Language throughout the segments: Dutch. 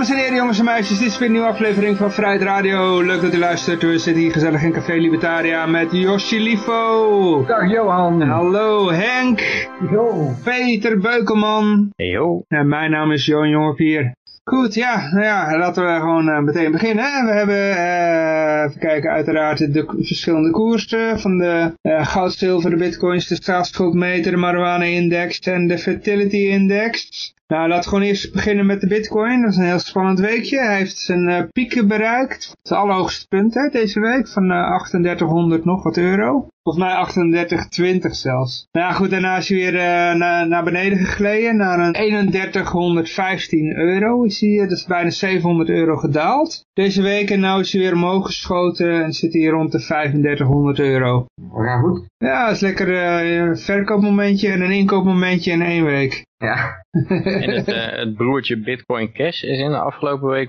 Dames en heren, jongens en meisjes, dit is weer een nieuwe aflevering van Vrijheid Radio. Leuk dat u luistert. We zitten hier gezellig in Café Libertaria met Yoshi Lifo. Dag Johan. Hallo Henk. Yo. Peter Beukelman. Heyo. En mijn naam is Johan Jongepier. Goed, ja, nou ja, laten we gewoon uh, meteen beginnen. We hebben, uh, even kijken, uiteraard de verschillende koersen van de uh, goud, zilver, de bitcoins, de staatsschuldmeter, de marijuana-index en de fertility-index. Nou, laten we gewoon eerst beginnen met de bitcoin. Dat is een heel spannend weekje. Hij heeft zijn uh, pieken bereikt. Het allerhoogste punt hè, deze week van uh, 3800 nog wat euro. Volgens mij 38,20 zelfs. Nou ja, goed, daarna is hij weer uh, na, naar beneden gegleden. Naar een 3115 euro is hij, dat is bijna 700 euro gedaald. Deze week en nou is hij weer omhoog geschoten en zit hij rond de 3500 euro. Ja, goed. Ja, dat is lekker een verkoopmomentje en een inkoopmomentje in één week. Ja. en het, uh, het, broertje Bitcoin Cash is in de afgelopen week 120%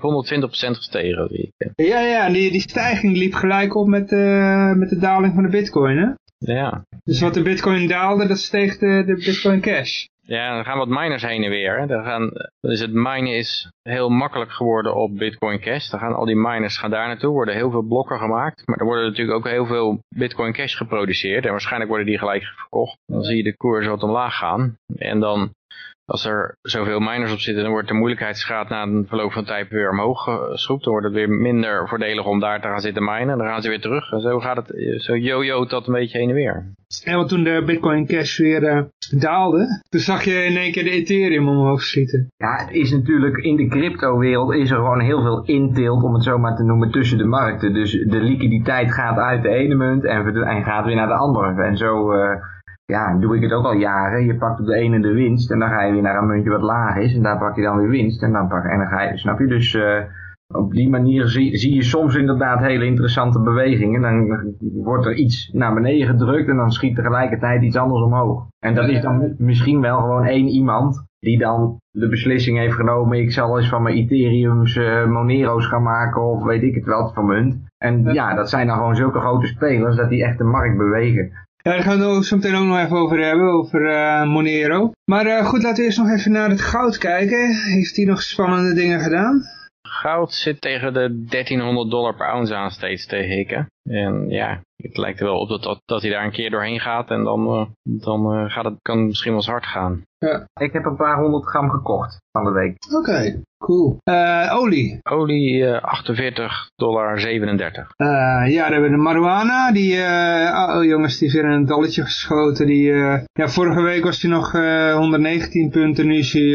gestegen. Ja, ja, die, die stijging liep gelijk op met, uh, met de daling van de Bitcoin, hè? Ja. Dus wat de Bitcoin daalde, dat steeg de, de Bitcoin Cash. Ja, dan gaan wat miners heen en weer. Dan gaan, dus het minen is heel makkelijk geworden op Bitcoin Cash. Dan gaan al die miners gaan daar naartoe, worden heel veel blokken gemaakt. Maar er worden natuurlijk ook heel veel Bitcoin Cash geproduceerd. En waarschijnlijk worden die gelijk verkocht. Dan zie je de koers wat omlaag gaan. En dan als er zoveel miners op zitten, dan wordt de moeilijkheidsgraad na een verloop van tijd weer omhoog geschroept. Dan wordt het weer minder voordelig om daar te gaan zitten minen. Dan gaan ze weer terug. En zo gaat het, zo yo-yo dat een beetje heen en weer. En want toen de Bitcoin Cash weer uh, daalde, toen zag je in één keer de Ethereum omhoog schieten. Ja, het is natuurlijk in de crypto-wereld is er gewoon heel veel inteelt, om het zo maar te noemen, tussen de markten. Dus de liquiditeit gaat uit de ene munt en, en gaat weer naar de andere. En zo... Uh, ja, doe ik het ook al jaren. Je pakt op de ene de winst en dan ga je weer naar een muntje wat laag is. En daar pak je dan weer winst en dan, pak, en dan ga je, snap je? Dus uh, op die manier zie, zie, je soms inderdaad hele interessante bewegingen. Dan wordt er iets naar beneden gedrukt en dan schiet tegelijkertijd iets anders omhoog. En dat is dan misschien wel gewoon één iemand die dan de beslissing heeft genomen. Ik zal eens van mijn Ethereum's uh, Monero's gaan maken of weet ik het wel, van munt. En ja, dat zijn dan gewoon zulke grote spelers dat die echt de markt bewegen. Ja, daar gaan we het zo meteen ook nog even over hebben, over uh, Monero. Maar uh, goed, laten we eerst nog even naar het goud kijken. Heeft hij nog spannende dingen gedaan? Goud zit tegen de 1300 dollar per ounce aan steeds te hikken. En ja, het lijkt er wel op dat, dat, dat hij daar een keer doorheen gaat en dan, uh, dan uh, gaat het, kan het misschien wel eens hard gaan. Ja. Ik heb een paar honderd gram gekocht van de week. Oké, okay, cool. Uh, olie? Olie 48 dollar 37. ja, daar hebben we de marijuana. Die, oh jongens, die is weer in een dalletje geschoten. Die, ja, vorige week was hij nog 119 punten, nu is hij 107,63.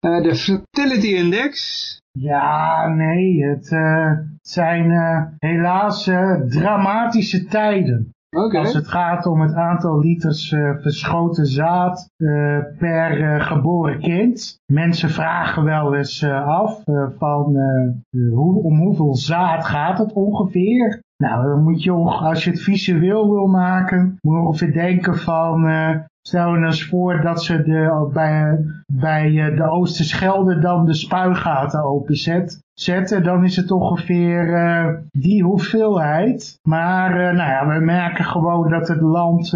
de fertility index, ja, nee, het, uh, het zijn uh, helaas uh, dramatische tijden. Okay. Als het gaat om het aantal liters verschoten zaad per geboren kind. Mensen vragen wel eens af van hoe, om hoeveel zaad gaat het ongeveer. Nou, dan moet je, als je het visueel wil maken, moet je ongeveer denken van, Stel je eens voor dat ze de, bij, bij de Oosterschelde dan de spuigaten openzet. Zetten, dan is het ongeveer uh, die hoeveelheid. Maar uh, nou ja, we merken gewoon dat het land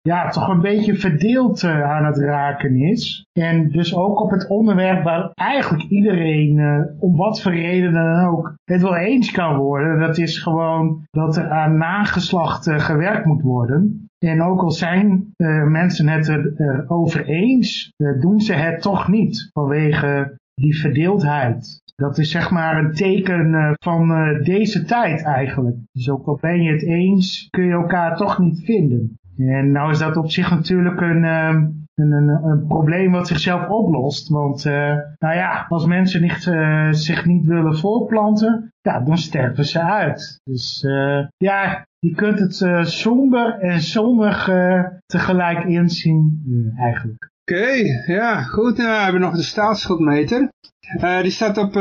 ja, toch een beetje verdeeld aan het raken is. En dus ook op het onderwerp waar eigenlijk iedereen, om wat voor reden dan ook, het wel eens kan worden. Dat is gewoon dat er aan nageslacht gewerkt moet worden. En ook al zijn uh, mensen het erover eens, uh, doen ze het toch niet vanwege die verdeeldheid. Dat is zeg maar een teken van deze tijd eigenlijk. Dus ook al ben je het eens, kun je elkaar toch niet vinden. En nou is dat op zich natuurlijk een, een, een, probleem wat zichzelf oplost. Want nou ja, als mensen niet, zich niet willen voorplanten, ja, dan sterven ze uit. Dus ja, je kunt het somber en zonnig tegelijk inzien, eigenlijk. Oké, ja, goed. Nou, we hebben nog de staatsschuldmeter. die staat op 475,4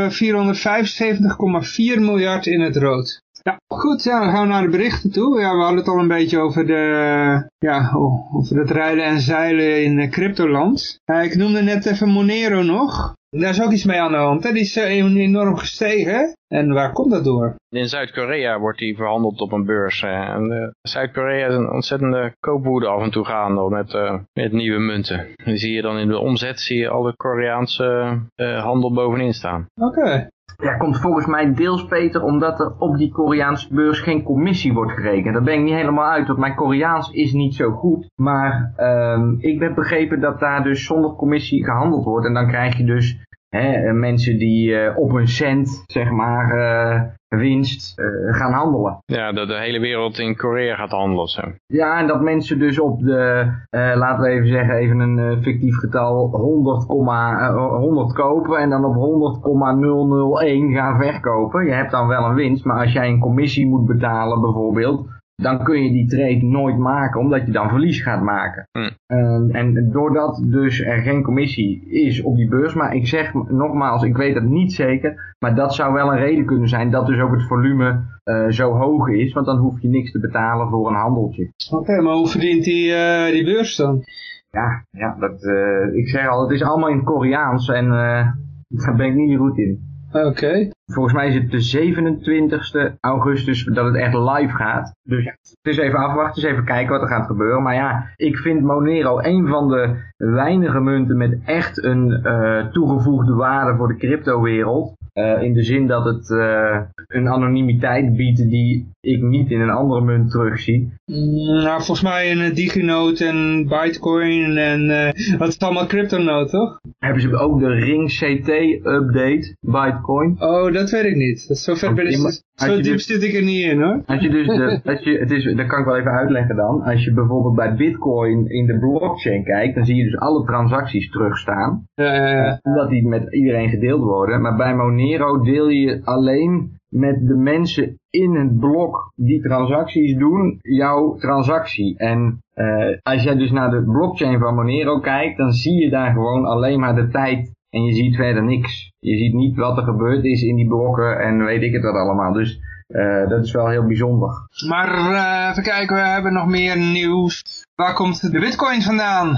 miljard in het rood. Ja, goed, ja, dan gaan we naar de berichten toe. Ja, we hadden het al een beetje over, de, ja, over het rijden en zeilen in eh, cryptoland. Uh, ik noemde net even Monero nog. Daar is ook iets mee aan de hand. Hè? Die is uh, enorm gestegen. En waar komt dat door? In Zuid-Korea wordt die verhandeld op een beurs. En Zuid-Korea is een ontzettende koopwoede af en toe gaande met, met nieuwe munten. Die zie je dan in de omzet, zie je alle Koreaanse handel bovenin staan. Oké. Ja, komt volgens mij deels Peter omdat er op die Koreaanse beurs geen commissie wordt gerekend. Daar ben ik niet helemaal uit, want mijn Koreaans is niet zo goed. Maar um, ik heb begrepen dat daar dus zonder commissie gehandeld wordt. En dan krijg je dus hè, mensen die uh, op een cent, zeg maar, uh, winst uh, gaan handelen. Ja, dat de hele wereld in Korea gaat handelen zo. Ja, en dat mensen dus op de, uh, laten we even zeggen, even een uh, fictief getal, 100, 100 kopen en dan op 100,001 gaan verkopen. Je hebt dan wel een winst, maar als jij een commissie moet betalen bijvoorbeeld, dan kun je die trade nooit maken, omdat je dan verlies gaat maken. Hm. En, en doordat dus er geen commissie is op die beurs, maar ik zeg nogmaals, ik weet het niet zeker, maar dat zou wel een reden kunnen zijn dat dus ook het volume uh, zo hoog is, want dan hoef je niks te betalen voor een handeltje. Oké, okay, maar hoe verdient die, uh, die beurs dan? Ja, ja dat, uh, ik zeg al, het is allemaal in het Koreaans en daar ben ik niet goed in. Oké. Volgens mij is het de 27e augustus dat het echt live gaat. Dus ja, het is even afwachten, even kijken wat er gaat gebeuren. Maar ja, ik vind Monero een van de weinige munten met echt een uh, toegevoegde waarde voor de cryptowereld. Uh, in de zin dat het uh, een anonimiteit biedt die ik niet in een andere munt terugzie. Nou, volgens mij een DigiNote en Bitcoin en uh, wat is allemaal CryptoNote, toch? Hebben ze ook de Ring CT update Bitcoin? Oh, dat weet ik niet. Dat is zo ver ben ik, zo diep dus, zit ik er niet in hoor. Als je dus de, als je, het is, dat kan ik wel even uitleggen dan. Als je bijvoorbeeld bij Bitcoin in de blockchain kijkt, dan zie je dus alle transacties terugstaan. Ja, ja, ja. Omdat die met iedereen gedeeld worden. Maar bij Monero deel je alleen met de mensen in het blok die transacties doen, jouw transactie. En uh, als jij dus naar de blockchain van Monero kijkt, dan zie je daar gewoon alleen maar de tijd en je ziet verder niks. Je ziet niet wat er gebeurd is in die blokken en weet ik het wat allemaal. Dus uh, dat is wel heel bijzonder. Maar uh, even kijken, we hebben nog meer nieuws. Waar komt de bitcoin vandaan?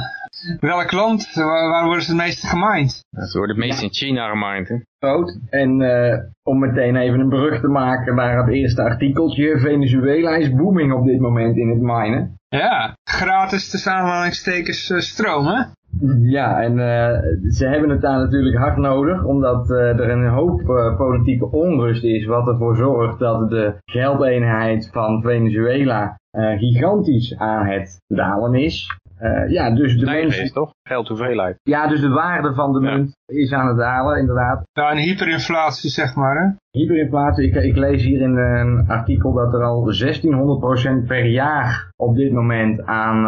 Welk land? Waar, waar worden ze het meest gemined? Ze worden het meest in China gemined, hè? Groot. En uh, om meteen even een brug te maken naar het eerste artikeltje. Venezuela is booming op dit moment in het minen. Ja, gratis tussen aanhalingstekens uh, stroom, hè? Ja, en uh, ze hebben het daar natuurlijk hard nodig, omdat uh, er een hoop uh, politieke onrust is, wat ervoor zorgt dat de geldeenheid van Venezuela gigantisch aan het dalen is. Ja, dus de nee, mensen... is toch? Geldhoeveelheid. Ja, dus de waarde van de munt is aan het dalen, inderdaad. Ja, een hyperinflatie, zeg maar, hè? Hyperinflatie, ik, ik lees hier in een artikel dat er al 1600% per jaar op dit moment aan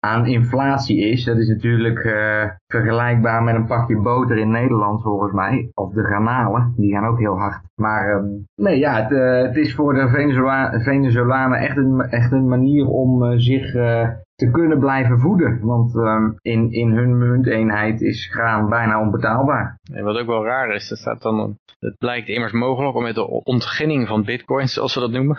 aan inflatie is. Dat is natuurlijk uh, vergelijkbaar met een pakje boter in Nederland volgens mij. Of de granalen, die gaan ook heel hard. Maar um, nee, ja, het, uh, het, is voor de Venezola Venezolanen echt een, echt een manier om uh, zich te kunnen blijven voeden. Want um, in, in hun munteenheid is graan bijna onbetaalbaar. En wat ook wel raar is, dat staat dan, het blijkt immers mogelijk om met de ontginning van bitcoins, zoals ze dat noemen,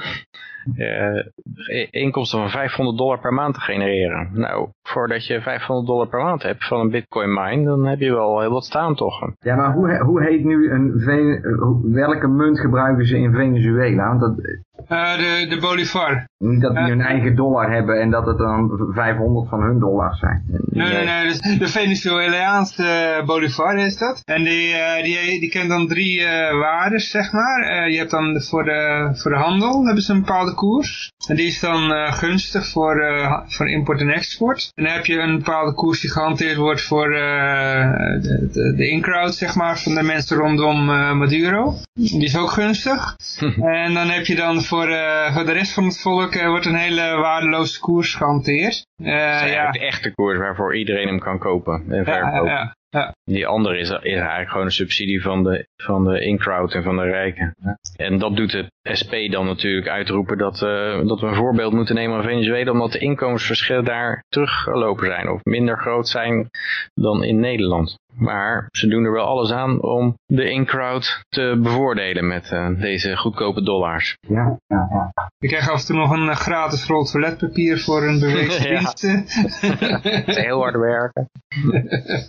uh, inkomsten van 500 dollar per maand te genereren. Nou, voordat je 500 dollar per maand hebt van een bitcoin mine, dan heb je wel heel wat staan toch. Ja, maar hoe, hoe heet nu een, welke munt gebruiken ze in Venezuela? Want dat, uh, de, de Bolivar. Niet dat die hun eigen dollar hebben en dat het dan 500 van hun dollars zijn. Nee, nee, nee. Dus de Venezuelaanse Bolivar is dat. En die, uh, die, die kent dan drie uh, waarden, zeg maar. je hebt dan voor de, voor de handel hebben ze een bepaalde koers. En die is dan gunstig voor, voor import en export. En dan heb je een bepaalde koers die gehanteerd wordt voor de, de, de in-crowd, zeg maar, van de mensen rondom Maduro. Die is ook gunstig. en dan heb je dan voor, voor de rest van het volk uh, wordt een hele waardeloze koers gehanteerd. Uh, ja. De echte koers waarvoor iedereen hem kan kopen en verkopen. Ja, ja, Die andere is, is, eigenlijk gewoon een subsidie van de, van de in-crowd en van de rijken. En dat doet de SP dan natuurlijk uitroepen dat, uh, dat we een voorbeeld moeten nemen van Venezuela, omdat de inkomensverschillen daar teruggelopen zijn of minder groot zijn dan in Nederland. Maar ze doen er wel alles aan om de in-crowd te bevoordelen met uh, deze goedkope dollars. Ja, ja, ja. Je krijgt af en toe nog een uh, gratis rol toiletpapier voor een bewegingsdienst. het is heel hard werken.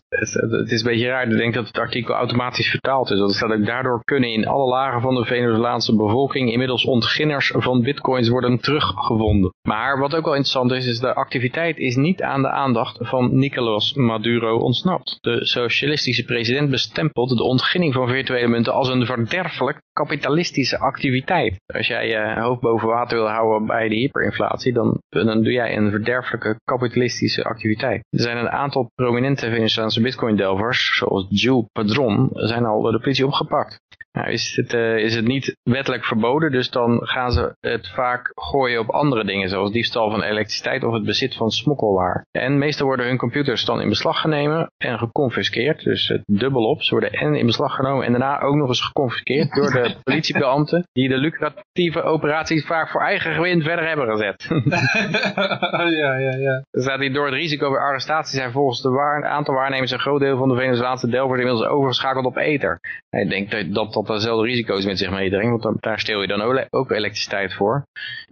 het, het, is een beetje raar. Ik denk dat het artikel automatisch vertaald is. Dat staat ook daardoor kunnen in alle lagen van de Venezolaanse bevolking inmiddels ontginners van bitcoins worden teruggevonden. Maar wat ook wel interessant is, is de activiteit is niet aan de aandacht van Nicolas Maduro ontsnapt. De socialistische president bestempelt de ontginning van virtuele munten als een verderfelijk kapitalistische activiteit. Als jij je hoofd boven water wil houden bij de hyperinflatie, dan, dan doe jij een verderfelijke kapitalistische activiteit. Er zijn een aantal prominente Venezolaanse bitcoin-delvers, zoals Jules Padron, zijn al door de politie opgepakt. Nou, is, het, uh, is het niet wettelijk verboden, dus dan gaan ze het vaak gooien op andere dingen, zoals diefstal van elektriciteit of het bezit van smokkelwaar. En meestal worden hun computers dan in beslag genomen en geconfiskeerd, dus het dubbel op. Ze worden en in beslag genomen en daarna ook nog eens geconfiskeerd door de politiebeambten die de lucratieve operaties vaak voor eigen gewin verder hebben gezet. ja, ja, ja. Er staat hier door het risico bij arrestatie zijn volgens de waar, aantal waarnemers een groot deel van de Venezolaanse delvers inmiddels overgeschakeld op ether. Ik denk dat dat, dat dezelfde risico's met zich meebrengt, want daar steel je dan ook elektriciteit voor.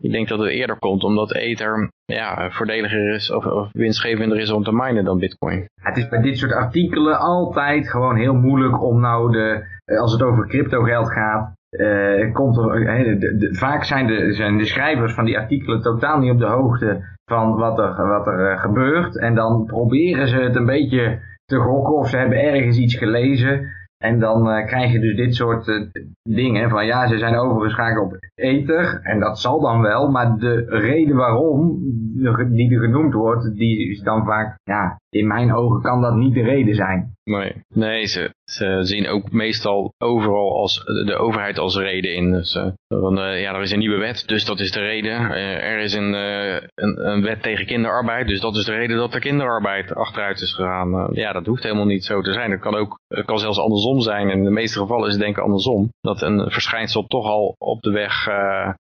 Ik denk dat het eerder komt omdat ether ja, voordeliger is of, of winstgevender is om te minen dan bitcoin. Het is bij dit soort artikelen altijd gewoon heel moeilijk om nou de, als het over crypto geld gaat, uh, komt er, de, vaak zijn de, zijn de schrijvers van die artikelen totaal niet op de hoogte van wat er, wat er gebeurt. En dan proberen ze het een beetje te gokken of ze hebben ergens iets gelezen. En dan uh, krijg je dus dit soort uh, dingen van ja, ze zijn overgeschakeld op ether en dat zal dan wel, maar de reden waarom die er genoemd wordt, die is dan vaak, ja, in mijn ogen kan dat niet de reden zijn. Nee, ze, ze zien ook meestal overal als de overheid als reden in. Dus, uh, van, uh, ja, er is een nieuwe wet, dus dat is de reden. Uh, er is een, een, een, wet tegen kinderarbeid, dus dat is de reden dat de kinderarbeid achteruit is gegaan. ja, dat hoeft helemaal niet zo te zijn. Het kan ook, kan zelfs andersom zijn. In de meeste gevallen is het denk ik andersom. Dat een verschijnsel toch al op de weg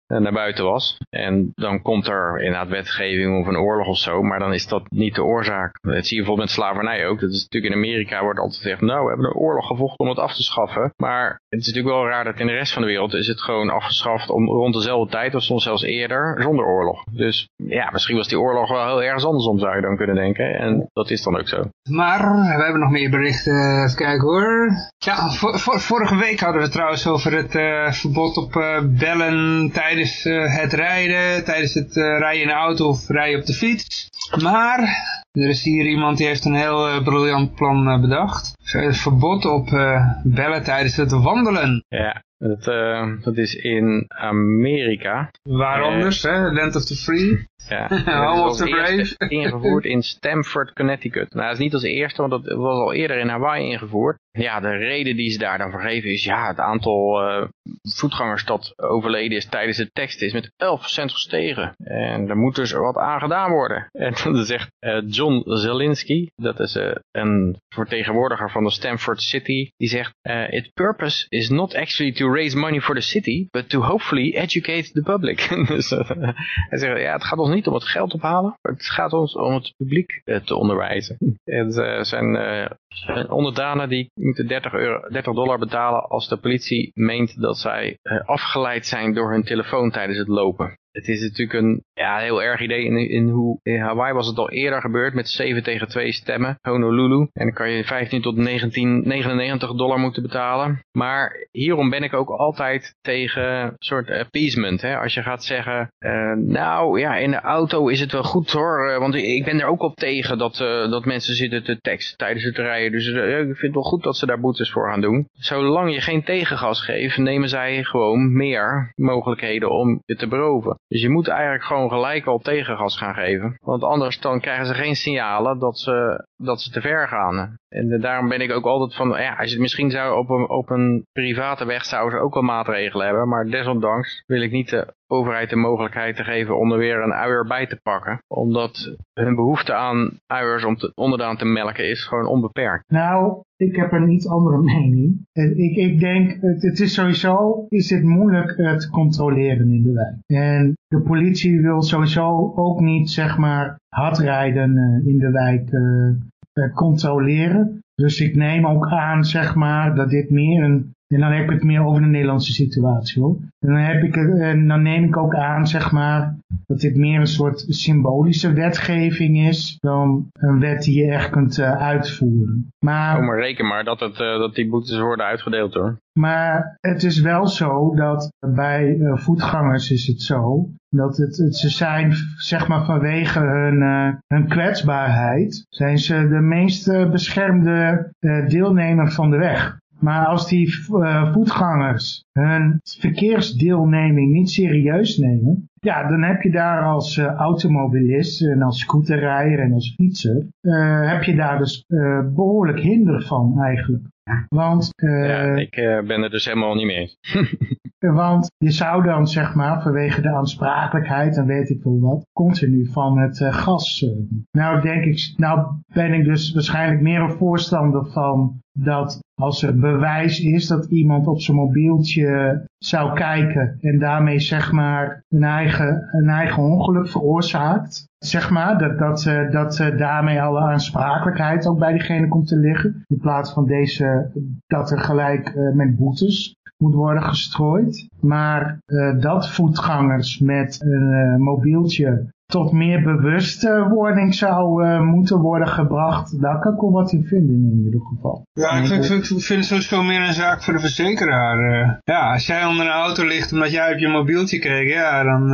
naar buiten was. En dan komt er inderdaad wetgeving of een oorlog of zo, maar dan is dat niet de oorzaak. Dat zie je bijvoorbeeld met slavernij ook. Dat is natuurlijk in Amerika wordt altijd gezegd, nou, we hebben een oorlog gevochten om het af te schaffen. Maar het is natuurlijk wel raar dat in de rest van de wereld is het gewoon afgeschaft om rond dezelfde tijd of soms zelfs eerder zonder oorlog. Dus ja, misschien was die oorlog wel heel ergens andersom zou je dan kunnen denken. En dat is dan ook zo. Maar we hebben nog meer berichten. Even kijken hoor. Ja, vor, vorige week hadden we trouwens over het uh, verbod op uh, bellen tijdens uh, het rijden, tijdens het rijden in de auto of rijden op de fiets. Maar er is hier iemand die heeft een heel uh, briljant plan uh, bedacht. Het verbod op uh, bellen tijdens het wandelen. Ja, dat, dat is in Amerika. Waar anders, hè? Land of the Free. Ja, dat is als ingevoerd in Stamford, Connecticut. Nou, dat is niet als eerste, want dat was al eerder in Hawaii ingevoerd. Ja, de reden die ze daar dan voor geven is, ja, het aantal uh, voetgangers dat overleden is tijdens de tekst is met 11% gestegen. En er moet dus wat aan gedaan worden. En dan zegt uh, John Zelinski, dat is uh, een vertegenwoordiger van de Stamford City, die zegt, its purpose is not actually to raise money for the city, but to hopefully educate the public. dus hij zegt, ja, het gaat ons niet om het geld ophalen, het gaat ons om het publiek te onderwijzen. En zijn onderdanen die moeten 30, euro, 30 dollar betalen als de politie meent dat zij afgeleid zijn door hun telefoon tijdens het lopen. Het is natuurlijk een ja, heel erg idee in, in hoe in Hawaii was het al eerder gebeurd met 7 tegen 2 stemmen, Honolulu. En dan kan je 15 tot 1999 dollar moeten betalen. Maar hierom ben ik ook altijd tegen een soort appeasement. Hè? Als je gaat zeggen, uh, nou ja, in de auto is het wel goed hoor, want ik ben er ook op tegen dat, uh, dat mensen zitten te teksten tijdens het rijden. Dus ik vind het wel goed dat ze daar boetes voor gaan doen. Zolang je geen tegengas geeft, nemen zij gewoon meer mogelijkheden om je te beroven. Dus je moet eigenlijk gewoon gelijk al tegengas gaan geven. Want anders dan krijgen ze geen signalen dat ze, dat ze te ver gaan. En daarom ben ik ook altijd van, ja, als je misschien zou op een, op een private weg zouden ze ook wel maatregelen hebben. Maar desondanks wil ik niet de overheid de mogelijkheid te geven om er weer een uier bij te pakken. Omdat hun behoefte aan uiers om te, onderdaan te melken is gewoon onbeperkt. Nou, ik heb een iets andere mening. Ik, ik denk, het, het is sowieso is het moeilijk te controleren in de wijk. En de politie wil sowieso ook niet, zeg maar, hard rijden in de wijk uh, controleren. Dus ik neem ook aan, zeg maar, dat dit meer een en dan heb ik het meer over de Nederlandse situatie hoor. En dan, heb ik, en dan neem ik ook aan, zeg maar, dat dit meer een soort symbolische wetgeving is dan een wet die je echt kunt uh, uitvoeren. Maar, oh, maar reken maar dat, het, uh, dat die boetes worden uitgedeeld hoor. Maar het is wel zo dat bij uh, voetgangers is het zo dat het, het, ze zijn, zeg maar vanwege hun, hun kwetsbaarheid, zijn ze de meest beschermde deelnemer van de weg. Maar als die uh, voetgangers hun verkeersdeelneming niet serieus nemen, ja, dan heb je daar als uh, automobilist en als scooterrijder en als fietser, uh, heb je daar dus behoorlijk hinder van eigenlijk. Want, ja, ik ben er dus helemaal niet mee. Want je zou dan, zeg maar, vanwege de aansprakelijkheid en weet ik veel wat, continu van het uh, gas. Uh, nou denk ik, nou ben ik dus waarschijnlijk meer een voorstander van dat als er bewijs is dat iemand op zijn mobieltje zou kijken en daarmee zeg maar een eigen, een eigen ongeluk veroorzaakt. Zeg maar, dat, dat, uh, dat daarmee alle aansprakelijkheid ook bij diegene komt te liggen. In plaats van deze, dat er gelijk met boetes moet worden gestrooid. Maar uh, dat voetgangers met een uh, mobieltje tot meer bewustwording zou uh, moeten worden gebracht, daar kan ik wel wat in vinden in ieder geval. Ja, ik vind, ik vind het sowieso meer een zaak voor de verzekeraar. ja, als jij onder een auto ligt omdat jij op je mobieltje keek, ja, dan...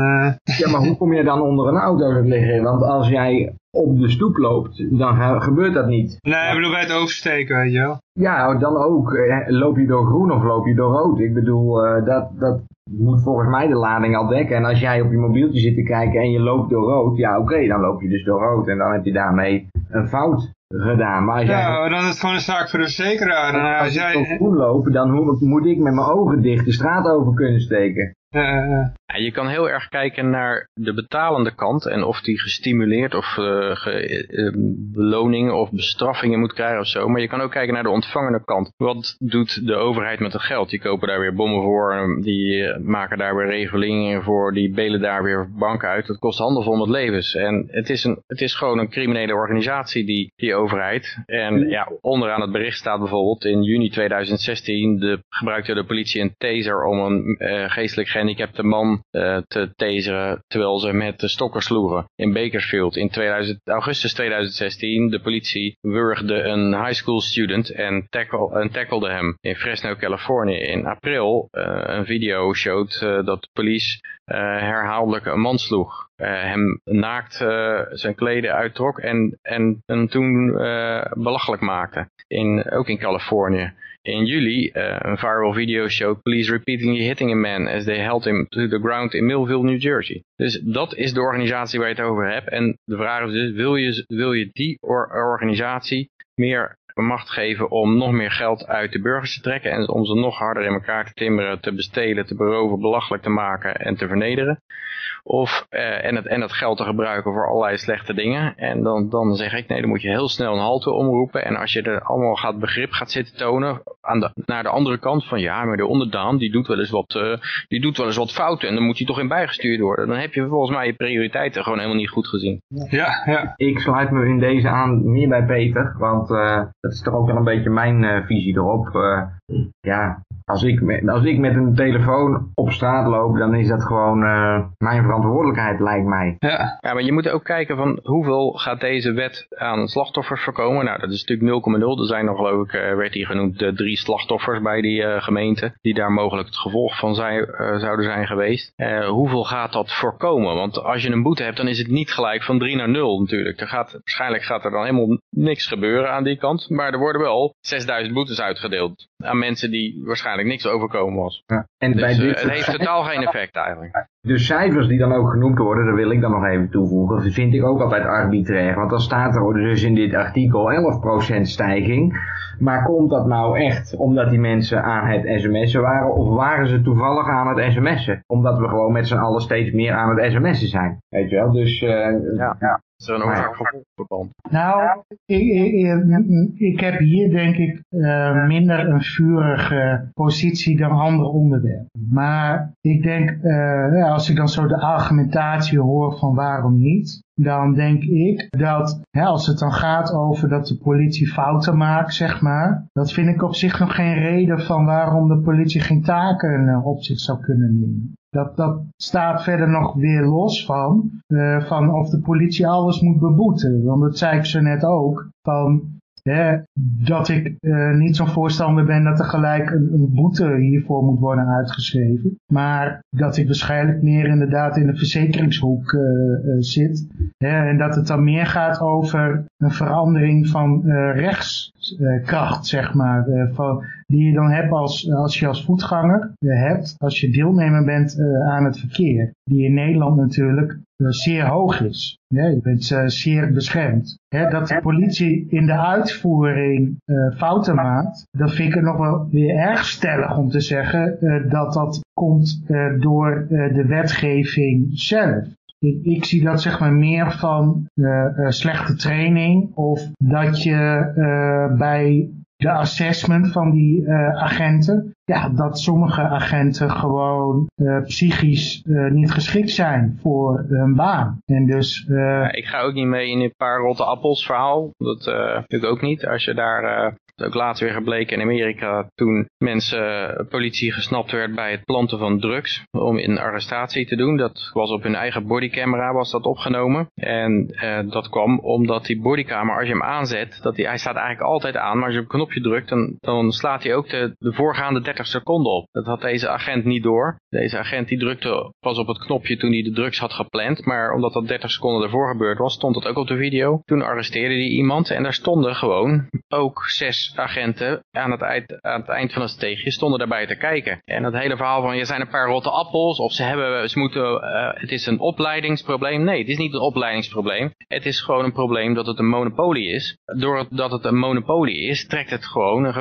Ja, maar hoe kom je dan onder een auto te liggen? Want als jij op de stoep loopt, dan gebeurt dat niet. Nee, ik bedoel bij het oversteken, weet je wel. Ja, dan ook. Loop je door groen of loop je door rood? Ik bedoel, uh, dat, dat moet volgens mij de lading al dekken. En als jij op je mobieltje zit te kijken en je loopt door rood, ja oké, okay, dan loop je dus door rood. En dan heb je daarmee een fout gedaan. Maar als ja, jij, dan is het gewoon een zaak voor de verzekeraar. Als, als jij... door groen loop, dan moet ik met mijn ogen dicht de straat over kunnen steken. Uh, je kan heel erg kijken naar de betalende kant en of die gestimuleerd of uh, ge, uh, beloningen of bestraffingen moet krijgen of zo. Maar je kan ook kijken naar de ontvangende kant. Wat doet de overheid met het geld? Die kopen daar weer bommen voor, die maken daar weer regelingen voor, die belen daar weer banken uit. Dat kost handelvol met levens. En het is, een, het is gewoon een criminele organisatie, die, die overheid. En ja, onderaan het bericht staat bijvoorbeeld in juni 2016 de, gebruikte de politie een taser om een geestelijk gehandicapte man uh, te taseren terwijl ze met de stokken sloegen in Bakersfield. In 2000, augustus 2016 de politie wurgde een high school student en, tackle, en tacklede hem in Fresno, Californië. In april uh, een video showt uh, dat de politie herhaaldelijk een man sloeg. hem naakt zijn kleden uittrok en, en, en toen belachelijk maakte. In, ook in Californië in juli uh, een viral video showed police repeatedly hitting a man as they held him to the ground in Millville, New Jersey. Dus dat is de organisatie waar je het over hebt. En de vraag is dus, wil je, wil je die or organisatie meer macht geven om nog meer geld uit de burgers te trekken en om ze nog harder in elkaar te timmeren, te bestelen, te beroven, belachelijk te maken en te vernederen? Of, uh, en, het, en het geld te gebruiken voor allerlei slechte dingen. En dan, dan zeg ik, nee, dan moet je heel snel een halte omroepen. En als je er allemaal gaat begrip gaat zitten tonen, aan de, naar de andere kant van, ja, maar de onderdaan, die doet wel eens wat, uh, die doet wel eens wat fouten. En dan moet hij toch in bijgestuurd worden. Dan heb je volgens mij je prioriteiten gewoon helemaal niet goed gezien. Ja, ja. Ik sluit me in deze aan meer bij Peter, want uh, dat is toch ook wel een beetje mijn visie erop. ja, als ik, met, als ik met een telefoon op straat loop, dan is dat gewoon mijn verantwoordelijkheid, lijkt mij. Ja. ja, maar je moet ook kijken van hoeveel gaat deze wet aan slachtoffers voorkomen. Nou, dat is natuurlijk 0,0. Er zijn nog, geloof ik, werd hier genoemd, uh, drie slachtoffers bij die uh, gemeente. Die daar mogelijk het gevolg van zijn, uh, zouden zijn geweest. hoeveel gaat dat voorkomen? Want als je een boete hebt, dan is het niet gelijk van 3 naar 0 natuurlijk. Er gaat, waarschijnlijk gaat er dan helemaal niks gebeuren aan die kant. Maar er worden wel 6000 boetes uitgedeeld aan mensen die waarschijnlijk niks overkomen was. Ja. En dus, bij dit het heeft totaal geen effect eigenlijk. De cijfers die dan ook genoemd worden, daar wil ik dan nog even toevoegen, dat vind ik ook altijd arbitrair. Want dan staat er dus in dit artikel 11% stijging. Maar komt dat nou echt omdat die mensen aan het sms'en waren? Of waren ze toevallig aan het sms'en? Omdat we gewoon met z'n allen steeds meer aan het sms'en zijn. Weet je wel? Dus uh, ja. ja. Is er een oorzaak-gevolgverband? Nou, ik, ik, ik, heb hier denk ik uh, minder een vurige positie dan andere onderwerpen. Maar ik denk, uh, ja, als ik dan zo de argumentatie hoor van waarom niet, dan denk ik dat hè, als het dan gaat over dat de politie fouten maakt, zeg maar, dat vind ik op zich nog geen reden van waarom de politie geen taken uh, op zich zou kunnen nemen. Dat, staat verder nog weer los van, uh, van of de politie alles moet beboeten. Want dat zei ik zo net ook, van dat ik uh, niet zo'n voorstander ben dat er gelijk een, een, boete hiervoor moet worden uitgeschreven. Maar dat ik waarschijnlijk meer inderdaad in de verzekeringshoek uh, zit. Hè, en dat het dan meer gaat over een verandering van rechtskracht, zeg maar. van, die je dan hebt als, als je als voetganger hebt, als je deelnemer bent aan het verkeer. Die in Nederland natuurlijk zeer hoog is. Je bent uh, zeer beschermd. dat de politie in de uitvoering fouten maakt, dat vind ik nog wel weer erg stellig om te zeggen dat dat komt door de wetgeving zelf. Ik, ik, zie dat zeg maar meer van slechte training of dat je bij de assessment van die uh, agenten. Ja, dat sommige agenten gewoon uh, psychisch uh, niet geschikt zijn voor hun baan. En dus, ja, ik ga ook niet mee in een paar rotte appels verhaal. Dat vind ik ook niet. Als je daar is ook later weer gebleken in Amerika toen mensen, politie gesnapt werd bij het planten van drugs om een arrestatie te doen. Dat was op hun eigen bodycamera was dat opgenomen. En eh, dat kwam omdat die bodycamera, als je hem aanzet, dat hij staat eigenlijk altijd aan, maar als je op een knopje drukt, dan, dan slaat hij ook de, de voorgaande 30 seconden op. Dat had deze agent niet door. Deze agent die drukte pas op het knopje toen hij de drugs had gepland, maar omdat dat 30 seconden ervoor gebeurd was, stond dat ook op de video. Toen arresteerde hij iemand en daar stonden gewoon ook zes agenten aan het, eind, aan het eind van het steegje stonden daarbij te kijken. En dat hele verhaal van je zijn een paar rotte appels of ze hebben, ze moeten, uh, het is een opleidingsprobleem. Nee, het is niet een opleidingsprobleem. Het is gewoon een probleem dat het een monopolie is. Doordat het een monopolie is, trekt het gewoon, een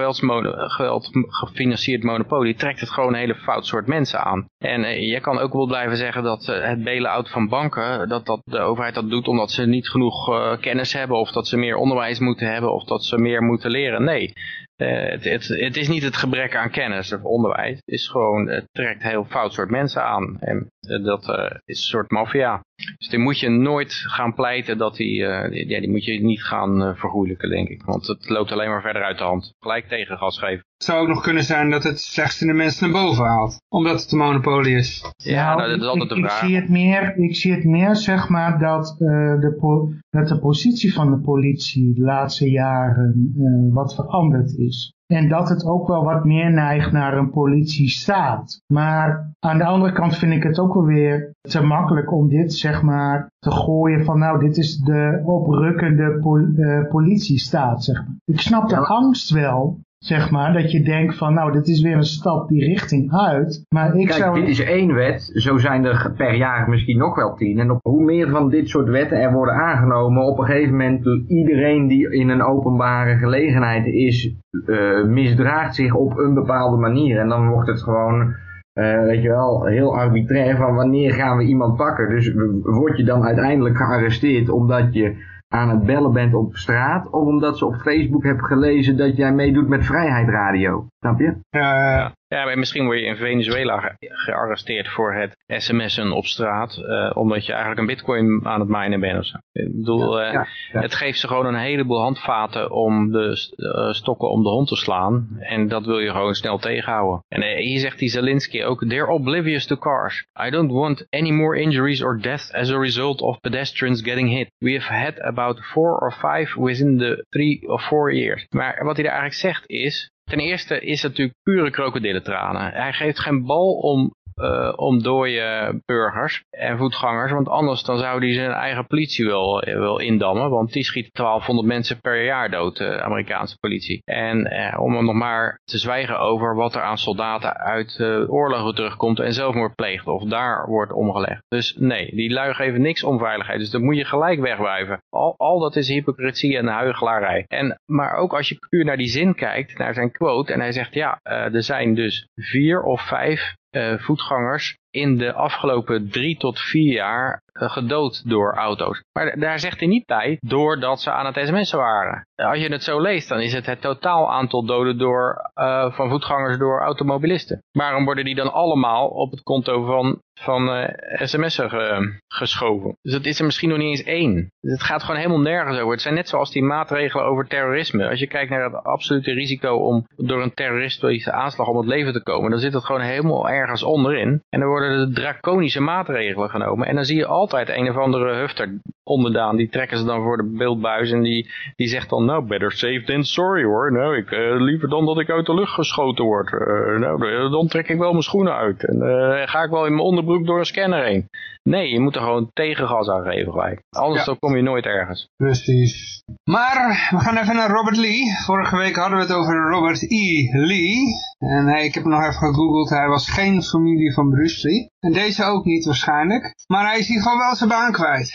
geweld gefinancierd monopolie, trekt het gewoon een hele fout soort mensen aan. En uh, je kan ook wel blijven zeggen dat uh, het bail-out van banken, dat, dat de overheid dat doet omdat ze niet genoeg kennis hebben of dat ze meer onderwijs moeten hebben of dat ze meer moeten leren. Nee, nee. Uh, het, het, is niet het gebrek aan kennis of onderwijs. Het is gewoon, het trekt heel fout soort mensen aan. En uh, dat uh, is een soort maffia. Dus die moet je nooit gaan pleiten dat die, die, ja, die moet je niet gaan vergoeilijken, denk ik. Want het loopt alleen maar verder uit de hand. Gelijk tegen gas geven. Het zou ook nog kunnen zijn dat het slechtste de mensen naar boven haalt. Omdat het een monopolie is. Ja, nou, dat is altijd de vraag. Ik zie het meer, ik zie het meer zeg maar, dat, de, dat de positie van de politie de laatste jaren wat veranderd is. En dat het ook wel wat meer neigt naar een politiestaat. Maar aan de andere kant vind ik het ook wel weer te makkelijk om dit zeg maar te gooien van nou dit is de oprukkende pol uh, politiestaat zeg maar. Ik snap de angst wel zeg maar, dat je denkt van, nou, dit is weer een stap die richting uit. Maar ik Kijk, zou... dit is één wet, zo zijn er per jaar misschien nog wel tien. En op hoe meer van dit soort wetten er worden aangenomen, op een gegeven moment iedereen die in een openbare gelegenheid is, uh, misdraagt zich op een bepaalde manier. En dan wordt het gewoon... Uh, weet je wel, heel arbitrair van wanneer gaan we iemand pakken. Dus word je dan uiteindelijk gearresteerd omdat je aan het bellen bent op straat, of omdat ze op Facebook hebben gelezen dat jij meedoet met Vrijheid Radio. Snap je? Ja, ja, maar misschien word je in Venezuela gearresteerd voor het sms'en op straat, uh, omdat je eigenlijk een bitcoin aan het minen bent of zo. Ik bedoel, ja, ja. het geeft ze gewoon een heleboel handvaten om de uh, stokken om de hond te slaan. En dat wil je gewoon snel tegenhouden. En hier zegt die Zelensky ook, they're oblivious to cars. I don't want any more injuries or death as a result of pedestrians getting hit. We have had about four or five within the three or four years. Maar wat hij daar eigenlijk zegt is, Ten eerste is het natuurlijk pure krokodillentranen. Hij geeft geen bal om uh, om dode burgers en voetgangers. Want anders dan zou hij zijn eigen politie wel, wel indammen. Want die schiet 1200 mensen per jaar dood, de Amerikaanse politie. En eh, om nog maar te zwijgen over wat er aan soldaten uit oorlogen terugkomt en zelfmoord pleegt. Of daar wordt omgelegd. Dus nee, die lui geven niks om veiligheid. Dus dat moet je gelijk wegwijven. Al, al dat is hypocrisie en huigelarij. En, maar ook als je puur naar die zin kijkt, naar zijn quote. En hij zegt ja, er zijn dus vier of vijf voetgangers in de afgelopen drie tot vier jaar eh, gedood door auto's. Maar daar zegt hij niet bij, doordat ze aan het sms'en waren. Als je het zo leest, dan is het het totaal aantal doden door, uh, van voetgangers door automobilisten. Waarom worden die dan allemaal op het konto van, van uh, sms'en ge, geschoven? Dus het is er misschien nog niet eens één. Dus het gaat gewoon helemaal nergens over. Het zijn net zoals die maatregelen over terrorisme. Als je kijkt naar het absolute risico om door een terroristische aanslag om het leven te komen, dan zit het gewoon helemaal ergens onderin. En dan worden de draconische maatregelen genomen. En dan zie je altijd een of andere hufter onderdaan. Die trekken ze dan voor de beeldbuis en die, die zegt dan, nou, better safe than sorry hoor. Nou, ik, uh, liever dan dat ik uit de lucht geschoten word. Uh, nou, dan trek ik wel mijn schoenen uit. En uh, ga ik wel in mijn onderbroek door een scanner heen. Nee, je moet er gewoon tegengas aan geven gelijk. Anders ja. kom je nooit ergens. Precies. Maar we gaan even naar Robert Lee. Vorige week hadden we het over Robert E. Lee. En hij, ik heb nog even gegoogeld. Hij was geen familie van Bruce Lee. En deze ook niet waarschijnlijk. Maar hij is hier gewoon wel zijn baan kwijt.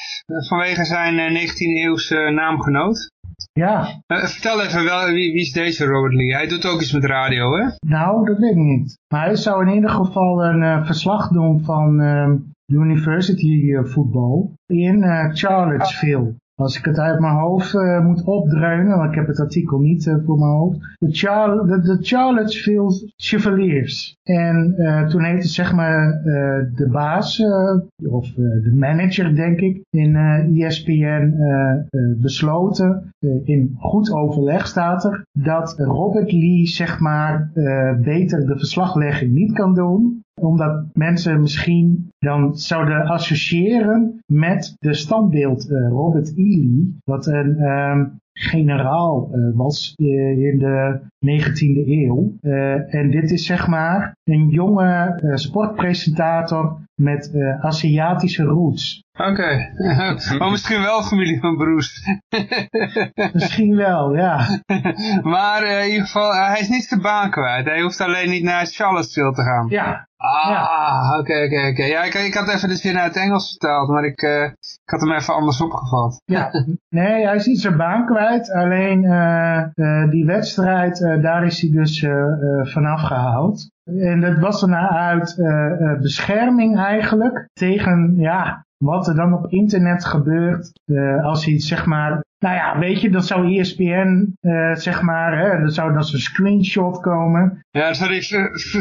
Vanwege zijn 19e eeuwse naamgenoot. Ja. Uh, vertel even, wel, wie, wie, is deze Robert Lee? Hij doet ook iets met radio, hè? Nou, dat weet ik niet. Maar hij zou in ieder geval een uh, verslag doen van uh, university voetbal in Charlottesville. Als ik het uit mijn hoofd uh, moet opdreunen, want ik heb het artikel niet voor mijn hoofd. De, Char Charlottesville Chevaliers. En toen heeft zeg maar de baas, of de manager denk ik, in ESPN besloten, in goed overleg staat er, dat Robert Lee zeg maar beter de verslaglegging niet kan doen omdat mensen misschien dan zouden associëren met de standbeeld uh, Robert E. Lee, wat een um, generaal uh, was uh, in de 19e eeuw. en dit is zeg maar een jonge sportpresentator met Aziatische roots. Oké, okay. maar misschien wel familie van Bruce. misschien wel, ja. maar in ieder geval, hij is niet zijn baan kwijt. Hij hoeft alleen niet naar Charlottesville te gaan. Ja, Ah, oké, oké, oké. Ja, ik, ik, had even de zin uit het Engels vertaald, maar ik, uh, ik had hem even anders opgevat. Ja, nee, hij is niet zijn baan kwijt. Alleen die wedstrijd, daar is hij dus vanaf gehaald. En dat was dan uit bescherming eigenlijk tegen, ja, wat er dan op internet gebeurt als hij zeg maar nou ja, weet je, dat zou ESPN, uh, zeg maar, hè, dat zou dan zo'n screenshot komen. Ja, dat zou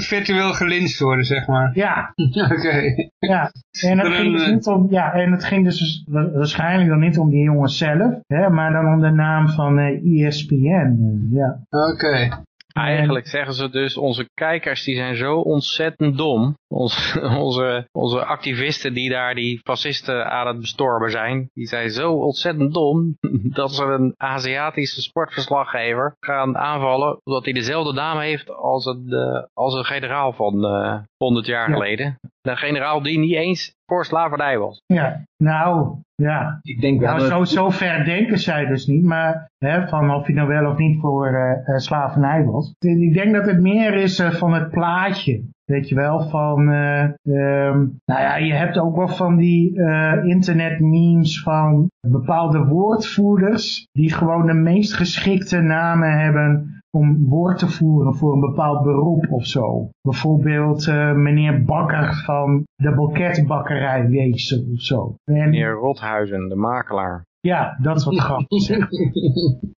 virtueel gelinst worden, zeg maar. Ja. Oké. Okay. Ja, en het, ging dus niet om, ja, en het ging dus waarschijnlijk dan niet om die jongens zelf, hè, maar dan om de naam van uh, ESPN. ja. Oké. Okay. Eigenlijk zeggen ze dus, onze kijkers die zijn zo ontzettend dom. Ons, onze, onze activisten die daar die fascisten aan het bestormen zijn, die zijn zo ontzettend dom dat ze een Aziatische sportverslaggever gaan aanvallen, omdat hij dezelfde naam heeft als een, uh, als een generaal van uh, 100 jaar ja. geleden. De generaal die niet eens voor slavernij was. Ja, nou, ja. Ik denk wel nou, zo, zo ver denken zij dus niet, maar hè, van of hij nou wel of niet voor uh, slavernij was. Ik denk dat het meer is uh, van het plaatje. Weet je wel, van, uh, um, nou ja, je hebt ook wel van die uh, internet memes van bepaalde woordvoerders die gewoon de meest geschikte namen hebben om woord te voeren voor een bepaald beroep of zo. Bijvoorbeeld uh, meneer Bakker van de Boketbakkerij Wezen of zo. En, meneer Rothuizen, de makelaar. Ja, dat soort grappen.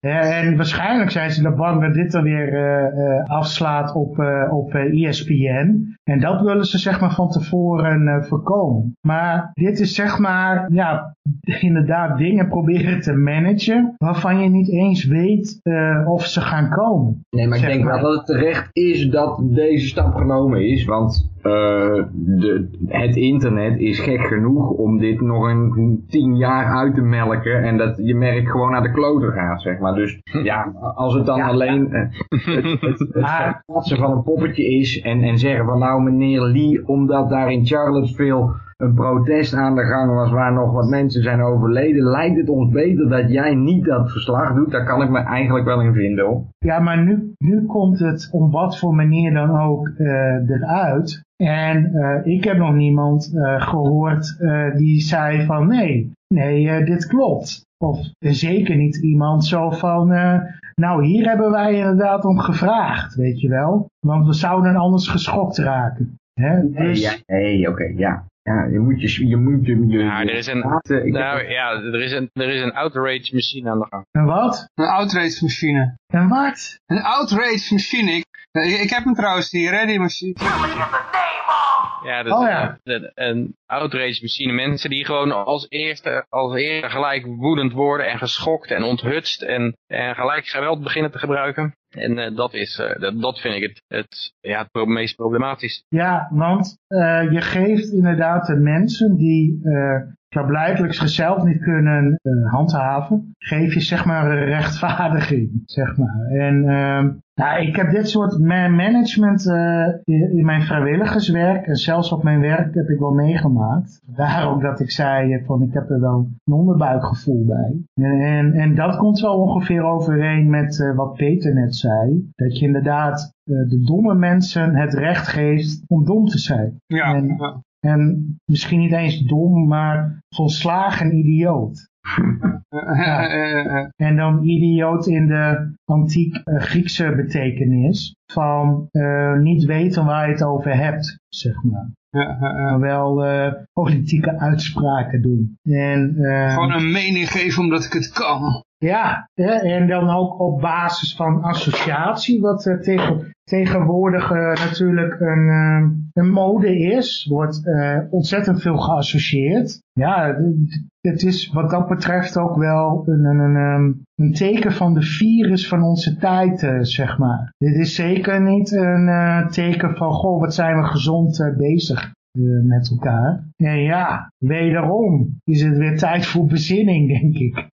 en waarschijnlijk zijn ze er bang dat dit er weer uh, uh, afslaat op, uh, op ESPN. En dat willen ze zeg maar van tevoren voorkomen. Maar dit is zeg maar, ja, inderdaad dingen proberen te managen waarvan je niet eens weet of ze gaan komen. Nee, maar ik denk maar. wel dat het terecht is dat deze stap genomen is. Want uh, de, het internet is gek genoeg om dit nog een tien jaar uit te melken en dat je merk gewoon naar de kloten gaat, zeg maar. Dus ja, als het dan ja, alleen ja. het, het, het, het plaatsen van een poppetje is en, en zeggen van nou meneer Lee, omdat daar in Charlottesville een protest aan de gang was waar nog wat mensen zijn overleden, lijkt het ons beter dat jij niet dat verslag doet. Daar kan ik me eigenlijk wel in vinden hoor. Ja, maar nu, nu komt het om wat voor manier dan ook uh, eruit. En uh, ik heb nog niemand uh, gehoord die zei van nee, nee, dit klopt. Of zeker niet iemand zo van, nou hier hebben wij inderdaad om gevraagd, weet je wel. Want we zouden anders geschokt raken. Hè? Nee, Dus, ja, nee oké, ja. Ja, je moet je... je, moet je, je Ja, er is een, nou heb- ja, er is een, er is een outrage machine aan de gang. En wat? Een outrage machine. En wat? Een outrage machine. Ik, eh, ik heb hem trouwens hier, hè, die machine. Ja, dat Oh is ja. een, een outrage machine. Mensen die gewoon als eerste, als eerste gelijk woedend worden en geschokt en onthutst en, en gelijk geweld beginnen te gebruiken. En eh, dat, is, eh, dat, vind ik het, het, ja, het meest problematisch. Ja, want eh, je geeft inderdaad de mensen die uh, klaarblijkelijk zichzelf niet kunnen uh, handhaven, geef je zeg maar een rechtvaardiging, zeg maar. En uh, nou, ik heb dit soort man management uh, in, mijn vrijwilligerswerk en zelfs op mijn werk heb ik wel meegemaakt. Vandaar ook dat ik zei van ik heb er wel een onderbuikgevoel bij. En, en, en dat komt wel ongeveer overeen met uh, wat Peter net zei. Dat je inderdaad de domme mensen het recht geeft om dom te zijn. Ja, en, ja. En misschien niet eens dom, maar volslagen idioot. Ja. En dan idioot in de antiek uh, Griekse betekenis van uh, niet weten waar je het over hebt, zeg maar. Ja, maar wel uh, politieke uitspraken doen. En, Gewoon een mening geven omdat ik het kan. Ja, en dan ook op basis van associatie, wat uh, tegen, tegenwoordig uh, natuurlijk een, uh, een mode is. Wordt ontzettend veel geassocieerd. Ja, het is wat dat betreft ook wel een, een, een, een teken van de virus van onze tijd, zeg maar. Dit is zeker niet een teken van, goh, wat zijn we gezond bezig. Uh, met elkaar. En ja, wederom is het weer tijd voor bezinning, denk ik.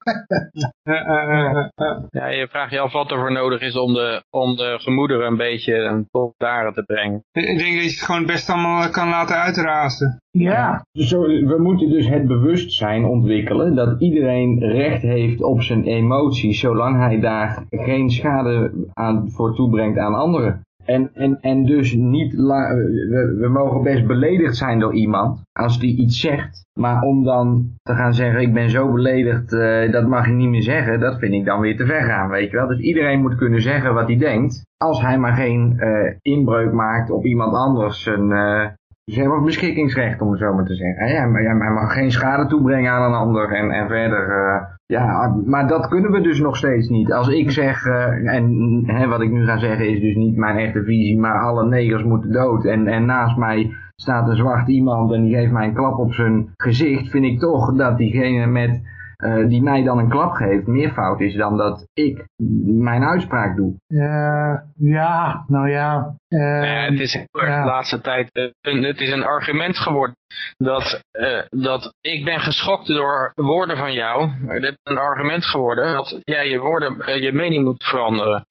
ja, je vraagt je af wat er voor nodig is om de, om de gemoederen een beetje tot daar te brengen. Ik denk dat je het gewoon best allemaal kan laten uitrazen. Ja. Zo, we moeten dus het bewustzijn ontwikkelen dat iedereen recht heeft op zijn emoties, zolang hij daar geen schade aan, voor toebrengt aan anderen. En, en, en dus niet, we, we mogen best beledigd zijn door iemand als die iets zegt. Maar om dan te gaan zeggen, ik ben zo beledigd, uh, dat mag ik niet meer zeggen, dat vind ik dan weer te ver gaan, weet je wel. Dus iedereen moet kunnen zeggen wat hij denkt, als hij maar geen uh, inbreuk maakt op iemand anders zijn, uh, zijn beschikkingsrecht, om het zo maar te zeggen. Hij mag geen schade toebrengen aan een ander en, en verder... Ja, maar dat kunnen we dus nog steeds niet. Als ik zeg, uh, en hè, wat ik nu ga zeggen is dus niet mijn echte visie, maar alle negers moeten dood. En, en naast mij staat een zwart iemand en die geeft mij een klap op zijn gezicht, vind ik toch dat diegene met, uh, die mij dan een klap geeft meer fout is dan dat ik mijn uitspraak doe. Uh, ja, nou ja. ja het is ja. de laatste tijd, een, het is een argument geworden dat, uh, dat ik ben geschokt door woorden van jou. Het is een argument geworden dat jij je woorden, uh, je mening moet veranderen.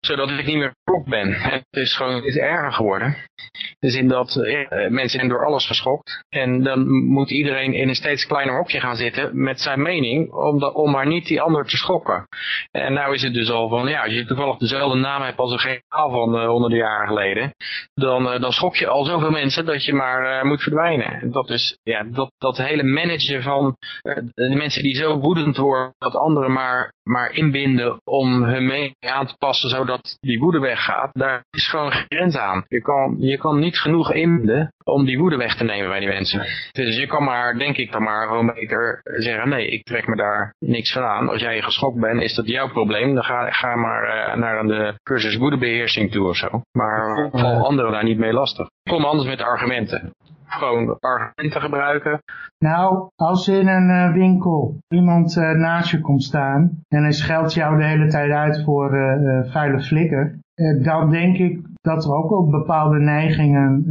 Zodat ik niet meer klok ben. Het is gewoon het is erger geworden. Dus in dat uh, mensen zijn door alles geschokt. En dan moet iedereen in een steeds kleiner hokje gaan zitten met zijn mening. Om, om maar niet die ander te schokken. En nou is het dus al van, ja, als je toevallig dezelfde naam hebt als een generaal van uh, honderden jaren geleden. Dan, uh, dan schok je al zoveel mensen dat je maar moet verdwijnen. Dat is, ja, dat, dat hele managen van de mensen die zo woedend worden dat anderen maar, maar inbinden om hun mening aan te passen zodat die woede weggaat. Daar is gewoon geen grens aan. Je kan, kan niet genoeg inbinden om die woede weg te nemen bij die mensen. Dus je kan maar, denk ik dan maar, gewoon beter zeggen, nee, ik trek me daar niks van aan. Als jij geschokt bent, is dat jouw probleem. Dan ga, ga maar uh, naar de cursus woedebeheersing toe of zo. Maar val anderen daar niet mee lastig. Kom anders met argumenten. Gewoon argumenten gebruiken. Nou, als in een uh, winkel iemand uh, naast je komt staan en hij scheldt jou de hele tijd uit voor uh, vuile flikker, dan denk ik dat er ook wel bepaalde neigingen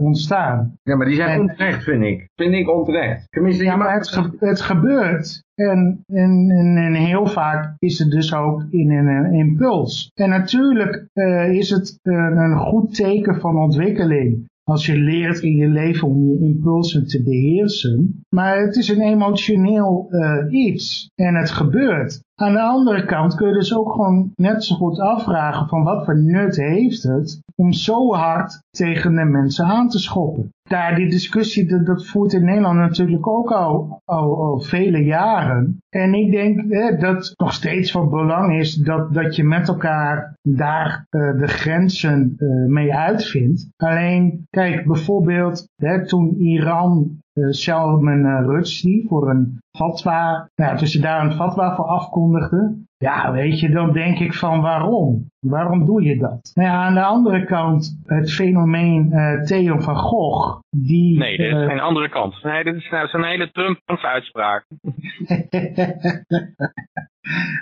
ontstaan. Ja, maar die zijn en, onterecht, vind ik. Vind ik onterecht. Tenminste, ja, maar het, ge het gebeurt. En, en, en, heel vaak is het dus ook in een, een impuls. En natuurlijk is het een goed teken van ontwikkeling als je leert in je leven om je impulsen te beheersen. Maar het is een emotioneel uh, iets en het gebeurt. Aan de andere kant kun je dus ook gewoon net zo goed afvragen van wat voor nut heeft het om zo hard tegen de mensen aan te schoppen. Daar die discussie, dat, voert in Nederland natuurlijk ook al, al, al vele jaren. En ik denk hè, dat nog steeds van belang is dat, dat je met elkaar daar uh, de grenzen uh, mee uitvindt. Alleen, kijk, bijvoorbeeld hè, toen Iran uh, Salman Rushdie voor een fatwa, nou, tussen daar een fatwa voor afkondigde. Ja, weet je, dan denk ik van waarom? Waarom doe je dat? Nou ja, aan de andere kant, het fenomeen uh, Theo van Gogh, die... Nee, dit is uh, een andere kant. Nee, dit is, nou, een hele Trump uitspraak.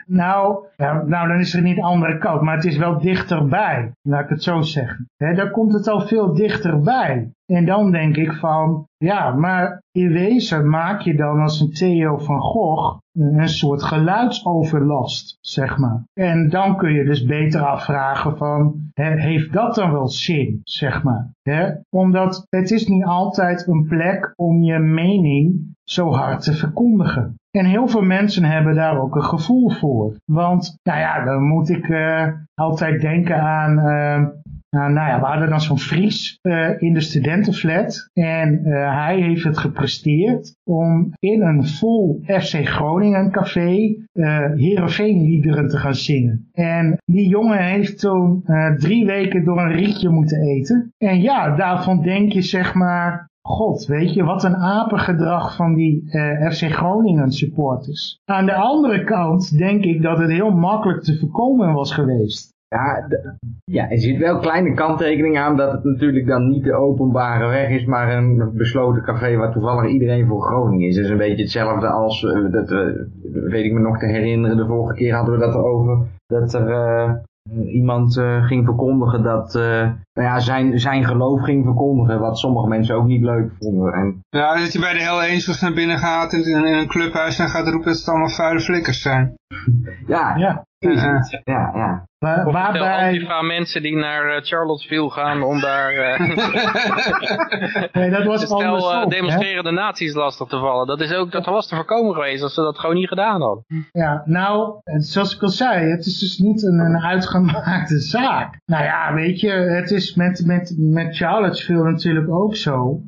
nou, nou, dan is er niet de andere kant, maar het is wel dichterbij, laat ik het zo zeggen. He, daar komt het al veel dichterbij. En dan denk ik van, ja, maar in wezen maak je dan als een Theo van Gogh een soort geluidsoverlast, zeg maar. En dan kun je dus beter afvragen van, heeft dat dan wel zin, zeg maar. Hè? Omdat het is niet altijd een plek om je mening zo hard te verkondigen. En heel veel mensen hebben daar ook een gevoel voor. Want, nou ja, dan moet ik uh, altijd denken aan... Uh, nou, nou ja, we hadden dan zo'n Fries uh, in de studentenflat. En uh, hij heeft het gepresteerd om in een vol FC Groningen café uh, Heerenveen-liederen te gaan zingen. En die jongen heeft toen drie weken door een rietje moeten eten. En ja, daarvan denk je zeg maar, God, weet je, wat een apengedrag van die uh, FC Groningen supporters. Aan de andere kant denk ik dat het heel makkelijk te voorkomen was geweest. Ja, ja, er zit wel kleine kanttekening aan dat het natuurlijk dan niet de openbare weg is, maar een besloten café waar toevallig iedereen voor Groningen is. Dat is een beetje hetzelfde als, uh, dat, uh, weet ik me nog te herinneren, de vorige keer hadden we dat erover, dat er uh, iemand ging verkondigen dat, nou ja, zijn, zijn geloof ging verkondigen, wat sommige mensen ook niet leuk vonden. En... Ja, dat je bij de Hell Angels naar binnen gaat in, in een clubhuis en gaat roepen dat het allemaal vuile flikkers zijn. ja, ja. Ja, ja. ja. Waar, waarbij... Of mensen die naar uh, Charlottesville gaan om daar uh, nee, dat was stel, uh, demonstrerende hè? nazi's lastig te vallen. Dat, is ook, dat was te voorkomen geweest als ze dat gewoon niet gedaan hadden. Ja, nou, zoals ik al zei, het is dus niet een, een uitgemaakte zaak. Nou ja, weet je, het is met, met, met Charlottesville natuurlijk ook zo.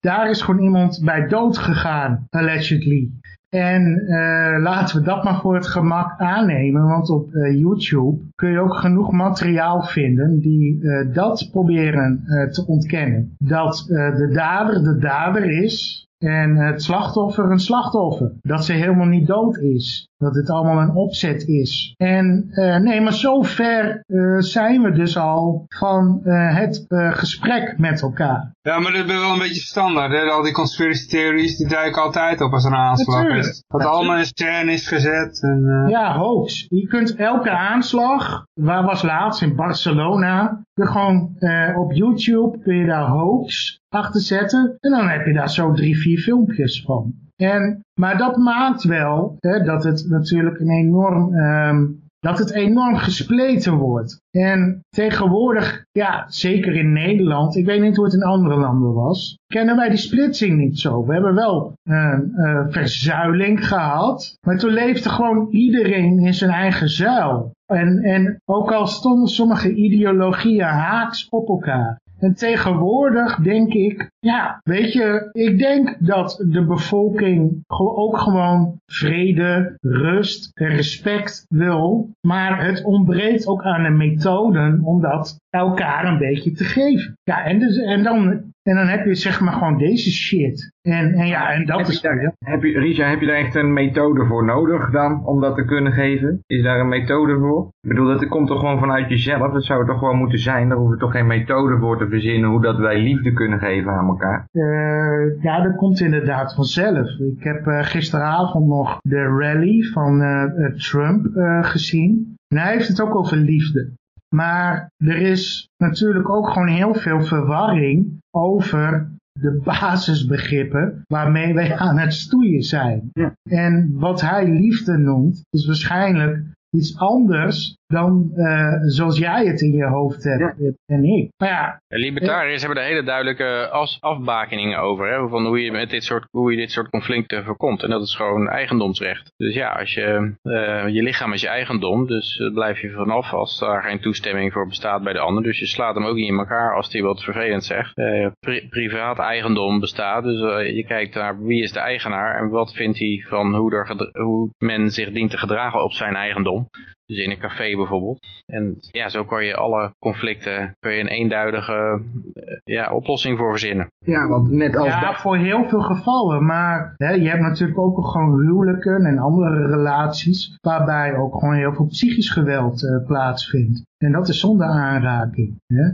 Daar is gewoon iemand bij dood gegaan, allegedly. En uh, laten we dat maar voor het gemak aannemen, want op uh, YouTube kun je ook genoeg materiaal vinden die uh, dat proberen te ontkennen. Dat de dader de dader is en het slachtoffer een slachtoffer. Dat ze helemaal niet dood is. Dat het allemaal een opzet is. En uh, nee, maar zo ver uh, zijn we dus al van uh, het gesprek met elkaar. Ja, maar dat is wel een beetje standaard. Hè? Al die conspiracy theories die duiken altijd op als een aanslag is. Dat allemaal in scène is gezet. En, Ja, hoax. Je kunt elke aanslag, waar was laatst in Barcelona, gewoon op YouTube kun je daar hoax achter zetten. En dan heb je daar zo drie, vier filmpjes van. En, maar dat maakt wel hè, dat het natuurlijk een enorm, um, dat het enorm gespleten wordt. En tegenwoordig, ja, zeker in Nederland, ik weet niet hoe het in andere landen was, kennen wij die splitsing niet zo. We hebben wel een uh, verzuiling gehad, maar toen leefde gewoon iedereen in zijn eigen zuil. En, en ook al stonden sommige ideologieën haaks op elkaar. En tegenwoordig denk ik, ja, weet je, ik denk dat de bevolking ook gewoon vrede, rust en respect wil. Maar het ontbreekt ook aan de methoden om dat elkaar een beetje te geven. Ja, en, dus, en dan en dan heb je zeg maar gewoon deze shit. En, en ja, en dat heb is... Daar, heb je, Risha, heb je daar echt een methode voor nodig dan, om dat te kunnen geven? Is daar een methode voor? Ik bedoel, dat komt toch gewoon vanuit jezelf? Dat zou het toch gewoon moeten zijn? Daar hoef je toch geen methode voor te verzinnen, hoe dat wij liefde kunnen geven aan elkaar? Uh, ja, dat komt inderdaad vanzelf. Ik heb uh, gisteravond nog de rally van uh, Trump gezien. En hij heeft het ook over liefde. Maar er is natuurlijk ook gewoon heel veel verwarring over de basisbegrippen waarmee wij aan het stoeien zijn. Ja. En wat hij liefde noemt, is waarschijnlijk iets anders dan uh, zoals jij het in je hoofd hebt ja. en ik. Maar ja, de libertariërs hebben er hele duidelijke as, afbakeningen over, hè, van hoe je, met dit soort, hoe je dit soort conflicten voorkomt. En dat is gewoon eigendomsrecht. Dus ja, als je, uh, je lichaam is je eigendom, dus blijf je vanaf als daar geen toestemming voor bestaat bij de ander. Dus je slaat hem ook niet in elkaar als hij wat vervelend zegt. Pri privaat eigendom bestaat, dus je kijkt naar wie is de eigenaar en wat vindt hij van hoe, er, hoe men zich dient te gedragen op zijn eigendom. Dus in een café bijvoorbeeld. En ja, zo kan je alle conflicten, kun je een eenduidige uh, ja, oplossing voor verzinnen. Ja, want net als ja voor heel veel gevallen. Maar hè, je hebt natuurlijk ook gewoon huwelijken en andere relaties. Waarbij ook gewoon heel veel psychisch geweld uh, plaatsvindt. En dat is zonder aanraking. Hè?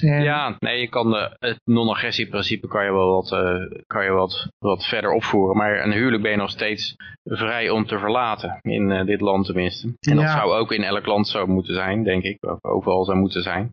Ja, nee, je kan de, het non-agressie-principe kan je wel, wat, uh, kan je wat, wat verder opvoeren. Maar een huwelijk ben je nog steeds vrij om te verlaten. In uh, dit land tenminste. En dat zou ook in elk land zo moeten zijn, denk ik. Of overal zou moeten zijn.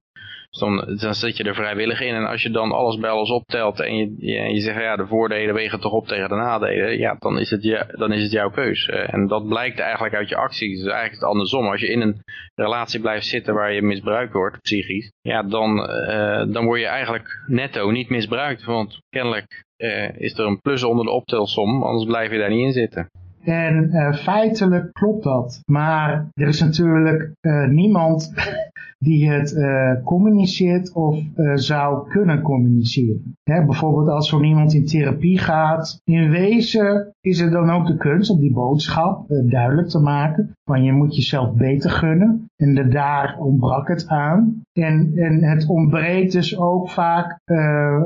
Dan, dan zit je er vrijwillig in. En als je dan alles bij alles optelt en je, je, je zegt ja, de voordelen wegen toch op tegen de nadelen. Ja, dan is het, je, dan is het jouw keus. Eh, en dat blijkt eigenlijk uit je acties. Dus eigenlijk het andersom. Als je in een relatie blijft zitten waar je misbruikt wordt, psychisch. Ja, dan, uh, dan word je eigenlijk netto niet misbruikt. Want kennelijk uh, is er een plus onder de optelsom. Anders blijf je daar niet in zitten. En uh, feitelijk klopt dat. Maar er is natuurlijk uh, niemand die het uh, communiceert of zou kunnen communiceren. Hè, bijvoorbeeld als zo iemand in therapie gaat. In wezen is het dan ook de kunst om die boodschap duidelijk te maken. Van je moet jezelf beter gunnen. En daar ontbrak het aan. En, en het ontbreekt dus ook vaak,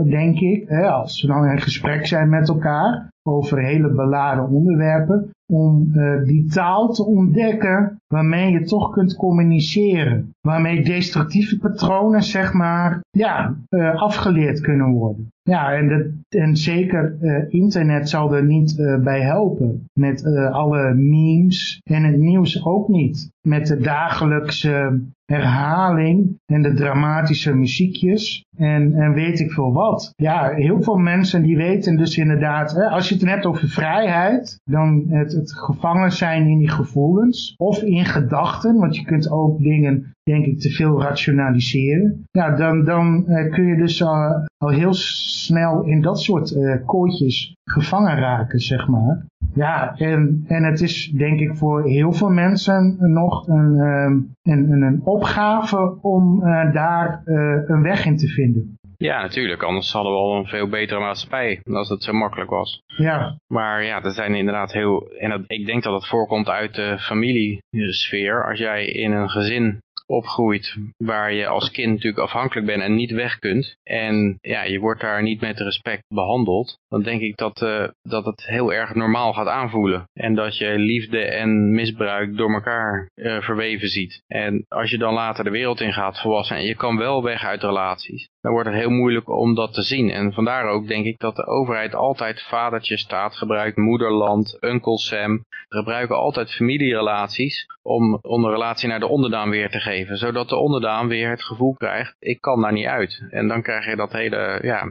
denk ik, hè, als we nou in gesprek zijn met elkaar over hele beladen onderwerpen, om uh, die taal te ontdekken waarmee je toch kunt communiceren. Waarmee destructieve patronen, zeg maar, ja, uh, afgeleerd kunnen worden. Ja, en, en zeker uh, internet zal er niet bij helpen. Met alle memes en het nieuws ook niet. Met de dagelijkse herhaling en de dramatische muziekjes en, en weet ik veel wat. Ja, heel veel mensen die weten dus inderdaad, hè, als je het hebt over vrijheid, dan het, het gevangen zijn in die gevoelens of in gedachten, want je kunt ook dingen denk ik te veel rationaliseren. Ja, dan, dan uh, kun je dus al, al heel snel in dat soort uh, kooitjes gevangen raken, zeg maar. Ja, en, en het is denk ik voor heel veel mensen nog een, um, een, een opgave om uh, daar een weg in te vinden. Ja, natuurlijk. Anders hadden we al een veel betere maatschappij als het zo makkelijk was. Ja. Maar ja, er zijn inderdaad heel... En dat, ik denk dat het voorkomt uit de familiesfeer. Als jij in een gezin opgroeit waar je als kind natuurlijk afhankelijk bent en niet weg kunt en ja, je wordt daar niet met respect behandeld, dan denk ik dat, uh, dat het heel erg normaal gaat aanvoelen. En dat je liefde en misbruik door elkaar uh, verweven ziet. En als je dan later de wereld in gaat volwassen en je kan wel weg uit relaties, dan wordt het heel moeilijk om dat te zien. En vandaar ook denk ik dat de overheid altijd vadertje staat gebruikt, moederland, uncle Sam, gebruiken altijd familierelaties om, om de relatie naar de onderdaan weer te geven. Zodat de onderdaan weer het gevoel krijgt, ik kan daar niet uit. En dan krijg je dat hele, ja,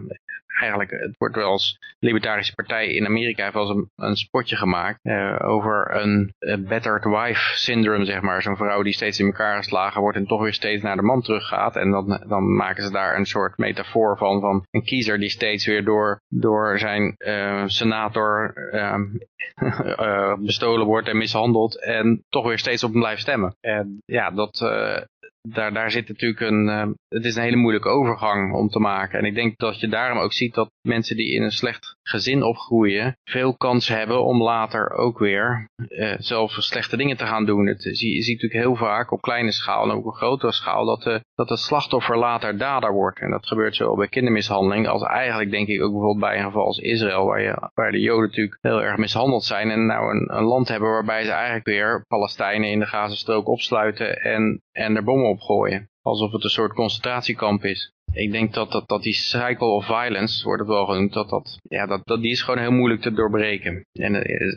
eigenlijk, het wordt wel als Libertarische Partij in Amerika heeft wel eens een, een spotje gemaakt uh, over een, battered wife syndrome, zeg maar. Zo'n vrouw die steeds in elkaar geslagen wordt en toch weer steeds naar de man teruggaat. En dan, dan maken ze daar een soort metafoor van, van een kiezer die steeds weer door, door zijn uh, senator uh, bestolen wordt en mishandeld en toch weer steeds op hem blijft stemmen. En ja, dat, daar, daar zit natuurlijk een, uh, het is een hele moeilijke overgang om te maken. En ik denk dat je daarom ook ziet dat mensen die in een slecht gezin opgroeien, veel kans hebben om later ook weer uh, zelf slechte dingen te gaan doen. Het, je, ziet natuurlijk heel vaak op kleine schaal en ook op grotere schaal dat, de, dat het slachtoffer later dader wordt. En dat gebeurt zowel bij kindermishandeling als eigenlijk denk ik ook bijvoorbeeld bij een geval als Israël, waar, je, waar de Joden natuurlijk heel erg mishandeld zijn en nou een, een land hebben waarbij ze eigenlijk weer Palestijnen in de Gazastrook opsluiten en, en er bommen opgooien. Alsof het een soort concentratiekamp is. Ik denk dat, dat, dat die cycle of violence, wordt het wel genoemd, dat, dat, ja, dat, dat die is gewoon heel moeilijk te doorbreken. En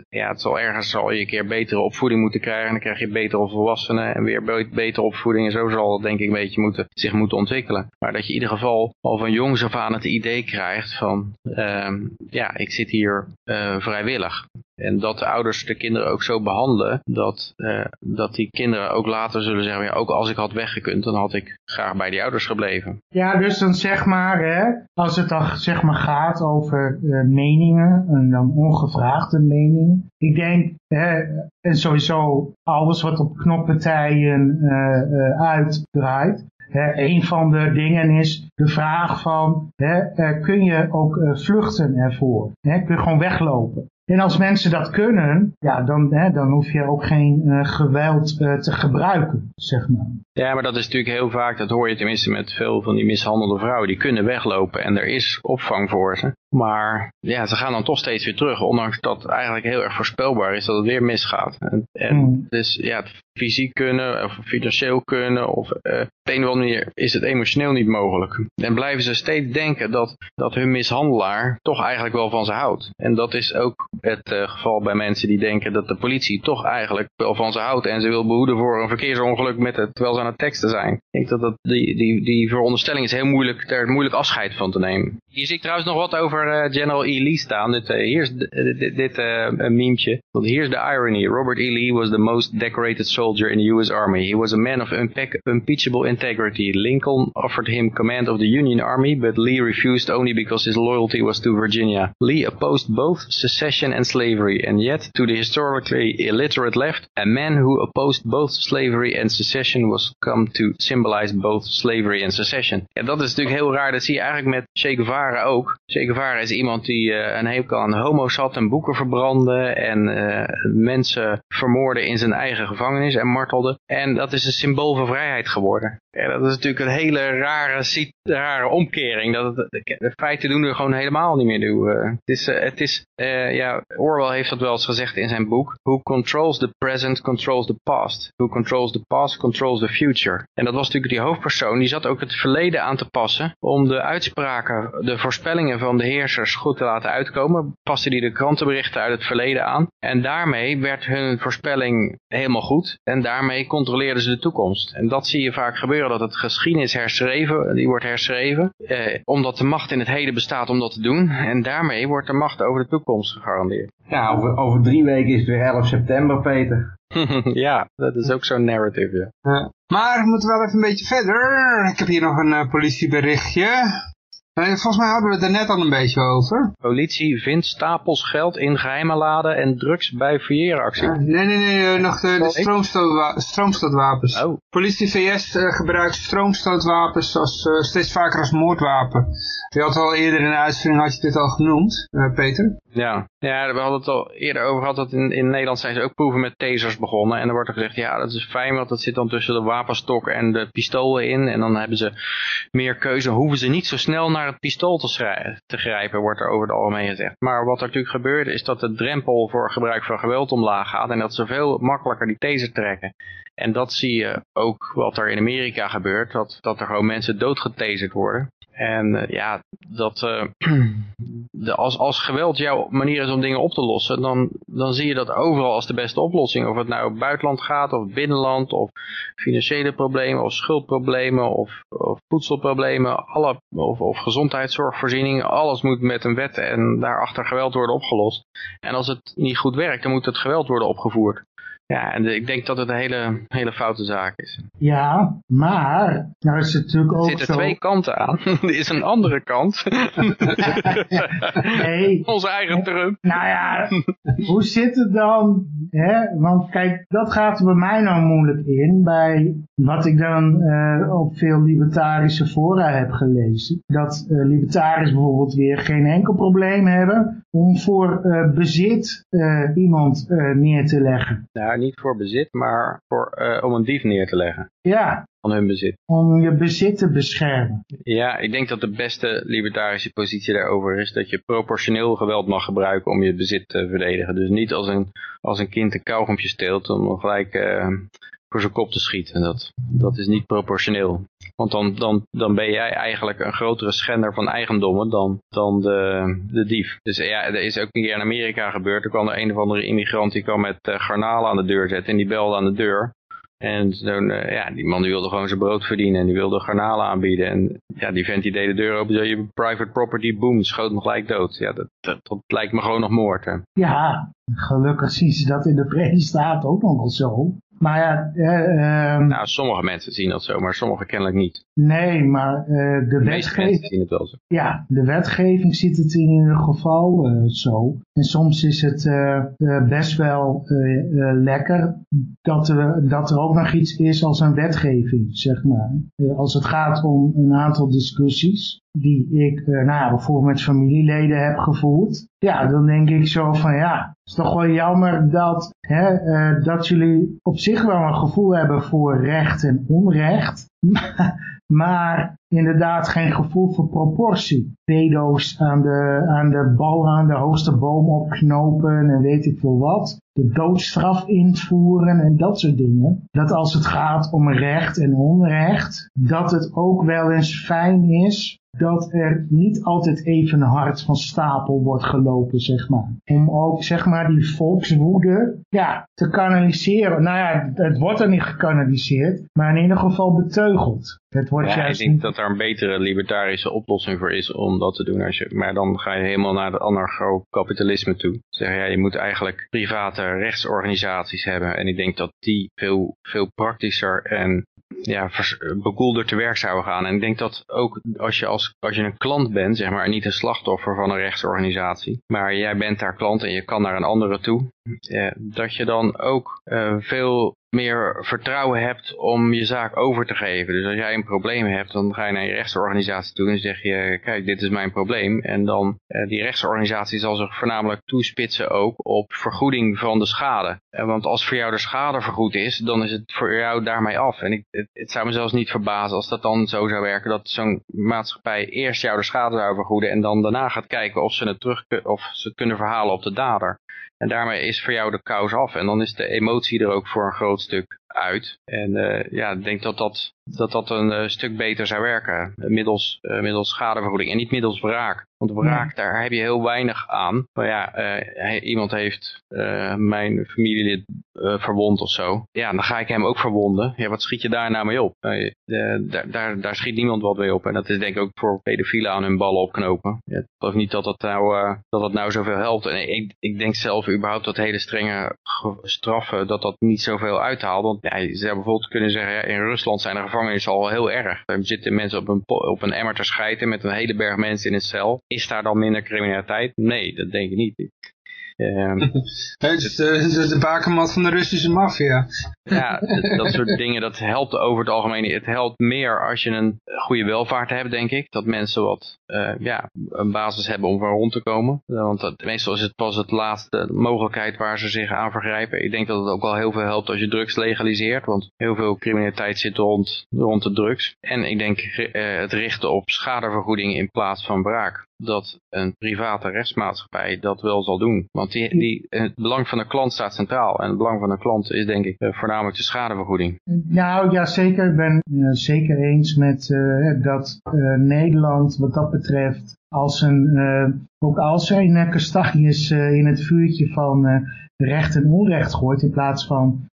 ja, het zal ergens zal je een keer betere opvoeding moeten krijgen. En dan krijg je betere volwassenen en weer betere opvoeding. En zo zal het denk ik een beetje moeten, zich moeten ontwikkelen. Maar dat je in ieder geval al van jongs af aan het idee krijgt van, uh, ja, ik zit hier uh, vrijwillig. En dat de ouders de kinderen ook zo behandelen, dat, uh, dat die kinderen ook later zullen zeggen, ja, ook als ik had weggekund, dan had ik graag bij die ouders gebleven. Ja, dus dan zeg maar, hè, als het dan zeg maar gaat over uh, meningen, en dan ongevraagde meningen. Ik denk, hè, en sowieso alles wat op knoppartijen uh, uitdraait, He, een van de dingen is de vraag van, he, kun je ook vluchten ervoor? Kun je gewoon weglopen? En als mensen dat kunnen, ja, dan, hè, dan hoef je ook geen uh, geweld uh, te gebruiken, zeg maar. Ja, maar dat is natuurlijk heel vaak, dat hoor je tenminste met veel van die mishandelde vrouwen. Die kunnen weglopen en er is opvang voor ze. Maar ja, ze gaan dan toch steeds weer terug, ondanks dat eigenlijk heel erg voorspelbaar is dat het weer misgaat. En, en hmm. Dus ja, fysiek kunnen of financieel kunnen of uh, op een of andere manier is het emotioneel niet mogelijk. En blijven ze steeds denken dat, dat hun mishandelaar toch eigenlijk wel van ze houdt. En dat is ook het uh, geval bij mensen die denken dat de politie toch eigenlijk wel van ze houdt en ze wil behoeden voor een verkeersongeluk met het, terwijl ze aan het teksten zijn. Ik denk dat, dat die, die, die veronderstelling is heel moeilijk, daar moeilijk afscheid van te nemen. Hier zie ik trouwens nog wat over uh, General E. Lee staan. Dit, hier is dit, dit memetje. Want here's the irony. Robert E. Lee was the most decorated soldier in the U.S. Army. He was a man of unimpeachable integrity. Lincoln offered him command of the Union Army, but Lee refused only because his loyalty was to Virginia. Lee opposed both secession and slavery, and yet, to the historically illiterate left, a man who opposed both slavery and secession was come to symbolize both slavery and secession. Ja, dat is natuurlijk heel raar. Dat zie je eigenlijk met Che Guevara ook. Che is iemand die uh, een hekel aan homo's had en boeken verbrandde en uh, mensen vermoorde in zijn eigen gevangenis en martelde. En dat is een symbool van vrijheid geworden. Ja, dat is natuurlijk een hele rare, rare omkering. Dat het, de feiten doen er gewoon helemaal niet meer toe. Uh, het is, het is ja, Orwell heeft dat wel eens gezegd in zijn boek. Who controls the present controls the past. Who controls the past controls the future. En dat was natuurlijk die hoofdpersoon. Die zat ook het verleden aan te passen. Om de uitspraken, de voorspellingen van de heersers goed te laten uitkomen. Paste die de krantenberichten uit het verleden aan. En daarmee werd hun voorspelling helemaal goed. En daarmee controleerden ze de toekomst. En dat zie je vaak gebeuren. Dat het geschiedenis herschreven, die wordt herschreven. Eh, omdat de macht in het heden bestaat om dat te doen. En daarmee wordt de macht over de toekomst gegarandeerd. Ja, over, over drie weken is het weer 11 september, Peter. ja, dat is ook zo'n narrative, ja. ja. Maar we moeten wel even een beetje verder. Ik heb hier nog een uh, politieberichtje. Volgens mij hadden we het er net al een beetje over. Politie vindt stapels geld in geheime laden en drugs bij fouilleeractie. nee, nee, nee, uh, nog de, de stroomstootwa stroomstootwapens. Oh. Politie VS uh, gebruikt stroomstootwapens als, steeds vaker als moordwapen. Je had al eerder in een uitzending had je dit al genoemd, Peter. Ja. ja, we hadden het al eerder over gehad dat in, in Nederland zijn ze ook proeven met tasers begonnen. En dan wordt er gezegd, ja dat is fijn, want dat zit dan tussen de wapenstok en de pistolen in. En dan hebben ze meer keuze, hoeven ze niet zo snel naar het pistool te, grijpen, wordt er over het algemeen gezegd. Maar wat er natuurlijk gebeurt is dat de drempel voor gebruik van geweld omlaag gaat. En dat ze veel makkelijker die taser trekken. En dat zie je ook wat er in Amerika gebeurt, dat, dat er gewoon mensen doodgetaserd worden. En uh, ja, dat, uh, de, als, als geweld jouw manier is om dingen op te lossen, dan, dan zie je dat overal als de beste oplossing. Of het nou buitenland gaat, of binnenland, of financiële problemen, of schuldproblemen, of, of voedselproblemen, alle, of, of gezondheidszorgvoorziening. Alles moet met een wet en daarachter geweld worden opgelost. En als het niet goed werkt, dan moet het geweld worden opgevoerd. Ja, en ik denk dat het een hele, hele foute zaak is. Ja, maar nou is het natuurlijk ook Er zitten twee kanten aan. er is een andere kant. nee. Onze eigen Trump. Nou ja, hoe zit het dan? Hè? Want kijk, dat gaat er bij mij nou moeilijk in. Bij wat ik dan uh, op veel libertarische fora heb gelezen. Dat uh, libertariërs bijvoorbeeld weer geen enkel probleem hebben om voor uh, bezit iemand neer te leggen. Niet voor bezit, maar voor, uh, om een dief neer te leggen. Ja. Van hun bezit. Om je bezit te beschermen. Ja, ik denk dat de beste libertarische positie daarover is dat je proportioneel geweld mag gebruiken om je bezit te verdedigen. Dus niet als een, als een kind een kauwgompje steelt om gelijk uh, voor zijn kop te schieten. Dat, dat is niet proportioneel. Want dan, dan, dan ben jij eigenlijk een grotere schender van eigendommen dan, dan de, de dief. Dus ja, er is ook een keer in Amerika gebeurd. Er kwam er een of andere immigrant die kwam met uh, garnalen aan de deur zetten en die belde aan de deur. En zo'n, uh, ja, die man die wilde gewoon zijn brood verdienen en die wilde garnalen aanbieden. En ja, die vent die deed de deur open, zei je private property, boom, schoot me gelijk dood. Ja, dat, dat, lijkt me gewoon nog moord. Ja, gelukkig zien ze dat in de Verenigde Staten ook nog wel zo. Maar ja, eh, nou, sommige mensen zien dat zo, maar sommige kennelijk niet. Nee, maar uh, de, de wetgeving... zien het wel zo. Ja, de wetgeving ziet het in ieder geval uh, zo. En soms is het best wel lekker dat er, dat er ook nog iets is als een wetgeving, zeg maar. als het gaat om een aantal discussies die ik nou, bijvoorbeeld met familieleden heb gevoerd. Ja, dan denk ik zo van ja, het is toch wel jammer dat, hè, dat jullie op zich wel een gevoel hebben voor recht en onrecht. maar inderdaad geen gevoel voor proportie. Pedo's aan de, aan de bal, aan de hoogste boom opknopen en weet ik veel wat. De doodstraf invoeren en dat soort dingen. Dat als het gaat om recht en onrecht, dat het ook wel eens fijn is dat er niet altijd even hard van stapel wordt gelopen, zeg maar. Om ook, zeg maar, die volkswoede, ja, te kanaliseren. Nou ja, het wordt er niet gekanaliseerd, maar in ieder geval beteugeld. Het wordt ja, juist ik denk dat er een betere libertarische oplossing voor is om dat te doen. Als je, maar dan ga je helemaal naar het anarcho-kapitalisme toe. Zeg ja, je moet eigenlijk private rechtsorganisaties hebben. En ik denk dat die veel, veel praktischer en ja, bekoelder te werk zouden gaan. En ik denk dat ook als je, als, als je een klant bent, zeg maar, en niet een slachtoffer van een rechtsorganisatie, maar jij bent daar klant en je kan naar een andere toe, eh, dat je dan ook uh, veel meer vertrouwen hebt om je zaak over te geven. Dus als jij een probleem hebt, dan ga je naar je rechtsorganisatie toe en zeg je, kijk, dit is mijn probleem. En dan, uh, die rechtsorganisatie zal zich voornamelijk toespitsen ook op vergoeding van de schade. Uh, want als voor jou de schade vergoed is, dan is het voor jou daarmee af. En ik, het, het zou me zelfs niet verbazen als dat dan zo zou werken, dat zo'n maatschappij eerst jou de schade zou vergoeden en dan daarna gaat kijken of ze het terug of ze het kunnen verhalen op de dader. En daarmee is voor jou de kous af. En dan is de emotie er ook voor een groot stuk uit. En uh, ja, ik denk dat dat, dat, dat een uh, stuk beter zou werken. Middels, uh, middels schadevergoeding en niet middels wraak. Want wraak, daar heb je heel weinig aan. Maar ja, iemand heeft mijn familielid verwond of zo. Ja, dan ga ik hem ook verwonden. Ja, wat schiet je daar nou mee op? daar, daar, daar schiet niemand wat mee op. En dat is denk ik ook voor pedofielen aan hun ballen opknopen. Ja, ik geloof niet dat dat nou, dat dat nou zoveel helpt. En ik, ik denk zelf überhaupt dat hele strenge straffen, dat dat niet zoveel uithaalt. Want ja, je zou bijvoorbeeld kunnen zeggen, ja, in Rusland zijn de gevangenissen al heel erg. Daar zitten mensen op een, op een emmer te schijten met een hele berg mensen in het cel. Is daar dan minder criminaliteit? Nee, dat denk ik niet. Um, het is de, de, bakermat van de Russische maffia. Ja, dat soort dingen, dat helpt over het algemeen. Het helpt meer als je een goede welvaart hebt, denk ik. Dat mensen wat, uh, ja, een basis hebben om van rond te komen. Want dat, meestal is het pas het laatste mogelijkheid waar ze zich aan vergrijpen. Ik denk dat het ook wel heel veel helpt als je drugs legaliseert. Want heel veel criminaliteit zit rond, rond de drugs. En ik denk uh, het richten op schadevergoeding in plaats van braak dat een private rechtsmaatschappij dat wel zal doen. Want die, die, het belang van de klant staat centraal. En het belang van de klant is denk ik uh, voornamelijk de schadevergoeding. Nou ja, zeker. Ik ben uh, zeker eens met uh, dat Nederland wat dat betreft als een, ook als kastanjes in het vuurtje van recht en onrecht gooit in plaats van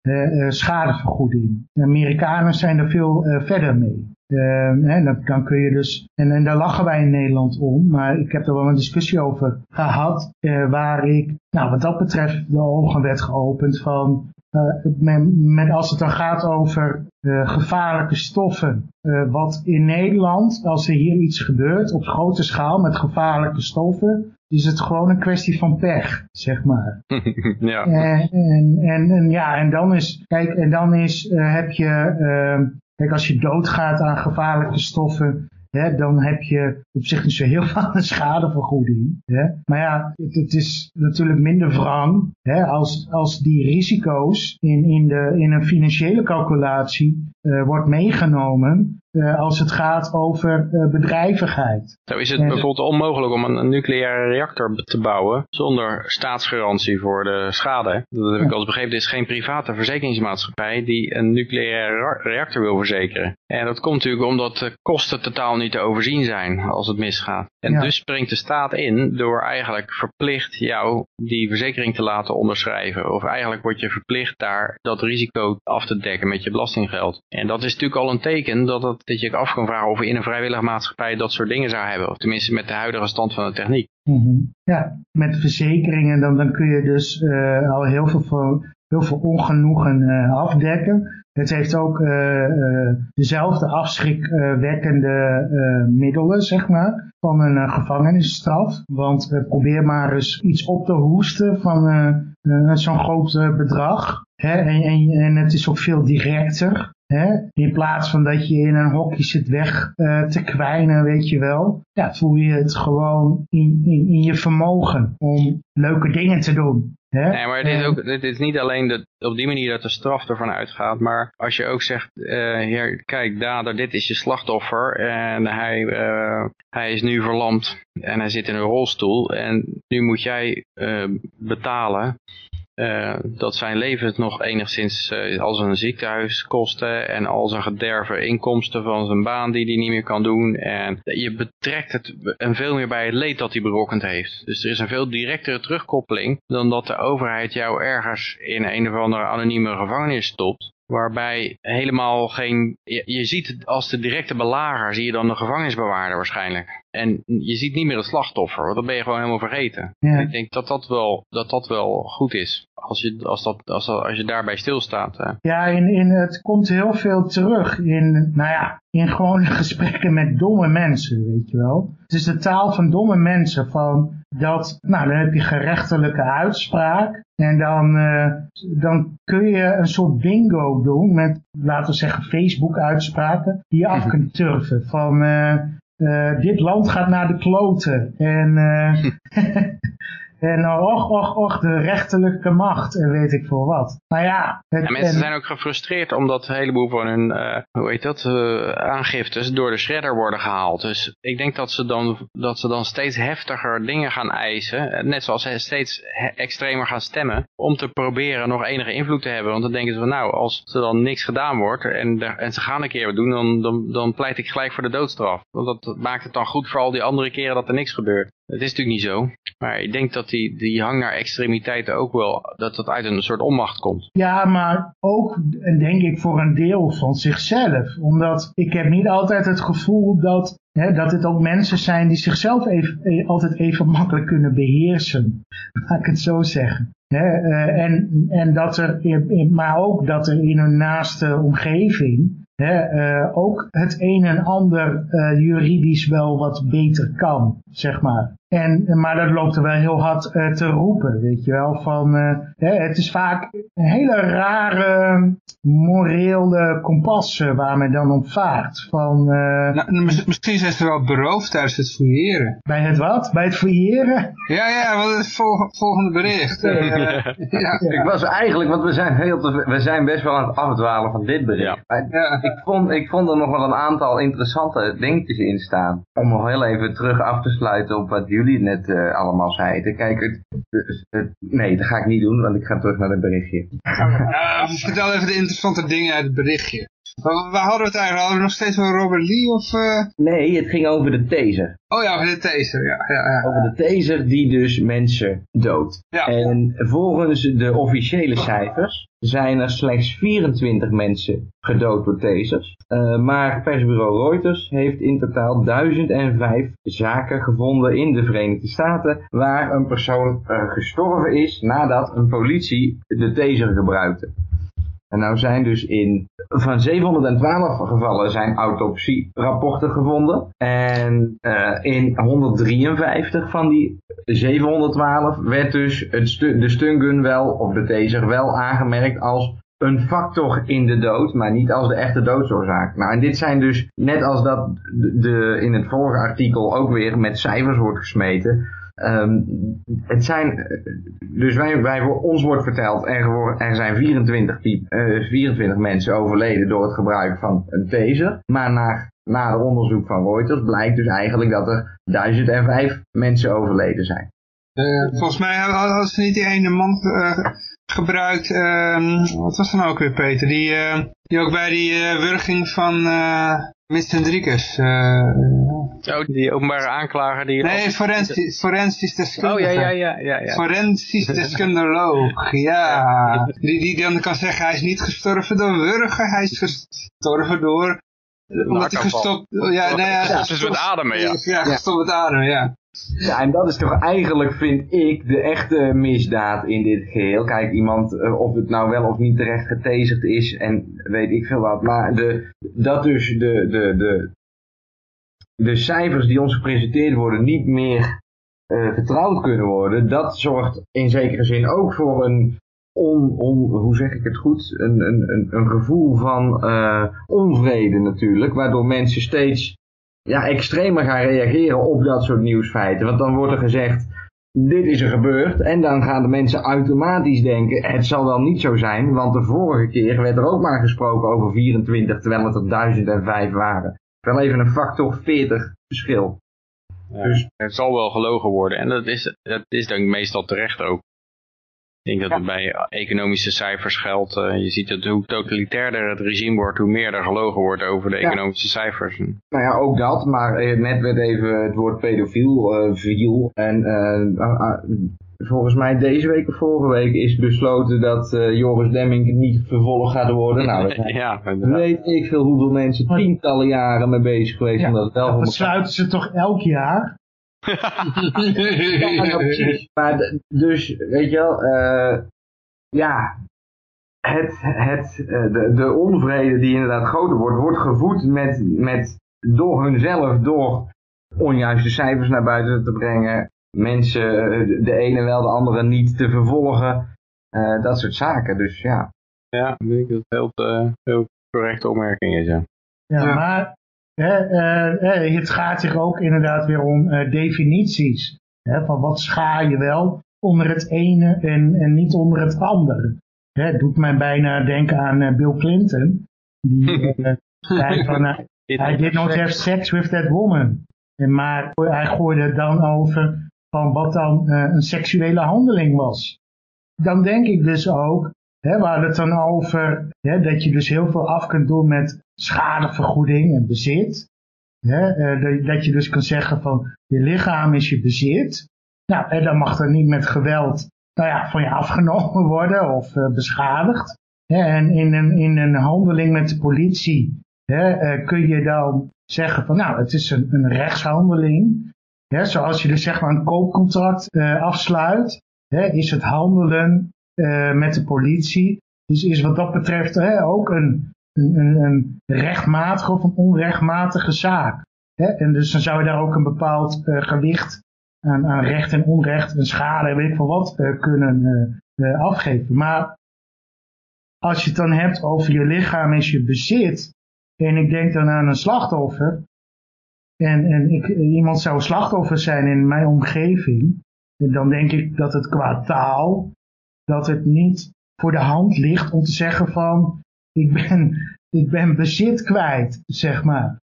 schadevergoeding. De Amerikanen zijn er veel verder mee. Hè, dan, dan, kun je dus, en, en daar lachen wij in Nederland om, maar ik heb er wel een discussie over gehad, uh, waar ik, nou wat dat betreft, de ogen werd geopend van, uh, met, als het dan gaat over gevaarlijke stoffen, wat in Nederland, als er hier iets gebeurt op grote schaal met gevaarlijke stoffen, is het gewoon een kwestie van pech, zeg maar. ja. En, en, en, en, ja, en dan is, kijk, en dan is, heb je ehm, Kijk, als je doodgaat aan gevaarlijke stoffen, hè, dan heb je op zich niet zo heel veel schadevergoeding. Hè. Maar ja, het, het, is natuurlijk minder wrang hè, als, als die risico's in, in, de, in een financiële calculatie wordt meegenomen uh, als het gaat over uh, bedrijvigheid. Zo is het bijvoorbeeld onmogelijk om een, nucleaire reactor te bouwen zonder staatsgarantie voor de schade. Dat heb ik al begrepen. Er is geen private verzekeringsmaatschappij die een nucleaire reactor wil verzekeren. En dat komt natuurlijk omdat de kosten totaal niet te overzien zijn als het misgaat. En ja. dus springt de staat in door eigenlijk verplicht jou die verzekering te laten onderschrijven. Of eigenlijk word je verplicht daar dat risico af te dekken met je belastinggeld. En dat is natuurlijk al een teken dat, het, dat je af kan vragen of je in een vrijwillige maatschappij dat soort dingen zou hebben. Of tenminste met de huidige stand van de techniek. Mhm. Ja, met verzekeringen dan, dan kun je dus uh, al heel veel, veel ongenoegen uh, afdekken. Het heeft ook uh, dezelfde afschrikwekkende middelen, zeg maar, van een gevangenisstraf. Want probeer maar eens iets op te hoesten van zo'n groot bedrag. En, en, en het is ook veel directer. Hè? In plaats van dat je in een hokje zit weg te kwijnen, weet je wel. Ja, voel je het gewoon in, in, in je vermogen om leuke dingen te doen. Nee, maar het is, ook, het is niet alleen de, op die manier dat de straf ervan uitgaat, maar als je ook zegt, uh, hier, kijk dader, dit is je slachtoffer en hij, uh, hij is nu verlamd en hij zit in een rolstoel en nu moet jij uh, betalen uh, dat zijn leven nog enigszins uh, als een ziekenhuis kosten en al zijn gederven inkomsten van zijn baan die hij niet meer kan doen. En je betrekt het en veel meer bij het leed dat hij berokkend heeft. Dus er is een veel directere terugkoppeling dan dat de overheid jou ergens in een of andere anonieme gevangenis stopt. Waarbij helemaal geen... Je, je ziet als de directe belager, zie je dan de gevangenisbewaarder waarschijnlijk. En je ziet niet meer het slachtoffer, want dan ben je gewoon helemaal vergeten. Ik denk dat dat wel, dat dat wel goed is, als je, als dat, als, als je daarbij stilstaat. Hè. Ja, in, in, het komt heel veel terug in, nou ja, in gewoon gesprekken met domme mensen, weet je wel. Het is de taal van domme mensen, van dat, nou dan heb je gerechtelijke uitspraak en dan, uh, dan kun je een soort bingo doen met, laten we zeggen, Facebook uitspraken die je af kunt turven. Van, uh, uh, dit land gaat naar de kloten. En, en och, och, och, de rechterlijke macht en weet ik veel wat. Nou ja. Het, en mensen zijn ook gefrustreerd omdat een heleboel van hun, uh, hoe heet dat, aangiftes door de shredder worden gehaald. Dus ik denk dat ze, dan, dat ze dan steeds heftiger dingen gaan eisen. Net zoals ze steeds extremer gaan stemmen. Om te proberen nog enige invloed te hebben. Want dan denken ze van nou, als er dan niks gedaan wordt en, en ze gaan een keer wat doen, dan, dan, dan pleit ik gelijk voor de doodstraf. Want dat maakt het dan goed voor al die andere keren dat er niks gebeurt. Het is natuurlijk niet zo. Maar ik denk dat die, die hang naar extremiteiten ook wel, dat dat uit een soort onmacht komt. Ja, maar ook denk ik voor een deel van zichzelf. Omdat ik heb niet altijd het gevoel dat, hè, dat het ook mensen zijn die zichzelf even, eh, altijd even makkelijk kunnen beheersen. Laat ik het zo zeggen. Hè, uh, en, en dat er, maar ook dat er in hun naaste omgeving uh, ook het een en ander uh, juridisch wel wat beter kan, zeg maar. En, maar dat loopt er wel heel hard uh, te roepen, weet je wel. Van, uh, hè, het is vaak een hele rare morele kompas waar men dan op vaart. Van, uh, nou, misschien zijn ze wel beroofd tijdens het fouilleren. Bij het wat? Bij het fouilleren? Ja, ja, wat is het volgende bericht? ja. Ik was eigenlijk, want we zijn, heel te, we zijn best wel aan het afdwalen van dit bericht. Ja. Ik, vond, ik vond er nog wel een aantal interessante dingetjes in staan. Om nog heel even terug af te sluiten op wat jullie net uh, allemaal zeiden. Kijk, het, nee, dat ga ik niet doen, want ik ga terug naar het berichtje. Uh, vertel even de interessante dingen uit het berichtje. Waar hadden we het eigenlijk? Hadden we nog steeds over Robert Lee? Of, uh... Nee, het ging over de taser. Oh ja, over de taser, ja. ja, ja. Over de taser die dus mensen doodt. Ja. En volgens de officiële cijfers zijn er slechts 24 mensen gedood door tasers. Uh, maar persbureau Reuters heeft in totaal 1005 zaken gevonden in de Verenigde Staten waar een persoon uh, gestorven is nadat een politie de taser gebruikte. En nou zijn dus in van 712 gevallen zijn autopsierapporten gevonden. En uh, in 153 van die 712 werd dus het de stungun wel, of de taser wel aangemerkt als een factor in de dood, maar niet als de echte doodsoorzaak. Nou, en dit zijn dus, net als dat de, in het vorige artikel ook weer met cijfers wordt gesmeten, ehm, het zijn, dus wij, wij, ons wordt verteld, er, er zijn 24, type, uh, 24 mensen overleden door het gebruik van een taser. Maar na, na onderzoek van Reuters blijkt dus eigenlijk dat er 1005 mensen overleden zijn. Uh, volgens mij hadden ze niet die ene man uh, gebruikt, uh, wat was dan ook weer Peter, die, die ook bij die wurging van Mr. Hendrikus. oh, die openbare aanklager die... Nee, forensisch, forensisch deskundige. Oh ja, ja, ja. ja, ja. Forensisch deskundeloog, ja. Die, die dan kan zeggen, hij is niet gestorven door wurgen, hij is gestorven door... Omdat hij gestopt... Ja, ja, dus met ademen, ja. Ja, gestopt met ademen, ja. Ja, en dat is toch eigenlijk, vind ik, de echte misdaad in dit geheel. Kijk, iemand, uh, of het nou wel of niet terecht getaserd is en weet ik veel wat. Maar de, dat dus de, de, de, de cijfers die ons gepresenteerd worden niet meer uh, vertrouwd kunnen worden. Dat zorgt in zekere zin ook voor een on, on, hoe zeg ik het goed, een, een, een, gevoel van uh, onvrede natuurlijk. Waardoor mensen steeds ja, extremer gaan reageren op dat soort nieuwsfeiten. Want dan wordt er gezegd, dit is er gebeurd. En dan gaan de mensen automatisch denken, het zal wel niet zo zijn. Want de vorige keer werd er ook maar gesproken over 24, terwijl het er 1005 waren. Wel even een factor 40 verschil. Ja, dus, het zal wel gelogen worden. En dat is, dat is denk ik meestal terecht ook. Ik denk dat het bij economische cijfers geldt. Uh, je ziet dat hoe totalitairder het regime wordt, hoe meer er gelogen wordt over de economische cijfers. Nou ja, ook dat. Maar eh, net werd even het woord pedofiel uh, viel. En volgens mij deze week of vorige week is besloten dat Joris Demming niet vervolgd gaat worden. Nou, daar ja, weet ik veel hoeveel mensen tientallen jaren mee bezig geweest. Ja, om dat wel dat besluiten ze toch elk jaar? Ja, precies. Maar dus, weet je wel, uh, ja, het, het, uh, de, de onvrede die inderdaad groter wordt, wordt gevoed met, met door hunzelf, door onjuiste cijfers naar buiten te brengen, mensen eh, de ene wel, de andere niet te vervolgen, uh, dat soort zaken. Dus ja. Ja, ik denk dat het heel, heel correcte opmerking is, ja. Ja, maar het gaat zich ook inderdaad weer om definities. van wat schaar je wel onder het ene en, en niet onder het andere. Het doet mij bijna denken aan Bill Clinton. Die zei van, I did not have sex with that woman. En maar hij gooide het dan over van wat dan een seksuele handeling was. Dan denk ik dus ook, hè, we het dan over hè, dat je dus heel veel af kunt doen met schadevergoeding en bezit. Uh, dat je dus kan zeggen van je lichaam is je bezit. Nou, en dan mag er niet met geweld nou ja, van je afgenomen worden of uh, beschadigd. En in een, in een handeling met de politie uh, kun je dan zeggen van nou, het is een, een rechtshandeling. Zoals je dus zeg maar een koopcontract afsluit, is het handelen met de politie. Dus is wat dat betreft hè, ook een, een, een, rechtmatige of een onrechtmatige zaak. Hè? En dus dan zou je daar ook een bepaald uh, gewicht aan, aan, recht en onrecht en schade, weet ik veel wat, uh, kunnen afgeven. Maar als je het dan hebt over je lichaam is je bezit, en ik denk dan aan een slachtoffer, en, en ik, iemand zou slachtoffer zijn in mijn omgeving, dan denk ik dat het qua taal, dat het niet voor de hand ligt om te zeggen van, ik ben, ik ben bezit kwijt, zeg maar.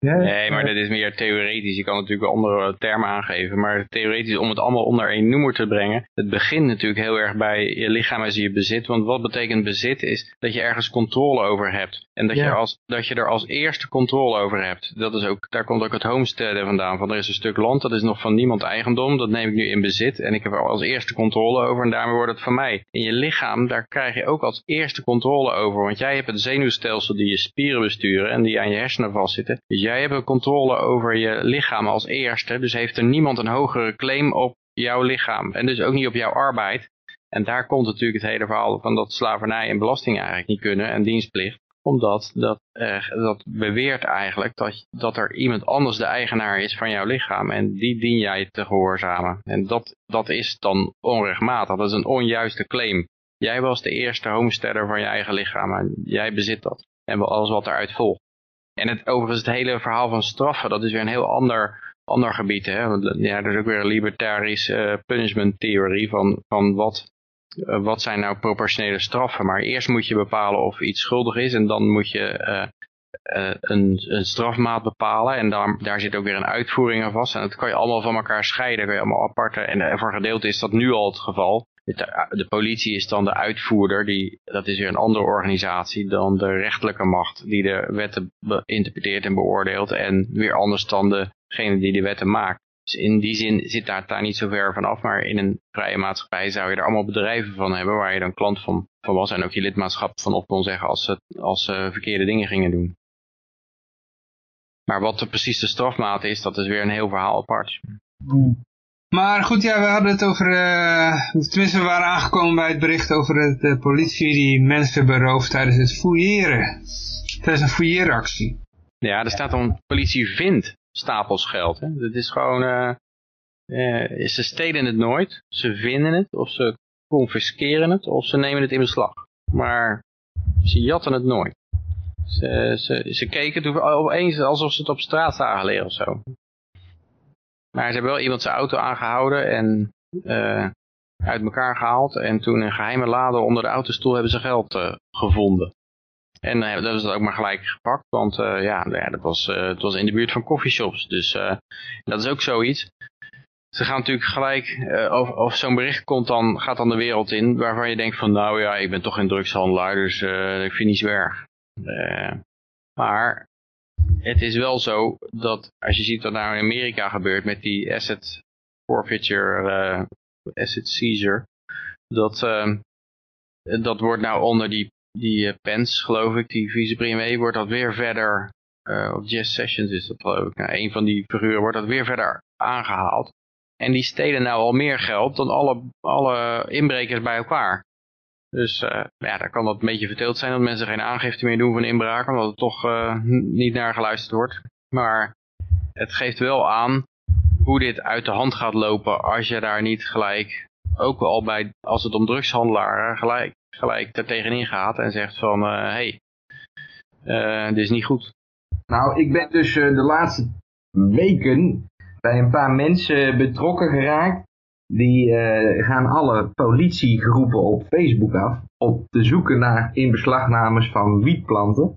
Nee, maar dat is meer theoretisch. Je kan natuurlijk wel andere termen aangeven. Maar theoretisch, om het allemaal onder één noemer te brengen. Het begint natuurlijk heel erg bij je lichaam als je bezit. Want wat betekent bezit is dat je ergens controle over hebt. En dat, je, als, dat je er als eerste controle over hebt. Dat is ook, daar komt ook het homesteaden vandaan. Van er is een stuk land, dat is nog van niemand eigendom. Dat neem ik nu in bezit. En ik heb er als eerste controle over. En daarmee wordt het van mij. In je lichaam, daar krijg je ook als eerste controle over. Want jij hebt het zenuwstelsel die je spieren besturen. En die aan je hersenen vastzitten. Dus jij hebt controle over je lichaam als eerste. Dus heeft er niemand een hogere claim op jouw lichaam. En dus ook niet op jouw arbeid. En daar komt natuurlijk het hele verhaal van dat slavernij en belasting eigenlijk niet kunnen en dienstplicht omdat dat, eh, dat beweert eigenlijk dat, dat er iemand anders de eigenaar is van jouw lichaam. En die dien jij te gehoorzamen. En dat, dat is dan onrechtmatig. Dat is een onjuiste claim. Jij was de eerste homesteader van je eigen lichaam. En jij bezit dat. En alles wat eruit volgt. En het, overigens het hele verhaal van straffen, dat is weer een heel ander ander gebied. Hè? Want, ja, er is ook weer een libertarische punishment theorie van, van wat, wat zijn nou proportionele straffen. Maar eerst moet je bepalen of iets schuldig is en dan moet je een, een, strafmaat bepalen. En daar, daar zit ook weer een uitvoering aan vast. En dat kan je allemaal van elkaar scheiden, kan je allemaal aparte. En voor gedeelte is dat nu al het geval. De politie is dan de uitvoerder, die, dat is weer een andere organisatie dan de rechterlijke macht die de wetten interpreteert en beoordeelt en weer anders dan degene die de wetten maakt. Dus in die zin zit daar, daar niet zo ver van af, maar in een vrije maatschappij zou je er allemaal bedrijven van hebben waar je dan klant van, van was en ook je lidmaatschap van op kon zeggen als ze, als ze verkeerde dingen gingen doen. Maar wat de precies de strafmaat is, dat is weer een heel verhaal apart. Hmm. Maar goed, ja, we hadden het over, uh, tenminste we waren aangekomen bij het bericht over de politie die mensen berooft tijdens het fouilleren. Tijdens een fouilleeractie. Ja, er staat dan, politie vindt stapels geld. Hè? Dat is gewoon, uh, uh, ze stelen het nooit, ze vinden het, of ze confisceren het, of ze nemen het in beslag. Maar ze jatten het nooit. Ze, ze, ze keken toen opeens alsof ze het op straat zagen liggen of zo. Maar ze hebben wel iemand zijn auto aangehouden en uh, uit elkaar gehaald. En toen een geheime lade onder de autostoel hebben ze geld uh, gevonden. En uh, dat is ook maar gelijk gepakt, want ja, nou ja, dat was, het was in de buurt van coffeeshops. Dus dat is ook zoiets. Ze gaan natuurlijk gelijk, of, of zo'n bericht komt dan, gaat dan de wereld in, waarvan je denkt van nou ja, ik ben toch geen drugshandelaar, dus ik vind niets erg. maar het is wel zo dat als je ziet wat nou in Amerika gebeurt met die asset forfeiture, uh, asset seizure, dat, uh, dat wordt nou onder die, die uh, geloof ik, die vicepremier, wordt dat weer verder, of Jess Sessions is dat geloof ik, nou, een van die figuren wordt dat weer verder aangehaald. En die stelen nou al meer geld dan alle, alle inbrekers bij elkaar. Dus uh, ja, daar kan dat een beetje verteeld zijn dat mensen geen aangifte meer doen van inbraak, omdat het toch uh, niet naar geluisterd wordt. Maar het geeft wel aan hoe dit uit de hand gaat lopen als je daar niet gelijk, ook al bij, als het om drugshandelaren, gelijk, gelijk er tegenin gaat en zegt van, hé, hey, dit is niet goed. Nou, ik ben dus de laatste weken bij een paar mensen betrokken geraakt die uh, gaan alle politiegroepen op Facebook af op te zoeken naar inbeslagnames van wietplanten.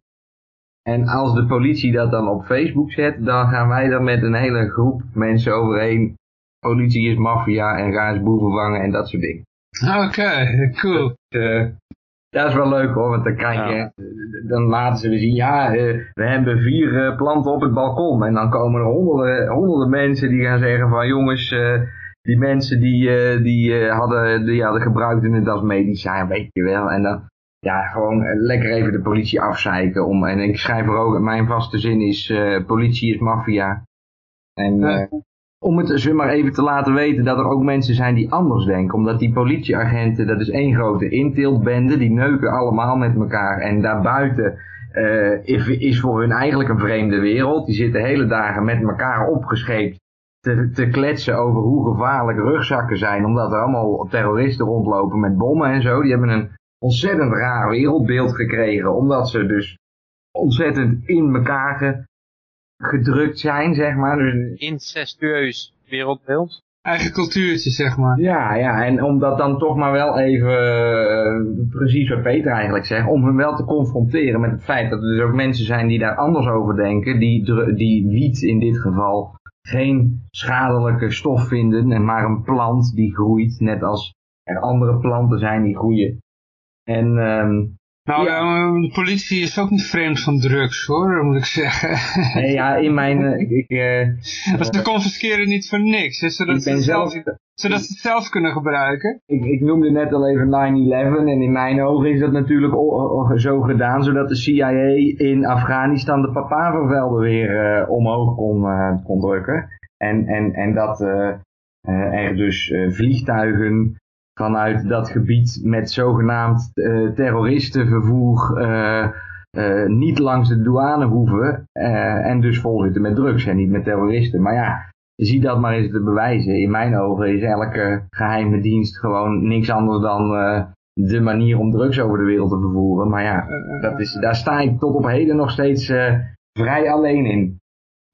En als de politie dat dan op Facebook zet, dan gaan wij er met een hele groep mensen overheen. Politie is maffia en ga eens boeven vangen en dat soort dingen. Oké, cool. Uh, dat is wel leuk hoor, want dan krijg je, dan laten ze weer zien, ja, uh, we hebben vier planten op het balkon. En dan komen er honderden, honderden mensen die gaan zeggen van jongens, die mensen die, uh, die, uh, hadden, die hadden gebruikt in het als medicijn, weet je wel. En dan, ja, gewoon eh, lekker even de politie afzeiken. Om, en ik schrijf er ook, mijn vaste zin is, uh, politie is maffia. En om het ze maar even te laten weten dat er ook mensen zijn die anders denken. Omdat die politieagenten, dat is één grote inteeltbende, die neuken allemaal met elkaar. En daarbuiten is, is voor hun eigenlijk een vreemde wereld. Die zitten hele dagen met elkaar opgescheept te, te kletsen over hoe gevaarlijk rugzakken zijn. Omdat er allemaal terroristen rondlopen met bommen en zo. Die hebben een ontzettend raar wereldbeeld gekregen. Omdat ze dus ontzettend in elkaar gedrukt zijn, zeg maar. Dus... Incestueus wereldbeeld. Eigen cultuurtje, zeg maar. Ja, ja, en om dat dan toch maar wel even, uh, precies wat Peter eigenlijk zegt, om hem wel te confronteren met het feit dat er dus ook mensen zijn die daar anders over denken, die, die wiet in dit geval geen schadelijke stof vinden en maar een plant die groeit, net als er andere planten zijn die groeien. En um, nou, ja. de politie is ook niet vreemd van drugs hoor, moet ik zeggen. Nee, ja, in mijn... Uh, ik, uh, ze confisceren niet voor niks, hè, zodat, ze zelf, zodat ze het zelf kunnen gebruiken. Ik, ik noemde net al even 9-11 en in mijn ogen is dat natuurlijk zo gedaan, zodat de CIA in Afghanistan de papavervelden weer uh, omhoog kon, kon drukken. En, en, en dat er dus vliegtuigen vanuit dat gebied met zogenaamd uh, terroristenvervoer uh, uh, niet langs de douane hoeven en dus vol zitten met drugs en niet met terroristen. Maar ja, zie dat maar eens te bewijzen. In mijn ogen is elke geheime dienst gewoon niks anders dan de manier om drugs over de wereld te vervoeren. Maar ja, dat is, daar sta ik tot op heden nog steeds vrij alleen in.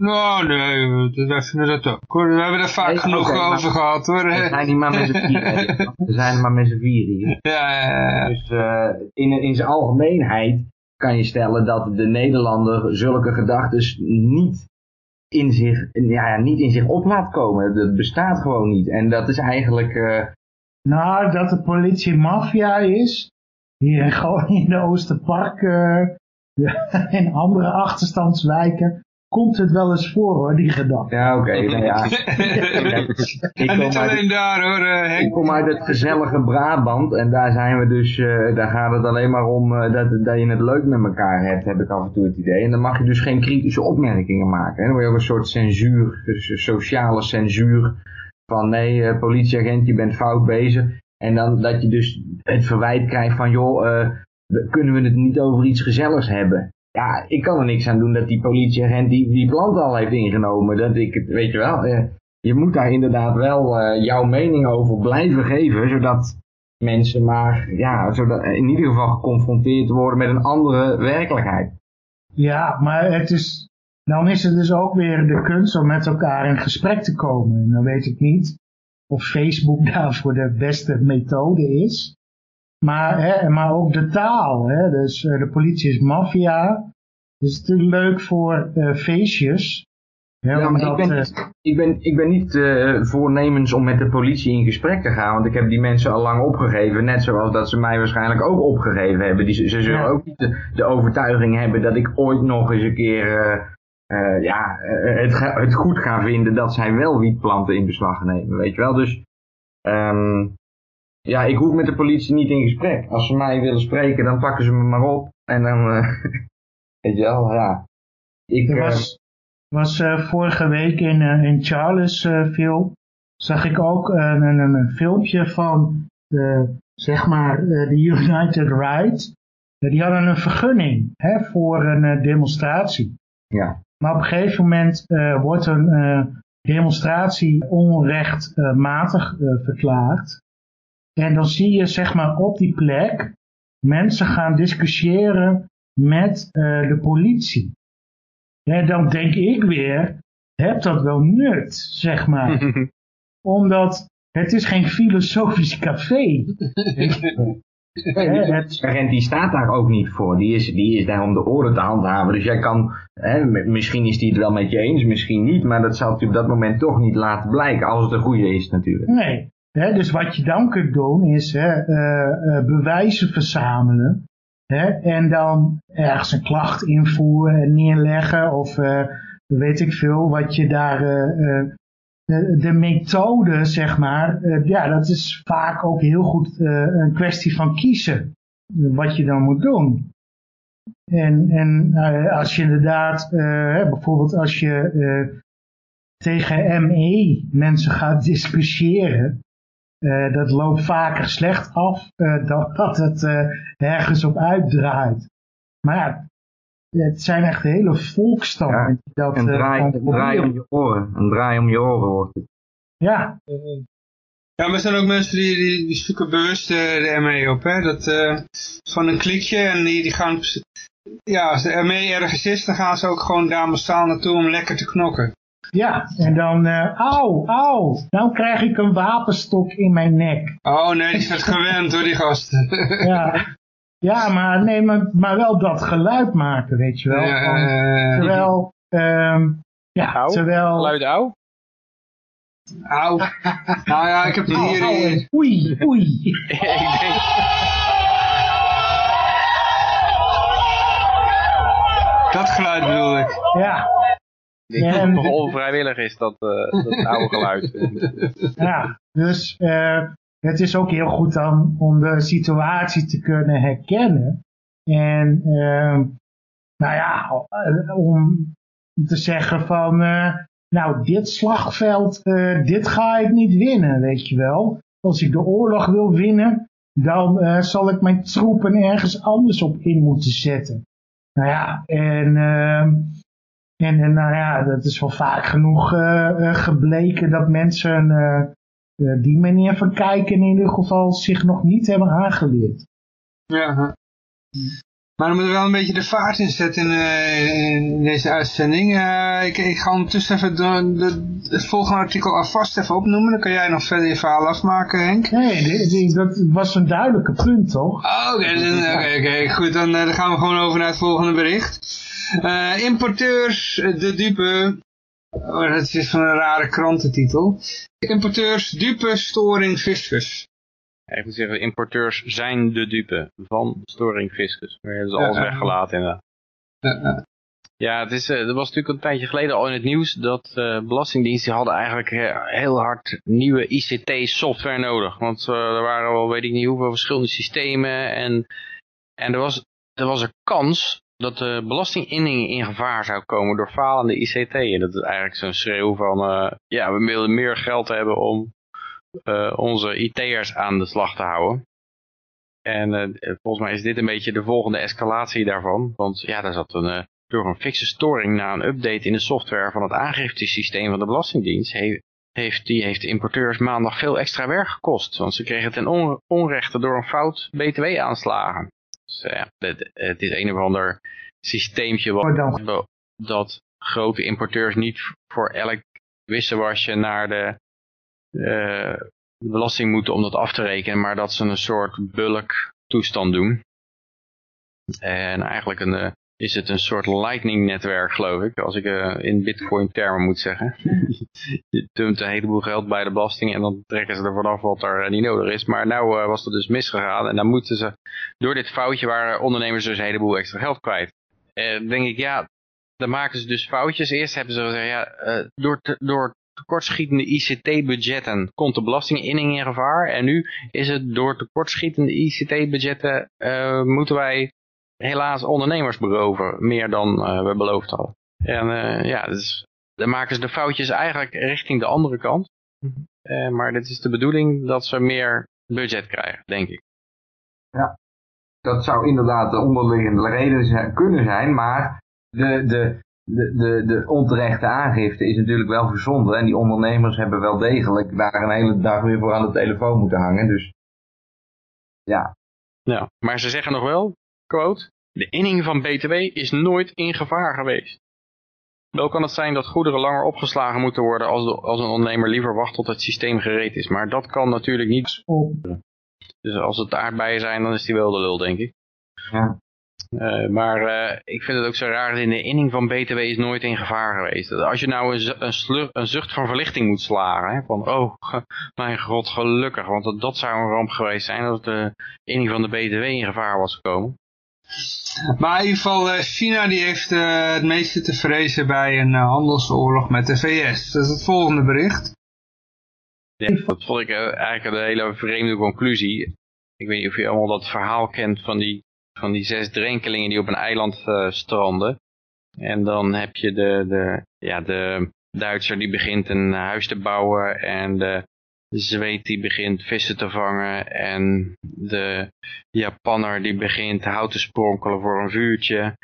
Nou, nee, wij vinden dat ook. Hoor. We hebben er vaak Nee, genoeg maar- over gehad, hoor. We zijn hier maar met z'n vieren. We zijn er maar met z'n vieren hier. Ja, ja, ja. Dus eh, in, in zijn algemeenheid kan je stellen dat de Nederlander zulke gedachten niet in zich, ja, ja, niet in zich op laat komen. Dat bestaat gewoon niet. En dat is eigenlijk, eh, Nou, dat de politie maffia is. Hier gewoon in de Oosterpark eh, en andere achterstandswijken. Komt het wel eens voor hoor, die gedachte. ja oké, nou ja. Ik en kom, niet uit, alleen daar, hoor, eh, ik kom uit het gezellige Brabant en daar zijn we dus, eh, daar gaat het alleen maar om eh, dat, dat je het leuk met elkaar hebt, heb ik af en toe het idee. En dan mag je dus geen kritische opmerkingen maken. Hè. Dan word je ook een soort censuur, dus sociale censuur van nee, eh, politieagent, je bent fout bezig. En dan dat je dus het verwijt krijgt van joh, eh, kunnen we het niet over iets gezelligs hebben? Ja, ik kan er niks aan doen dat die politieagent die, die plant al heeft ingenomen. Dat ik, weet je wel, eh, je moet daar inderdaad wel eh, jouw mening over blijven geven, zodat mensen maar, ja, zodat in ieder geval geconfronteerd worden met een andere werkelijkheid. Ja, maar het is, dan is het dus ook weer de kunst om met elkaar in gesprek te komen. En dan weet ik niet of Facebook daarvoor de beste methode is. Maar, hè, maar ook de taal. Hè? Dus eh, de politie is maffia. Dus het is natuurlijk leuk voor eh, feestjes. Hè, Ja, maar ik ben, eh, niet- ik ben, ik ben niet voornemens om met de politie in gesprek te gaan, want ik heb die mensen al lang opgegeven, net zoals dat ze mij waarschijnlijk ook opgegeven hebben. Die, ze zullen Ja. ook niet de, de overtuiging hebben dat ik ooit nog eens een keer ja, het, het goed ga vinden dat zij wel wietplanten in beslag nemen, weet je wel. Dus ehm, ja, ik hoef met de politie niet in gesprek. Als ze mij willen spreken, dan pakken ze me maar op en dan, eh, weet je wel, ja. Ik, Er eh, was, was eh, vorige week in, eh, in Charlottesville, zag ik ook een, een, een filmpje van de, zeg maar, de United Right. Die hadden een vergunning hè, voor een demonstratie. ja. Maar op een gegeven moment wordt een demonstratie onrechtmatig verklaard. En dan zie je zeg maar op die plek mensen gaan discussiëren met eh, de politie. En dan denk ik weer, heb dat wel nut, zeg maar. Omdat het is geen filosofisch café. Hè, het, De agent die staat daar ook niet voor. Die is, die is daar om de orde te handhaven. Dus jij kan, hè, misschien is die het wel met je eens, misschien niet. Maar dat zal hij op dat moment toch niet laten blijken. Als het een goede is natuurlijk. Nee. Dus wat je dan kunt doen is eh, eh, bewijzen verzamelen. En dan ergens een klacht invoeren en neerleggen. Of eh, weet ik veel wat je daar... de, de methode, zeg maar, ja, dat is vaak ook heel goed een kwestie van kiezen. Wat je dan moet doen. En, en als je inderdaad, bijvoorbeeld als je tegen ME mensen gaat discussiëren, eh, dat loopt vaker slecht af eh, dan dat het eh, ergens op uitdraait. Maar ja, het zijn echt hele volkstammen die dat Een draai, gaan een draai om je oren. Een draai om je oren wordt het. Ja, Ja, maar er zijn ook mensen die, die, die zoeken bewust eh, de ME op, hè. Dat, eh, van een klikje en die, die gaan... Ja, als de ME ergens is, dan gaan ze ook gewoon daar massaal naartoe om lekker te knokken. Ja. En dan, eh auw, auw, nou krijg ik een wapenstok in mijn nek. Oh nee, die is het gewend hoor, die gasten. Ja, ja maar, nee, maar, maar wel dat geluid maken, weet je wel. Ja, Van- terwijl, ehm, ja, terwijl... Luid ouw? Auw. Nou ja, ik heb hier... en oei, oei. ik denk, dat geluid bedoel ik. Ja, ik denk dat En- het toch onvrijwillig is, dat, eh, dat oude geluid. ja. Dus eh, het is ook heel goed dan om de situatie te kunnen herkennen. En ehm, nou ja, eh, om te zeggen van, eh, nou dit slagveld, eh, dit ga ik niet winnen, weet je wel. Als ik de oorlog wil winnen, dan eh, zal ik mijn troepen ergens anders op in moeten zetten. Nou ja, en, ehm, en, en nou ja, dat is wel vaak genoeg eh, eh, gebleken dat mensen eh, die manier van kijken in ieder geval zich nog niet hebben aangeleerd. Ja. Maar dan moeten we wel een beetje de vaart inzetten in, uh, in deze uitzending. Ik, ik, ga ondertussen even de, de, het volgende artikel alvast even opnoemen. Dan kan jij nog verder je verhaal afmaken, Henk. Nee, dat was een duidelijke punt, toch? Oh, oké, okay, okay, goed. Dan, dan, gaan we gewoon over naar het volgende bericht. Importeurs, de dupe. Oh, dat is van een rare krantentitel. Importeurs, dupe, storing, fiscus. Even zeggen, importeurs zijn de dupe van Storing Fiscus. Dat is alles weggelaten inderdaad. Ja, ja het, is, uh, was natuurlijk een tijdje geleden al in het nieuws dat uh, belastingdiensten hadden eigenlijk uh, heel hard nieuwe ICT-software nodig. Want er waren wel weet ik niet hoeveel verschillende systemen en, en er, was, er was een kans dat de belastinginning in gevaar zou komen door falende ICT. En dat is eigenlijk zo'n schreeuw van, ja, we willen meer geld hebben om uh, onze IT'ers aan de slag te houden. En uh, volgens mij is dit een beetje de volgende escalatie daarvan. Want ja, daar zat een, door een fixe storing na een update in de software van het aangiftesysteem van de Belastingdienst... Heeft, die heeft de importeurs maandag veel extra werk gekost. Want ze kregen ten on onrechte door een fout btw aanslagen. Dus ja, het, het is een of ander systeemtje wat, dat grote importeurs niet voor elk wisselwasje naar de uh, de belasting moeten om dat af te rekenen, maar dat ze een soort bulk toestand doen. En eigenlijk een, uh, is het een soort lightning netwerk geloof ik, als ik uh, in bitcoin termen moet zeggen. je dumpt een heleboel geld bij de belasting en dan trekken ze er vanaf wat er niet nodig is. Maar nou was dat dus misgegaan en dan moeten ze, door dit foutje waren ondernemers dus een heleboel extra geld kwijt. En denk ik, ja, dan maken ze dus foutjes. Eerst hebben ze gezegd, ja, door, te, door tekortschietende ICT-budgetten komt de belastinginning in gevaar. En nu is het door tekortschietende ICT-budgetten moeten wij helaas ondernemers beroven. Meer dan uh, we beloofd hadden. En uh, ja, dus, dan maken ze de foutjes eigenlijk richting de andere kant. maar dit is de bedoeling dat ze meer budget krijgen, denk ik. Ja, dat zou inderdaad de onderliggende reden kunnen zijn, maar de, de, de, de, de onterechte aangifte is natuurlijk wel verzonden. En die ondernemers hebben wel degelijk daar een hele dag weer voor aan de telefoon moeten hangen. Dus ja. Ja, maar ze zeggen nog wel, quote, de inning van BTW is nooit in gevaar geweest. Wel kan het zijn dat goederen langer opgeslagen moeten worden als, de, als een ondernemer liever wacht tot het systeem gereed is. Maar dat kan natuurlijk niet. Dus als het aardbeien zijn, dan is die wel de lul, denk ik. Ja. Uh, maar uh, ik vind het ook zo raar dat in de inning van BTW is nooit in gevaar geweest. Als je nou een, een, een zucht van verlichting moet slagen, hè, van oh, mijn god, gelukkig, want dat, dat zou een ramp geweest zijn dat de inning van de BTW in gevaar was gekomen. Maar in ieder geval, uh, China die heeft het meeste te vrezen bij een handelsoorlog met de VS. Dat is het volgende bericht. Dat vond ik eigenlijk een hele vreemde conclusie. Ik weet niet of je allemaal dat verhaal kent van die van die zes drenkelingen die op een eiland stranden. En dan heb je de, de, ja, de Duitser die begint een huis te bouwen en de Zweed die begint vissen te vangen en de Japanner die begint hout te spronkelen voor een vuurtje.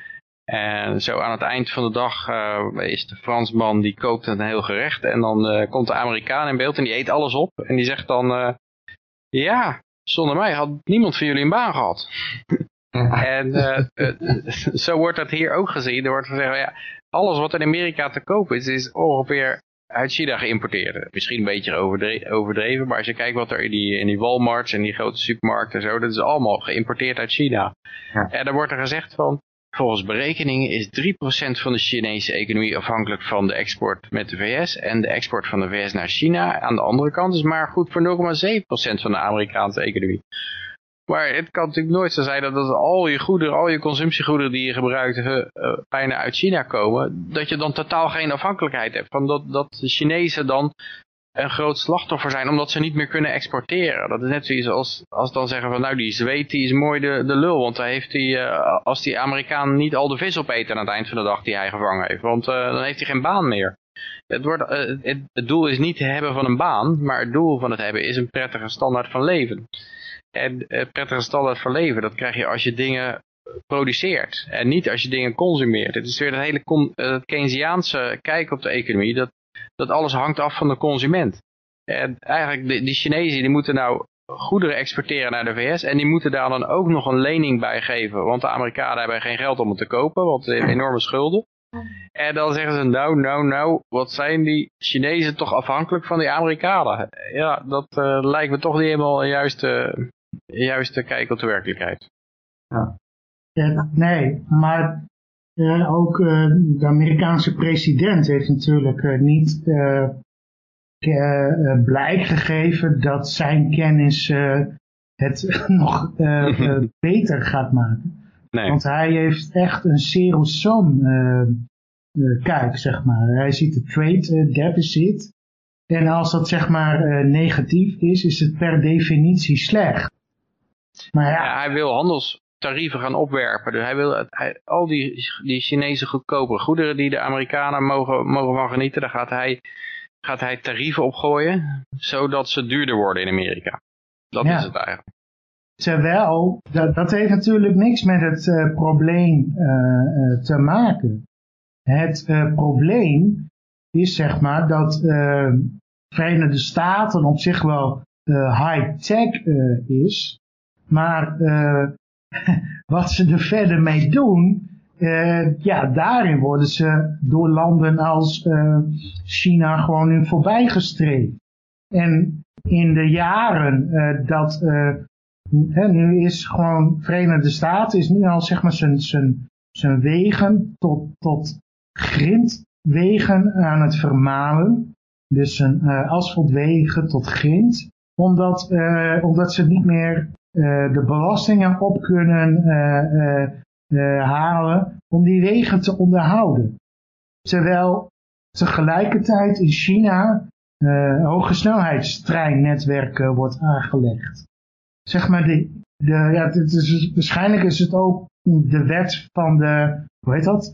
En zo aan het eind van de dag uh, is de Fransman die kookt een heel gerecht en dan uh, komt de Amerikaan in beeld en die eet alles op. En die zegt dan, uh, ja, zonder mij had niemand van jullie een baan gehad. En zo wordt dat hier ook gezien. Er wordt gezegd, ja, alles wat in Amerika te koop is, is ongeveer uit China geïmporteerd. Misschien een beetje overdreven, maar als je kijkt wat er in die, in die Walmarts en die grote supermarkten en zo, dat is allemaal geïmporteerd uit China. Ja. En dan wordt er gezegd van, volgens berekeningen is 3% van de Chinese economie afhankelijk van de export met de VS en de export van de VS naar China. Aan de andere kant is maar goed voor 0,7% van de Amerikaanse economie. Maar het kan natuurlijk nooit zo zijn dat, dat al je goederen, al je consumptiegoederen die je gebruikt, uh, bijna uit China komen. Dat je dan totaal geen afhankelijkheid hebt. Van dat, dat de Chinezen dan een groot slachtoffer zijn omdat ze niet meer kunnen exporteren. Dat is net zoiets als, als dan zeggen van nou die Zweed die is mooi de, de lul. Want dan heeft hij, uh, als die Amerikaan niet al de vis opeten aan het eind van de dag die hij gevangen heeft. Want dan heeft hij geen baan meer. Het, wordt, het, het, doel is niet het hebben van een baan, maar het doel van het hebben is een prettige standaard van leven. En uh, prettige standaard van leven, dat krijg je als je dingen produceert. En niet als je dingen consumeert. Het is weer het hele uh, Keynesiaanse kijk op de economie. Dat, dat alles hangt af van de consument. En eigenlijk, die Chinezen die moeten nou goederen exporteren naar de VS en die moeten daar dan ook nog een lening bij geven. Want de Amerikanen hebben geen geld om het te kopen, want ze hebben enorme schulden. En dan zeggen ze, nou, nou, nou, wat zijn die Chinezen toch afhankelijk van die Amerikanen? Ja, dat uh, lijkt me toch niet helemaal een juiste, juiste kijk op de werkelijkheid. Ja. ja nee, maar uh, ook uh, de Amerikaanse president heeft natuurlijk niet blijk gegeven dat zijn kennis het nog beter gaat maken. Nee. Want hij heeft echt een zero-sum kijk, zeg maar. Hij ziet de trade deficit. En als dat zeg maar negatief is, is het per definitie slecht. Maar ja, hij wil handelstarieven gaan opwerpen. Dus hij wil hij, al die, die Chinese goedkope goederen die de Amerikanen mogen, mogen van genieten, daar gaat hij, gaat hij tarieven opgooien, zodat ze duurder worden in Amerika. Dat is het eigenlijk. Terwijl, dat, dat heeft natuurlijk niks met het uh, probleem uh, uh, te maken. Het probleem is zeg maar dat Verenigde Staten op zich wel high-tech is, maar wat ze er verder mee doen, ja, daarin worden ze door landen als China gewoon in voorbij gestreefd. En in de jaren dat nu is gewoon Verenigde Staten is nu al zeg maar zijn, zijn, zijn wegen tot, tot grindwegen aan het vermalen. Dus uh, asfaltwegen tot grind. Omdat, omdat ze niet meer de belastingen op kunnen halen om die wegen te onderhouden. Terwijl tegelijkertijd in China hoge snelheidstreinnetwerken wordt aangelegd zeg maar, de, de, ja, het is, waarschijnlijk is het ook de wet van de, hoe heet dat?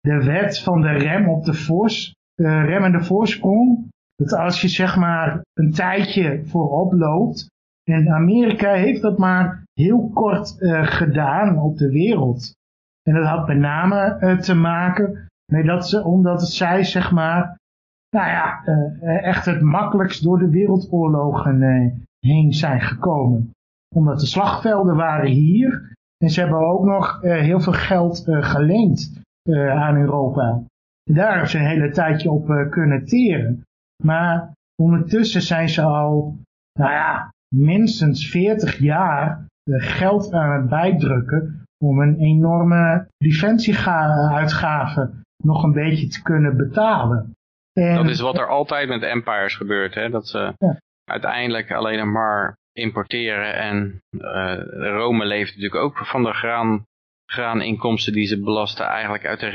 De wet van de rem op de voors, de remmende voorsprong. Dat als je zeg maar een tijdje voorop loopt, en Amerika heeft dat maar heel kort uh, gedaan op de wereld. En dat had met name uh, te maken met dat ze, omdat zij zeg maar, nou ja, uh, echt het makkelijkst door de wereldoorlogen heen zijn gekomen omdat de slagvelden waren hier. En ze hebben ook nog heel veel geld geleend aan Europa. Daar hebben ze een hele tijdje op kunnen teren. Maar ondertussen zijn ze al, nou ja, minstens 40 jaar geld aan het bijdrukken om een enorme defensieuitgave nog een beetje te kunnen betalen. En, dat is wat er altijd met empires gebeurt, hè? dat ze ja. uiteindelijk alleen maar importeren. En uh, Rome leeft natuurlijk ook van de graan, graaninkomsten die ze belasten eigenlijk uit de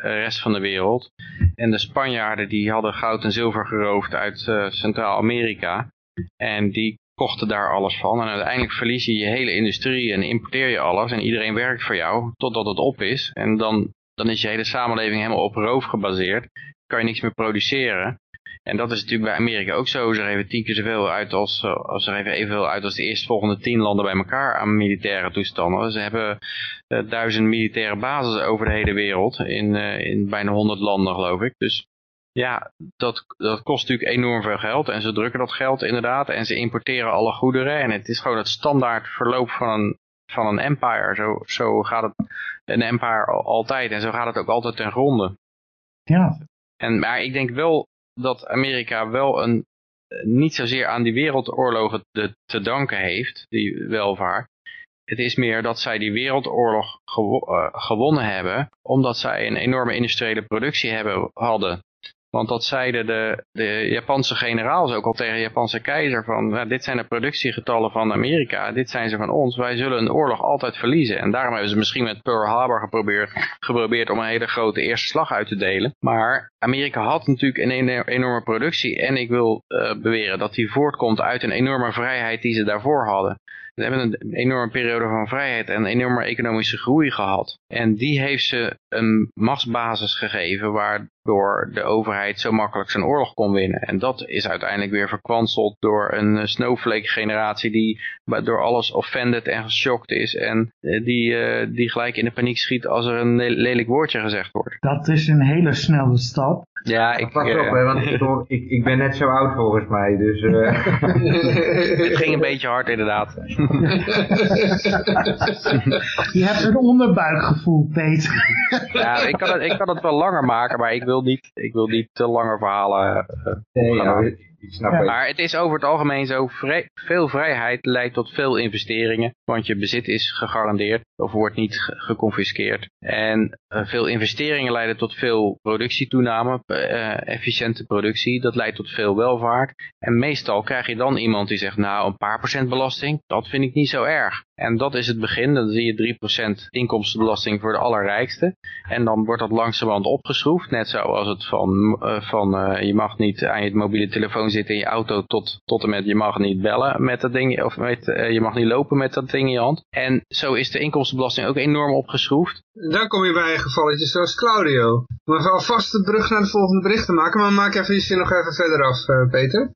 rest van de wereld. En de Spanjaarden die hadden goud en zilver geroofd uit uh, Centraal-Amerika. En die kochten daar alles van. En uiteindelijk verlies je je hele industrie en importeer je alles. En iedereen werkt voor jou totdat het op is. En dan, dan is je hele samenleving helemaal op roof gebaseerd. Kan je niks meer produceren. En dat is natuurlijk bij Amerika ook zo. Ze geven tien keer zoveel uit als, eh, als ze geven evenveel uit als de eerstvolgende tien landen bij elkaar aan militaire toestanden. Ze hebben uh, duizend militaire bases over de hele wereld in, uh, in bijna honderd landen geloof ik. Dus ja, dat, dat kost natuurlijk enorm veel geld en ze drukken dat geld inderdaad en ze importeren alle goederen en het is gewoon het standaard verloop van een, van een empire. Zo, zo gaat het een empire altijd en zo gaat het ook altijd ten gronde. Ja. En, maar ik denk wel dat Amerika wel een, niet zozeer aan die wereldoorlogen te, te danken heeft, die welvaart. Het is meer dat zij die wereldoorlog eh, gewonnen hebben, omdat zij een enorme industriële productie hebben, hadden. Want dat zeiden de, de Japanse generaals ook al tegen de Japanse keizer van nou, dit zijn de productiegetallen van Amerika, dit zijn ze van ons, wij zullen een oorlog altijd verliezen. En daarom hebben ze misschien met Pearl Harbor geprobeerd, geprobeerd om een hele grote eerste slag uit te delen. Maar Amerika had natuurlijk een enorme productie en ik wil uh, beweren dat die voortkomt uit een enorme vrijheid die ze daarvoor hadden. We hebben een enorme periode van vrijheid en enorme economische groei gehad. En die heeft ze een machtsbasis gegeven waardoor de overheid zo makkelijk zijn oorlog kon winnen. En dat is uiteindelijk weer verkwanseld door een eh, snowflake generatie die door alles offended en geschokt is. En eh, die, eh, die gelijk in de paniek schiet als er een lelijk woordje gezegd wordt. Dat is een hele snelle stap. Ja, ik, Pas op, hè, want ik, ik, ben net zo oud volgens mij, dus... het ging een beetje hard inderdaad. Je hebt een onderbuikgevoel, Peter. ja, ik kan, het, ik kan het wel langer maken, maar ik wil niet, ik wil niet te lange verhalen uh, nee, ja, maar het is over het algemeen zo, veel vrijheid leidt tot veel investeringen, want je bezit is gegarandeerd of wordt niet geconfiskeerd. En uh, veel investeringen leiden tot veel productietoename, uh, efficiënte productie, dat leidt tot veel welvaart. En meestal krijg je dan iemand die zegt, nou een paar procent belasting, dat vind ik niet zo erg. En dat is het begin, dan zie je 3% inkomstenbelasting voor de allerrijkste. En dan wordt dat langzamerhand opgeschroefd, net zoals het van, uh, van je mag niet aan je mobiele telefoon zit in je auto tot, tot en met je mag niet bellen met dat ding, of met, uh, je mag niet lopen met dat ding in je hand. En zo is de inkomstenbelasting ook enorm opgeschroefd. Dan kom je bij een gevalletje zoals Claudio. We gaan alvast de brug naar de volgende berichten maken, maar maak even je zin nog even verder af, Peter.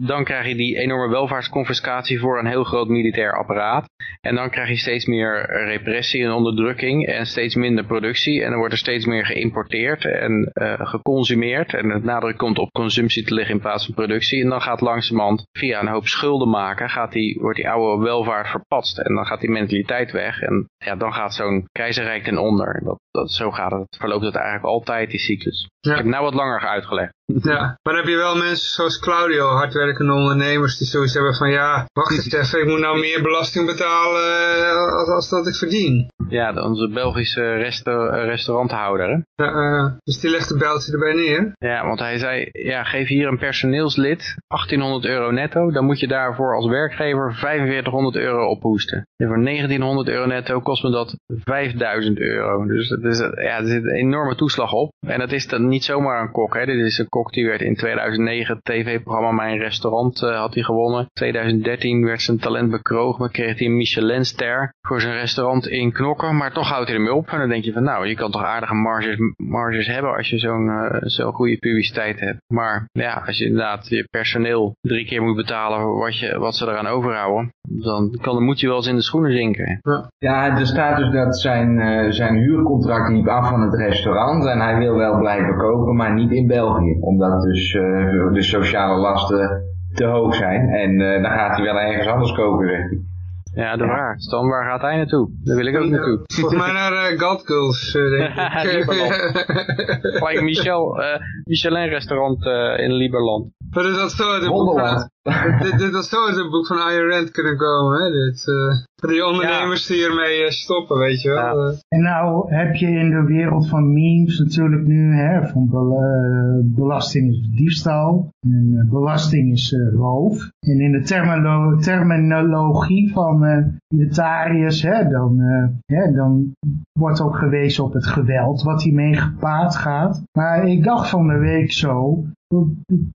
Dan krijg je die enorme welvaartsconfiscatie voor een heel groot militair apparaat. En dan krijg je steeds meer repressie en onderdrukking en steeds minder productie. En dan wordt er steeds meer geïmporteerd en geconsumeerd. En het nadruk komt op consumptie te liggen in plaats van productie. En dan gaat langzamerhand via een hoop schulden maken, gaat die, wordt die oude welvaart verpatst. En dan gaat die mentaliteit weg. En ja, dan gaat zo'n keizerrijk ten onder. Dat, dat, zo gaat het, verloopt het eigenlijk altijd, die cyclus. Ik heb nou wat langer uitgelegd. Ja, maar dan heb je wel mensen zoals Claudio, hardwerkende ondernemers, die zoiets hebben van ja, wacht eens even, ik moet nou meer belasting betalen eh, als, als dat ik verdien. Ja, onze Belgische resta restauranthouder. Ja, uh, dus die legt de bijltje erbij neer. Ja, want hij zei, ja, geef hier een personeelslid 1800 euro netto, dan moet je daarvoor als werkgever 4500 euro ophoesten. En voor 1900 euro netto kost me dat 5000 euro. Dus is, ja, er zit een enorme toeslag op. En dat is dan niet zomaar een kok, hè. Dit is een kok die werd in 2009 het tv-programma Mijn Restaurant uh, had hij gewonnen. 2013 werd zijn talent bekrogen, kreeg hij een Michelinster voor zijn restaurant in Knokken. Maar toch houdt hij ermee op. En dan denk je van nou, je kan toch aardige marges, marges hebben als je zo'n uh, goede publiciteit hebt. Maar ja, als je inderdaad je personeel drie keer moet betalen wat, je, wat ze eraan overhouden, dan, kan, dan moet je wel eens in de schoenen zinken. Ja, ja er staat dus dat zijn, uh, zijn huurcontract liep af van het restaurant en hij wil wel blijven koken, maar niet in België. Omdat dus uh, de sociale lasten te hoog zijn en uh, dan gaat hij wel ergens anders koken, zegt hij. Ja, de waar. Dan waar gaat hij naartoe? Daar wil ik ook naartoe. Volgens mij naar uh, God Girls, uh, denk ik. Gelijk Michel, uh, Michelin restaurant in Lieberland. Maar dat is zo uit een boek van, dit, dit had zo uit een boek van Ayn Rand kunnen komen, hè? Dit, uh, die ondernemers die ermee stoppen, weet je wel. Ja. En nou heb je in de wereld van memes natuurlijk nu, hè, van belasting is diefstal, en belasting is roof. En in de termino terminologie van uh, libertariërs, hè, dan, hè, dan wordt ook gewezen op het geweld wat hiermee gepaard gaat. Maar ik dacht van de week zo,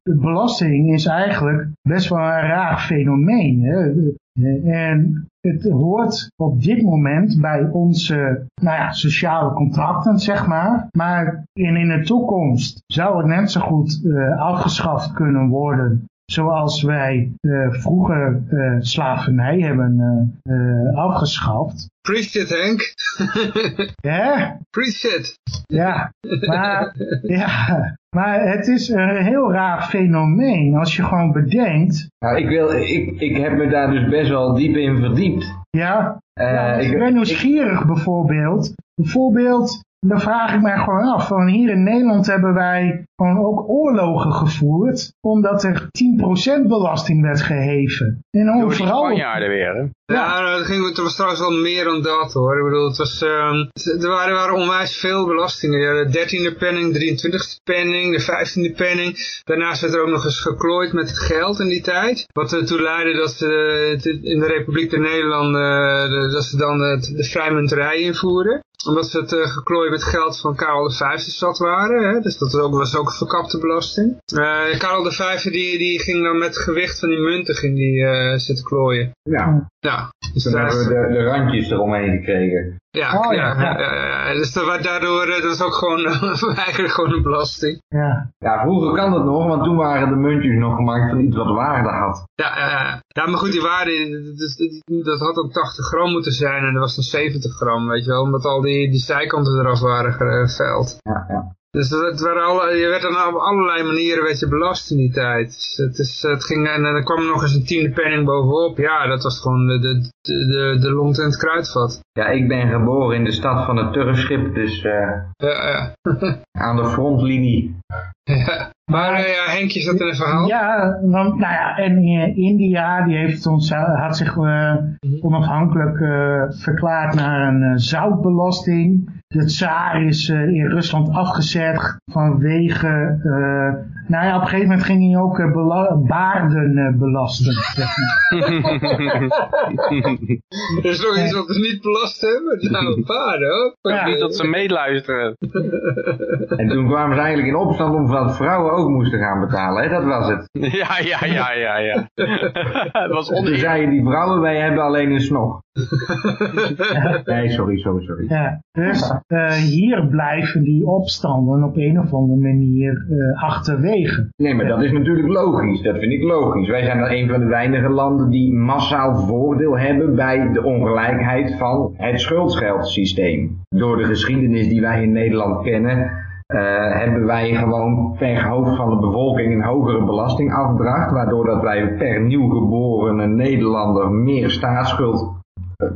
de belasting is eigenlijk best wel een raar fenomeen. Hè? En het hoort op dit moment bij onze nou ja, sociale contracten, zeg maar. Maar in, in de toekomst zou het net zo goed uh, afgeschaft kunnen worden zoals wij uh, vroeger uh, slavernij hebben uh, afgeschaft. Preach it, Henk. Ja? Preach it. Ja, maar, ja, maar het is een heel raar fenomeen als je gewoon bedenkt. Nou, ik, wil, ik, ik heb me daar dus best wel diep in verdiept. Ja, ja ik ben nieuwsgierig ik, bijvoorbeeld. Bijvoorbeeld, dan vraag ik mij gewoon af, van hier in Nederland hebben wij gewoon ook oorlogen gevoerd, omdat er 10% belasting werd geheven. En overal... Spanjaarden weer, hè? Ja, nou, het, ging, het was trouwens wel meer dan dat hoor. Ik bedoel, het was, um, er, waren, er waren onwijs veel belastingen. Ja, de 13e penning, 23e penning, de 15e penning. Daarnaast werd er ook nog eens geklooid met het geld in die tijd. Wat ertoe leidde dat ze in de Republiek der Nederlanden, uh, dat ze dan de, de vrijmunterij invoerden. Omdat ze het uh, geklooid met geld van Karel V zat waren. Hè? Dus dat was ook, was ook verkapte belasting. Uh, Karel V die, die ging dan met het gewicht van die munten ging die, uh, zitten klooien. Ja. Ja. Dus Toen hebben we de, de randjes eromheen gekregen. Ja, Oh, ja, ja. ja, ja, ja. dus dat, daardoor, dat is ook gewoon eigenlijk gewoon een belasting. Ja. Ja, vroeger kan dat nog, want toen waren de muntjes nog gemaakt van iets wat waarde had. Ja, ja, ja. ja maar goed, die waarde, dat, dat had dan 80 gram moeten zijn en dat was dan 70 gram, weet je wel, omdat al die, die zijkanten eraf waren geveld. Ja, ja. Dus het waren alle, je werd dan op allerlei manieren werd je belast in die tijd. Dus het, is, het ging, en dan kwam er nog eens een tiende penning bovenop. Ja, dat was gewoon de, de, de, de lont en het kruidvat. Ja, ik ben geboren in de stad van het turfschip, dus uh, ja, ja. aan de frontlinie. Ja. Maar uh, ja, Henkje zat in een verhaal. Ja, want, nou ja, en uh, India die heeft ons, had zich uh, onafhankelijk verklaard naar een zoutbelasting. De tsaar is in Rusland afgezet vanwege, nou ja, op een gegeven moment ging hij ook baarden belasten. Er is nog iets wat we niet belast hebben? Nou, paarden hoor. Ja, niet dat ze meeluisteren. en toen kwamen ze eigenlijk in opstand omdat vrouwen ook moesten gaan betalen, hè? dat was het. Ja, ja, ja, ja, ja. het was Toen zeiden die vrouwen, wij hebben alleen een snog. nee, sorry, sorry, sorry. Ja, dus uh, hier blijven die opstanden op een of andere manier uh, achterwege. Nee, maar dat is natuurlijk logisch. Dat vind ik logisch. Wij zijn dan een van de weinige landen die massaal voordeel hebben bij de ongelijkheid van het schuldgeldsysteem. Door de geschiedenis die wij in Nederland kennen, uh, hebben wij gewoon per hoofd van de bevolking een hogere belastingafdracht, waardoor dat wij per nieuwgeborene Nederlander meer staatsschuld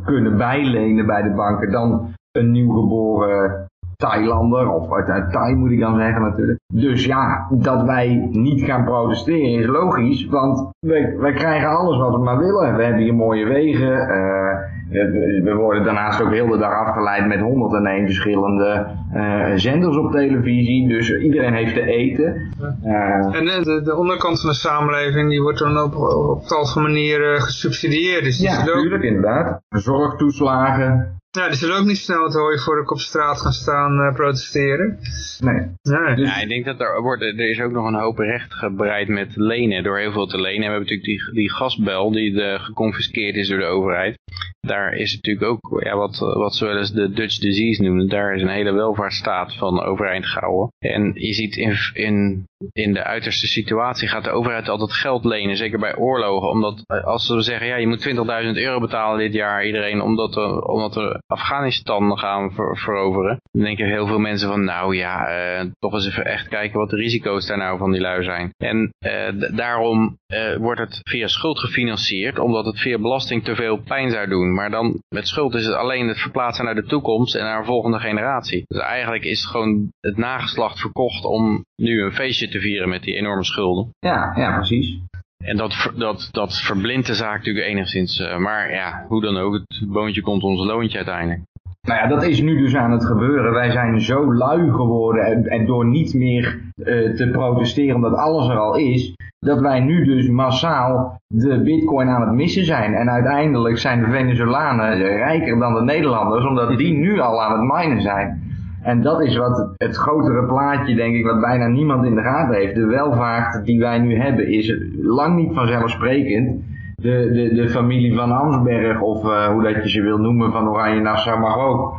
kunnen bijlenen bij de banken dan een nieuwgeboren Thailander, of uit, uit Thai moet ik dan zeggen natuurlijk. Dus ja, dat wij niet gaan protesteren is logisch, want wij, wij krijgen alles wat we maar willen. We hebben hier mooie wegen, uh, we, worden daarnaast ook heel de dag afgeleid met 101 verschillende uh, zenders op televisie, dus iedereen heeft te eten. Uh, en de, de, onderkant van de samenleving die wordt dan op, op tal van manieren gesubsidieerd. Dus ja, natuurlijk inderdaad. Zorgtoeslagen, ja, die zullen ook niet snel het hooi voor ik op straat gaan staan uh, protesteren. Nee. nee. Dus... Ja, ik denk dat er wordt, er is ook nog een hoop recht gebreid met lenen, door heel veel te lenen. En we hebben natuurlijk die, die gasbel die de, geconfiskeerd is door de overheid. Daar is natuurlijk ook ja, wat, wat ze wel eens de Dutch disease noemen. Daar is een hele welvaartsstaat van overeind gehouden. En je ziet in, in, in de uiterste situatie gaat de overheid altijd geld lenen. Zeker bij oorlogen. Omdat als ze zeggen, ja je moet 20.000 euro betalen dit jaar iedereen. Omdat we, omdat we Afghanistan gaan ver, veroveren. Dan denken heel veel mensen van nou ja, uh, toch eens even echt kijken wat de risico's daar nou van die lui zijn. En uh, daarom uh, wordt het via schuld gefinancierd. Omdat het via belasting te veel pijn zou doen. Maar dan met schuld is het alleen het verplaatsen naar de toekomst en naar een volgende generatie. Dus eigenlijk is het gewoon het nageslacht verkocht om nu een feestje te vieren met die enorme schulden. Ja, ja precies. En dat, dat, dat verblindt de zaak natuurlijk enigszins. Uh, maar ja, hoe dan ook, het boontje komt ons loontje uiteindelijk. Nou ja, dat is nu dus aan het gebeuren. Wij zijn zo lui geworden en, en door niet meer uh, te protesteren omdat alles er al is, dat wij nu dus massaal de bitcoin aan het missen zijn. En uiteindelijk zijn de Venezolanen rijker dan de Nederlanders, omdat die nu al aan het minen zijn. En dat is wat het grotere plaatje, denk ik, wat bijna niemand in de gaten heeft. De welvaart die wij nu hebben is lang niet vanzelfsprekend. De, de, de familie van Amsberg, of uh, hoe dat je ze wil noemen, van Oranje Nassau, maar ook.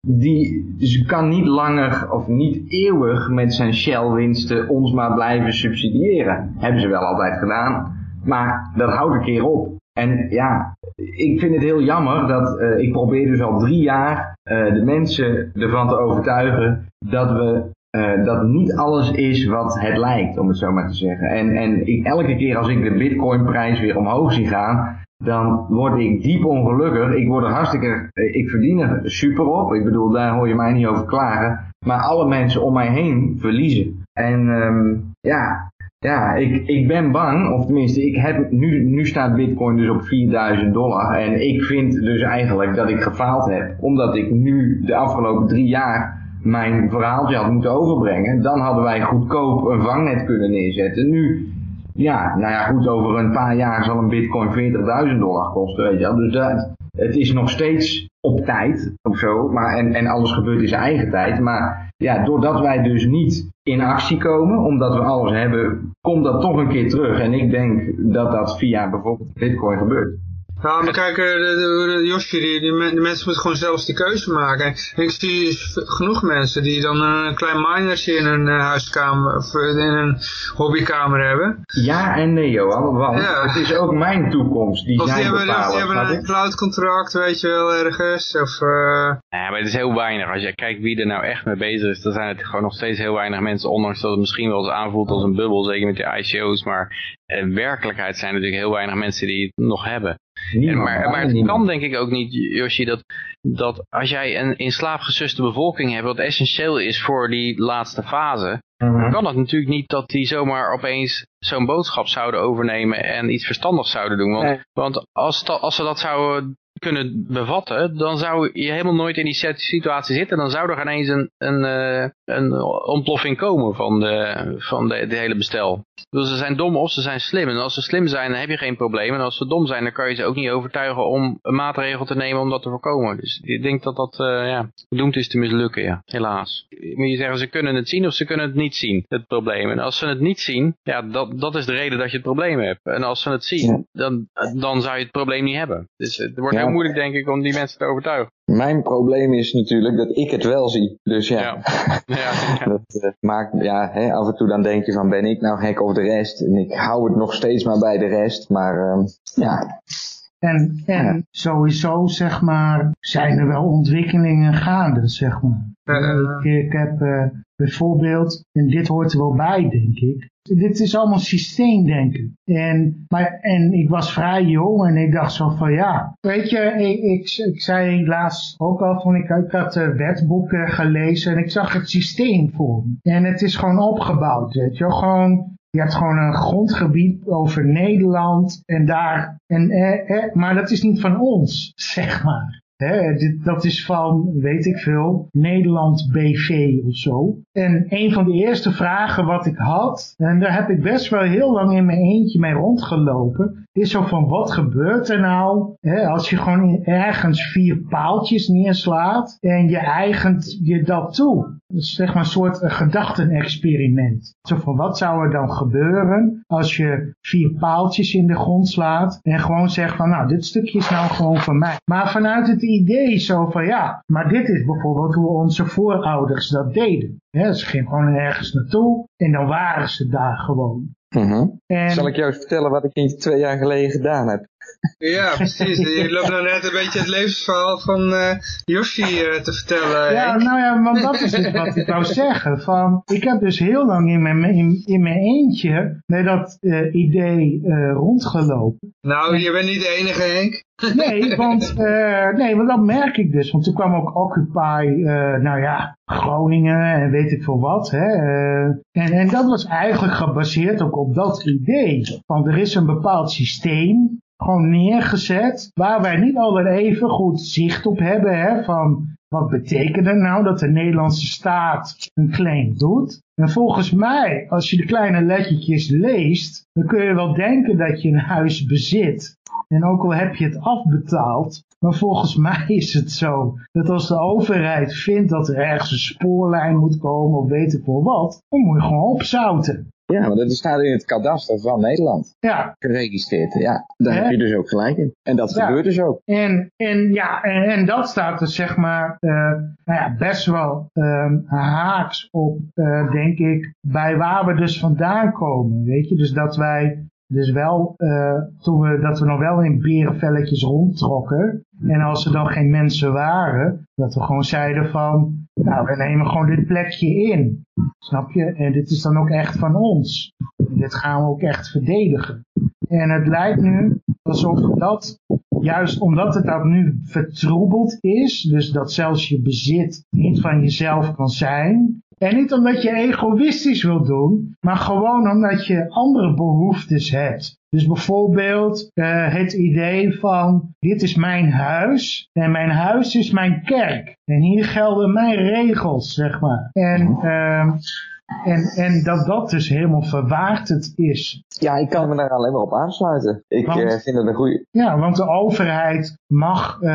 Die dus kan niet langer of niet eeuwig met zijn Shell-winsten ons maar blijven subsidiëren. Hebben ze wel altijd gedaan, maar dat houdt een keer op. En ja, ik vind het heel jammer dat uh, ik probeer dus al drie jaar uh, de mensen ervan te overtuigen dat we uh, dat niet alles is wat het lijkt, om het zo maar te zeggen. En, en elke keer als ik de bitcoinprijs weer omhoog zie gaan, dan word ik diep ongelukkig. Ik word er hartstikke, ik verdien er super op. Ik bedoel, daar hoor je mij niet over klagen. Maar alle mensen om mij heen verliezen. En um, ja, ja, ik, ik ben bang, of tenminste, ik heb, nu, nu staat bitcoin dus op 4000 dollar. En ik vind dus eigenlijk dat ik gefaald heb. Omdat ik nu de afgelopen drie jaar mijn verhaaltje had moeten overbrengen. Dan hadden wij goedkoop een vangnet kunnen neerzetten. Nu, ja, nou ja, goed, over een paar jaar zal een bitcoin 40.000 dollar kosten, weet je wel. Dus dat, het is nog steeds op tijd of zo. Maar, en, en alles gebeurt in zijn eigen tijd. Maar ja, doordat wij dus niet in actie komen, omdat we alles hebben, komt dat toch een keer terug. En ik denk dat dat via bijvoorbeeld Bitcoin gebeurt. Ja, maar kijk, de, de, de Yoshi, die, die, mensen moeten gewoon zelfs die keuze maken. En ik zie genoeg mensen die dan een klein minertje in hun huiskamer, of in een hobbykamer hebben. Ja en nee, Johan, want ja. het is ook mijn toekomst. Die, of die hebben, of die hebben een cloud contract, weet je wel, ergens. Of, uh... Ja, maar het is heel weinig. Als je kijkt wie er nou echt mee bezig is, dan zijn het gewoon nog steeds heel weinig mensen. Ondanks dat het misschien wel eens aanvoelt als een bubbel, zeker met de ICO's. Maar in werkelijkheid zijn er natuurlijk heel weinig mensen die het nog hebben. Niemand, maar, maar het kan denk ik ook niet, Yoshi, dat, dat als jij een in slaap gesuste bevolking hebt, wat essentieel is voor die laatste fase, dan Mhm. kan het natuurlijk niet dat die zomaar opeens zo'n boodschap zouden overnemen en iets verstandigs zouden doen. Want, Nee. want als, dat- als ze dat zouden kunnen bevatten, dan zou je helemaal nooit in die set- situatie zitten. Dan zou er ineens een, een, eh, een ontploffing komen van, de, van de, de hele bestel. Dus ze zijn dom of ze zijn slim. En als ze slim zijn, dan heb je geen probleem. En als ze dom zijn, dan kan je ze ook niet overtuigen om een maatregel te nemen om dat te voorkomen. Dus ik denk dat dat eh, ja, is te mislukken, ja. Helaas. Moet je zeggen, ze kunnen het zien of ze kunnen het niet zien, het probleem. En als ze het niet zien, ja, dat, dat is de reden dat je het probleem hebt. En als ze het zien, dan, dan zou je het probleem niet hebben. Dus het wordt Ja. heel moeilijk, denk ik, om die mensen te overtuigen. Mijn probleem is natuurlijk dat ik het wel zie. Dus ja, Ja, ja, ja. dat eh, maakt, ja, hè, af en toe dan denk je van ben ik nou gek of de rest. En ik hou het nog steeds maar bij de rest. Maar ehm, ja, En, en sowieso, zeg maar, zijn er wel ontwikkelingen gaande, zeg maar. Ja. Ik, ik heb eh, bijvoorbeeld, en dit hoort er wel bij, denk ik. Dit is allemaal systeemdenken. En, maar, en ik was vrij jong en ik dacht zo van ja, weet je, ik, ik, ik zei laatst ook al van ik, ik had wetboeken gelezen en ik zag het systeem voor me. En het is gewoon opgebouwd, weet je. Gewoon je hebt gewoon een grondgebied over Nederland en daar, en, eh, eh, maar dat is niet van ons, zeg maar. Dat is van, weet ik veel, Nederland BV of zo. En een van de eerste vragen wat ik had, en daar heb ik best wel heel lang in mijn eentje mee rondgelopen, is zo van wat gebeurt er nou hè, als je gewoon ergens vier paaltjes neerslaat en je eigent je dat toe. Dat is zeg maar een soort gedachtenexperiment. Zo van wat zou er dan gebeuren als je vier paaltjes in de grond slaat en gewoon zegt van nou dit stukje is nou gewoon van mij. Maar vanuit het idee zo van ja, maar dit is bijvoorbeeld hoe onze voorouders dat deden. Hè, ze gingen gewoon ergens naartoe en dan waren ze daar gewoon. Mhm. En, zal ik jou eens vertellen wat ik in twee jaar geleden gedaan heb? Ja, precies. Je loopt nou net een beetje het levensverhaal van eh Yoshi eh, te vertellen. Ja, nou ja, want dat is dus wat ik wou zeggen. Van, ik heb dus heel lang in mijn, in, in mijn eentje met dat eh, idee rondgelopen. Nou, je bent niet de enige, Henk. Nee, want, nee, want dat merk ik dus. Want toen kwam ook Occupy, nou ja, Groningen en weet ik veel wat. Hè, en, en dat was eigenlijk gebaseerd ook op dat idee. Van er is een bepaald systeem gewoon neergezet waar wij niet altijd even goed zicht op hebben. Hè, van wat betekent het nou dat de Nederlandse staat een claim doet? En volgens mij, als je de kleine lettertjes leest, dan kun je wel denken dat je een huis bezit. En ook al heb je het afbetaald, maar volgens mij is het zo dat als de overheid vindt dat er ergens een spoorlijn moet komen of weet ik wel wat, dan moet je gewoon opzouten. Ja, maar dat staat in het kadaster van Nederland Ja, geregistreerd. Ja, daar heb je dus ook gelijk in. En dat Ja. gebeurt dus ook. En, en, ja, en, en dat staat dus zeg maar eh, nou ja, best wel ehm, haaks op, eh, denk ik, bij waar we dus vandaan komen. Weet je, dus dat wij dus wel, eh, toen we, dat we nog wel in berenvelletjes rondtrokken. En als er dan geen mensen waren, dat we gewoon zeiden van, nou we nemen gewoon dit plekje in. Snap je? En dit is dan ook echt van ons. En dit gaan we ook echt verdedigen. En het lijkt nu alsof dat, juist omdat het dat nu vertroebeld is, dus dat zelfs je bezit niet van jezelf kan zijn, en niet omdat je egoïstisch wil doen, maar gewoon omdat je andere behoeftes hebt. Dus bijvoorbeeld uh, het idee van dit is mijn huis en mijn huis is mijn kerk. En hier gelden mijn regels, zeg maar. En uh, En, en dat dat dus helemaal verwaard is. Ja, ik kan me daar alleen maar op aansluiten. Ik Want- eh, vind het een goede... Ja, want de overheid mag, eh,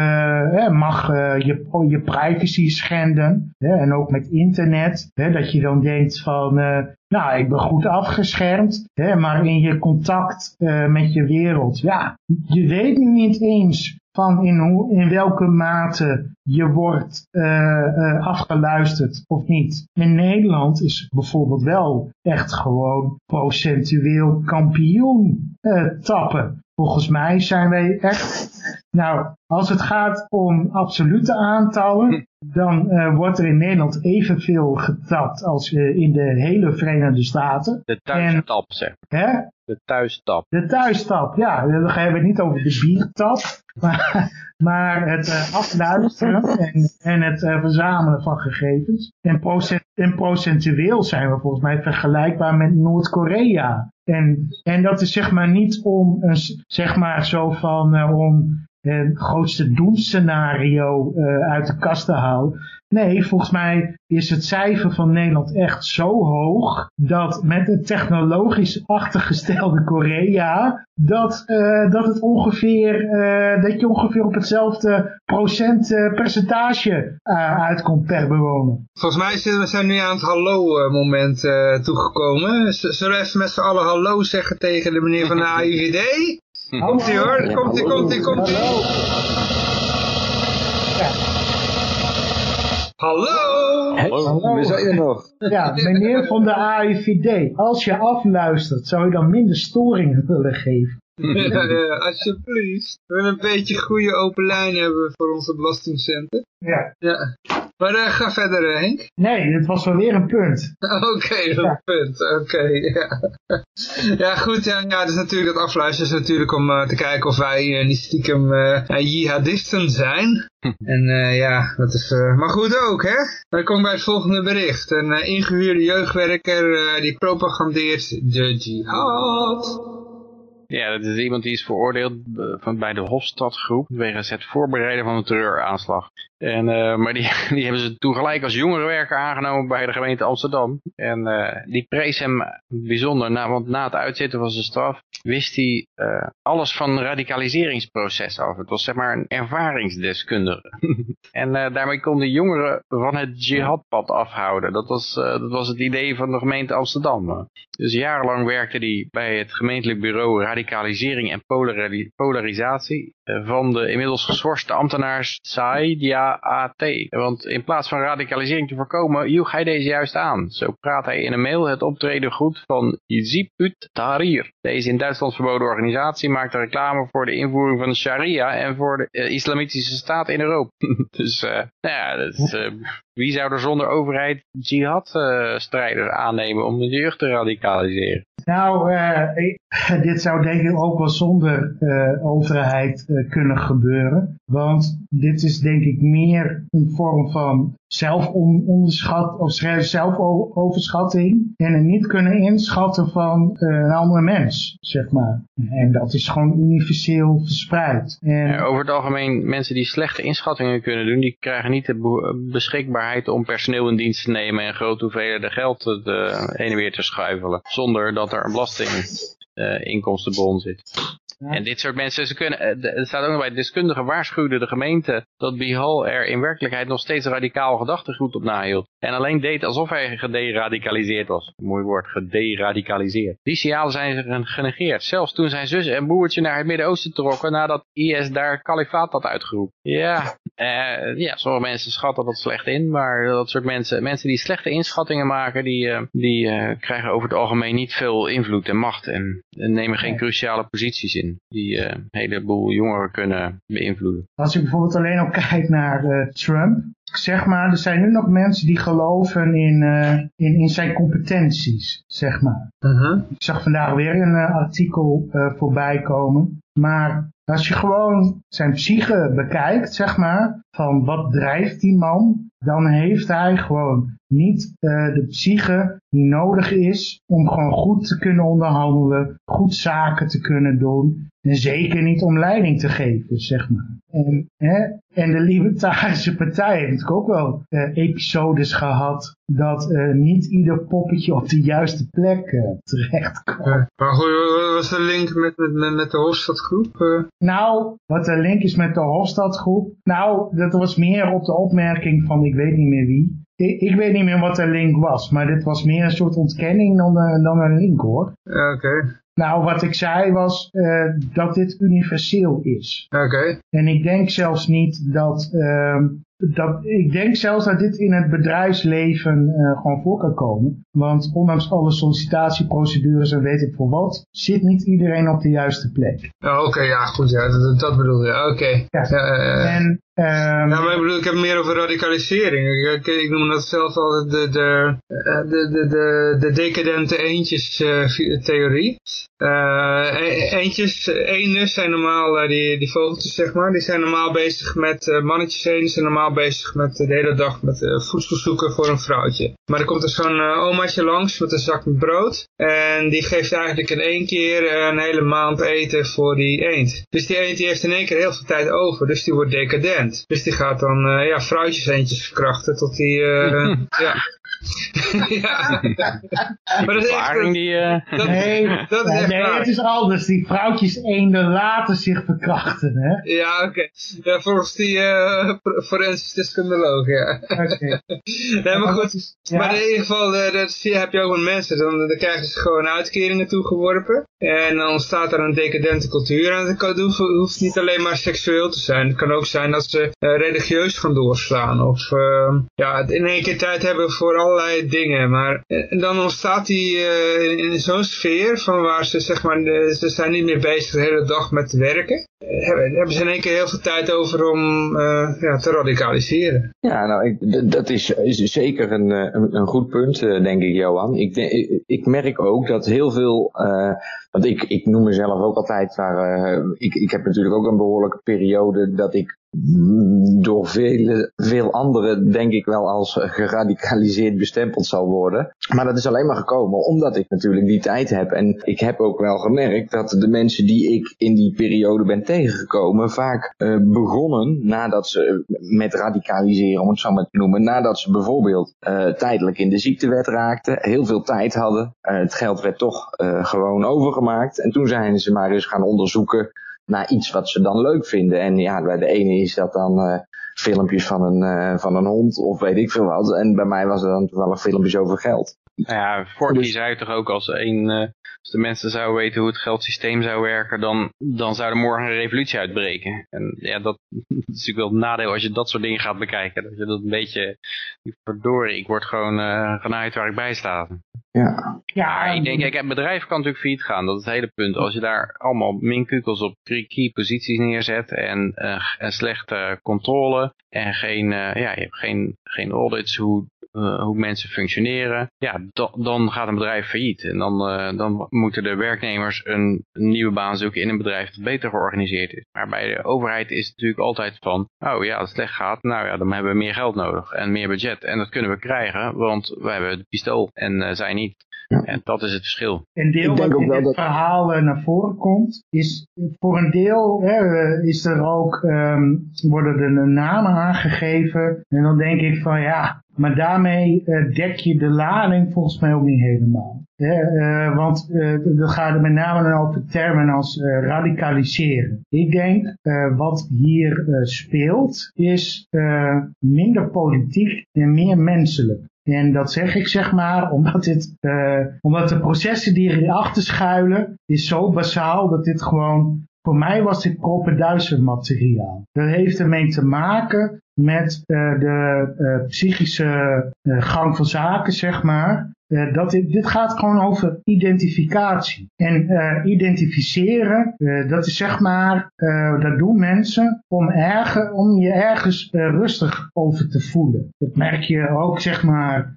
hè, mag eh, je, je privacy schenden. Hè, en ook met internet. Hè, dat je dan denkt van, eh, nou, ik ben goed afgeschermd. Hè, maar in je contact eh, met je wereld, ja, je weet niet eens van in, hoe, in welke mate je wordt eh, eh, afgeluisterd of niet. In Nederland is bijvoorbeeld wel echt gewoon procentueel kampioen eh, tappen. Volgens mij zijn wij echt, nou, als het gaat om absolute aantallen, dan eh, wordt er in Nederland evenveel getapt als eh, in de hele Verenigde Staten. De thuistap, zeg. Hè? De thuistap. De thuistap, ja, we het niet over de biertap, maar, maar het eh, afluisteren en, en het verzamelen van gegevens. En, procent, en procentueel zijn we volgens mij vergelijkbaar met Noord-Korea. En, en dat is zeg maar niet om, zeg maar zo van, om het grootste doemscenario eh, uit de kast te halen. Nee, volgens mij is het cijfer van Nederland echt zo hoog dat met het technologisch achtergestelde Korea, dat, eh, dat het ongeveer, eh, dat je ongeveer op hetzelfde procent percentage uitkomt per bewoner. Volgens mij zijn we zijn nu aan het hallo-moment eh, toegekomen. Z- Zullen we even met z'n allen hallo zeggen tegen de meneer van de AIVD? Komt-ie hoor, Ja, komt-ie, hallo. komt-ie, komt-ie. Hallo. Hallo! Hallo, we zijn er nog. Ja, meneer van de AIVD, als je afluistert, zou je dan minder storingen willen geven? Ja, ja, alsjeblieft. We willen een beetje goede open lijn hebben voor onze belastingcenten. Ja. Ja. Maar eh, ga verder eh, Henk. Nee, dit was wel weer een punt. Oké, dat punt. Oké, ja. Ja, goed. Ja, ja, dus natuurlijk dat afluisteren is natuurlijk om eh, te kijken of wij eh, niet stiekem jihadisten zijn. En ja, dat is... maar goed ook, hè? Dan kom ik bij het volgende bericht. Een eh, ingehuurde jeugdwerker die propagandeert de jihad. Ja, dat is iemand die is veroordeeld eh, van, bij de Hofstadgroep wegens het voorbereiden van een terreuraanslag. En, eh, maar die, die hebben ze toen gelijk als jongerenwerker aangenomen bij de gemeente Amsterdam. En eh, die prees hem bijzonder, want na het uitzitten van zijn straf wist hij eh, alles van radicaliseringsproces af. Het was zeg maar een ervaringsdeskundige. en daarmee kon de jongeren van het jihadpad afhouden. Dat was, dat was het idee van de gemeente Amsterdam. Dus jarenlang werkte hij bij het gemeentelijk bureau radicalisering en polari- polarisatie van de inmiddels geschorste ambtenaar Saidia AT. Want in plaats van radicalisering te voorkomen, joeg hij deze juist aan. Zo praat hij in een mail het optreden goed van Hizib ut Tahrir. Deze in Duitsland verboden organisatie maakte reclame voor de invoering van de sharia en voor de eh, islamitische staat in Europa. dus eh, nou ja, dat eh, wie zou er zonder overheid jihad-strijders aannemen om de jeugd te radicaliseren? Nou, dit zou denk ik ook wel zonder overheid kunnen gebeuren. Want dit is denk ik meer een vorm van zelfonderschat of zelfoverschatting. En het niet kunnen inschatten van eh, een andere mens, zeg maar. En dat is gewoon universeel verspreid. En, over het algemeen, mensen die slechte inschattingen kunnen doen, die krijgen niet de be- beschikbaarheid om personeel in dienst te nemen en grote hoeveelheden geld te, te- heen en weer te schuifelen. Zonder dat er een belastinginkomstenbron zit. En dit soort mensen, ze kunnen, eh, er staat ook nog bij, deskundigen waarschuwden de gemeente dat Bihal er in werkelijkheid nog steeds radicaal gedachtegoed op nahield. En alleen deed alsof hij gederadicaliseerd was. Mooi woord, gederadicaliseerd. Die signalen zijn genegeerd. Zelfs toen zijn zus en broertje naar het Midden-Oosten trokken nadat IS daar kalifaat had uitgeroepen. Ja, eh, ja, sommige mensen schatten dat slecht in, maar dat soort mensen, mensen die slechte inschattingen maken, die, eh, die eh, krijgen over het algemeen niet veel invloed en macht en, en nemen geen cruciale posities in die eh, een heleboel jongeren kunnen beïnvloeden. Als je bijvoorbeeld alleen al kijkt naar eh, Trump, zeg maar, er zijn nu nog mensen die geloven in, eh, in, in zijn competenties, zeg maar. Ik zag vandaag weer een eh, artikel eh, voorbij komen. Maar als je gewoon zijn psyche bekijkt, zeg maar, van wat drijft die man, dan heeft hij gewoon niet de psyche die nodig is om gewoon goed te kunnen onderhandelen, goed zaken te kunnen doen en zeker niet om leiding te geven, zeg maar. En, hè, en de Libertarische Partij heeft natuurlijk ook wel uh, episodes gehad dat uh, niet ieder poppetje op de juiste plek uh, terecht komt. maar goed, wat was de link met, met, met de Hofstadgroep? Nou, wat de link is met de Hofstadgroep? Nou, dat was meer op de opmerking van ik weet niet meer wie. Ik, ik weet niet meer wat de link was, maar dit was meer een soort ontkenning dan, dan een link hoor. Oké. Nou, wat ik zei was uh, dat dit universeel is. Oké. En ik denk zelfs niet dat, uh, dat... Ik denk zelfs dat dit in het bedrijfsleven uh, gewoon voor kan komen. Want ondanks alle sollicitatieprocedures en weet ik voor wat... zit niet iedereen op de juiste plek. Oh, Oké, ja goed. Ja, dat, dat bedoel je. Oké. Ja. en Ja, maar ik bedoel, ik heb meer over radicalisering. Ik, ik, noem dat zelf al de, de, de, de, de, de decadente eentjes uh, theorie. Uh, eentjes, eenders zijn normaal, die, die vogeltjes zeg maar, die zijn normaal bezig met, mannetjes eenders zijn normaal bezig met de hele dag met voedsel zoeken voor een vrouwtje. Maar er komt er zo'n omaatje langs met een zak met brood en die geeft eigenlijk in één keer een hele maand eten voor die eend. Dus die eend die heeft in één keer heel veel tijd over, dus die wordt decadent. Dus die gaat dan uh, ja, vrouwtjes eentjes verkrachten tot die... Uh, ja. Ja. Maar dat is echt... Die, uh... dat, nee, dat is echt nee het is anders. Die vrouwtjes eenden laten zich verkrachten, hè? Ja, oké. Okay. Ja, volgens die uh, forensisch deskundeloog, ja. Okay. nee, maar goed. Ja. Maar in ieder geval, uh, dat zie, heb je ook met mensen. Dan, dan krijgen ze gewoon uitkeringen toegeworpen. En dan ontstaat er een decadente cultuur. En dat hoeft, hoeft niet alleen maar seksueel te zijn. Het kan ook zijn dat ze uh, religieus gaan doorslaan. Of uh, ja, in één keer tijd hebben voor allerlei dingen. Maar en dan ontstaat die uh, in zo'n sfeer van waar ze zeg maar, ze zijn niet meer bezig de hele dag met werken. Hebben, hebben ze in één keer heel veel tijd over om ja, te radicaliseren. Ja, nou, ik, dat is, is zeker een, een, goed punt, denk ik, Johan. Ik, ik merk ook dat heel veel want ik, ik noem mezelf ook altijd, waar, uh, ik, ik heb natuurlijk ook een behoorlijke periode dat ik door vele, veel anderen denk ik wel als geradicaliseerd bestempeld zal worden. Maar dat is alleen maar gekomen omdat ik natuurlijk die tijd heb. En ik heb ook wel gemerkt dat de mensen die ik in die periode ben tegengekomen vaak uh, begonnen nadat ze met radicaliseren, om het zo maar te noemen, nadat ze bijvoorbeeld tijdelijk in de ziektewet raakten, heel veel tijd hadden. Het geld werd toch gewoon overgemaakt. En toen zijn ze maar eens gaan onderzoeken naar iets wat ze dan leuk vinden. En ja, bij de ene is dat dan uh, filmpjes van een, uh, van een hond of weet ik veel wat. En bij mij was het dan toevallig filmpjes over geld. Nou ja, Forky dus... zei toch ook als een... Uh, als de mensen zouden weten hoe het geldsysteem zou werken, dan, dan zou er morgen een revolutie uitbreken. En ja, dat, dat is natuurlijk wel het nadeel als je dat soort dingen gaat bekijken. Dat je dat een beetje, verdorie, ik word gewoon genaaid waar ik bij sta. Ja. ja, ik denk, kijk, een bedrijf kan natuurlijk failliet gaan. Dat is het hele punt. Als je daar allemaal minkukels op key posities neerzet en uh, een slechte controle en geen, uh, ja, je hebt geen, geen audits hoe, uh, hoe mensen functioneren, ja, dan gaat een bedrijf failliet. En dan, dan moeten de werknemers een, een, nieuwe baan zoeken in een bedrijf dat beter georganiseerd is. Maar bij de overheid is het natuurlijk altijd van, oh ja, als het slecht gaat, nou ja, dan hebben we meer geld nodig en meer budget. En dat kunnen we krijgen, want we hebben de pistool en zij niet. En dat is het verschil. Een deel wat in dit dat... verhaal naar voren komt, is voor een deel hè, is er ook, um, worden er namen aangegeven. En dan denk ik van ja, maar daarmee uh, dek je de lading volgens mij ook niet helemaal. Uh, want uh, dat gaat er met name dan over termen als radicaliseren. Ik denk wat hier speelt is minder politiek en meer menselijk. En dat zeg ik zeg maar omdat, dit, uh, omdat de processen die erachter schuilen is zo basaal dat dit gewoon, voor mij was dit propenduizer materiaal. Dat heeft ermee te maken met uh, de uh, psychische gang van zaken zeg maar. Uh, dat dit, gaat gewoon over identificatie. En uh, identificeren, uh, dat is zeg maar, dat doen mensen om, om je ergens rustig over te voelen. Dat merk je ook zeg maar,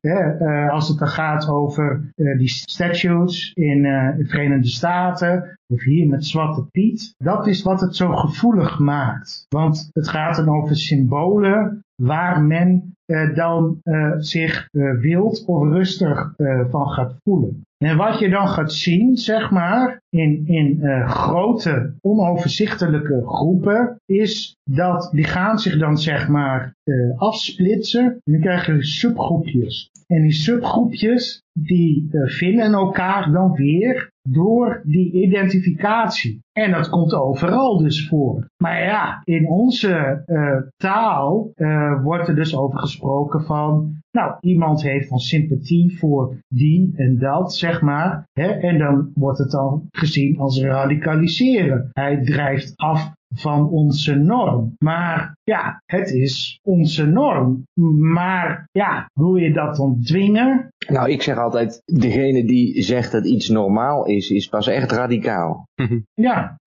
als het dan gaat over die statutes in de Verenigde Staten of hier met Zwarte Piet. Dat is wat het zo gevoelig maakt. Want het gaat dan over symbolen waar men uh, dan uh, zich uh, wild of rustig van gaat voelen. En wat je dan gaat zien, zeg maar, in, in grote, onoverzichtelijke groepen, is dat die gaan zich dan, zeg maar, afsplitsen. En dan krijg je subgroepjes. En die subgroepjes, die vinden elkaar dan weer door die identificatie. En dat komt overal dus voor. Maar ja, in onze uh, taal uh, wordt er dus over gesproken van, nou, iemand heeft van sympathie voor die en dat, zeg maar. Hè, en dan wordt het dan gezien als radicaliseren. Hij drijft af van onze norm. Maar ja, het is onze norm. Maar ja, wil je dat dan dwingen? Nou, ik zeg altijd, degene die zegt dat iets normaal is, is pas echt radicaal. ja.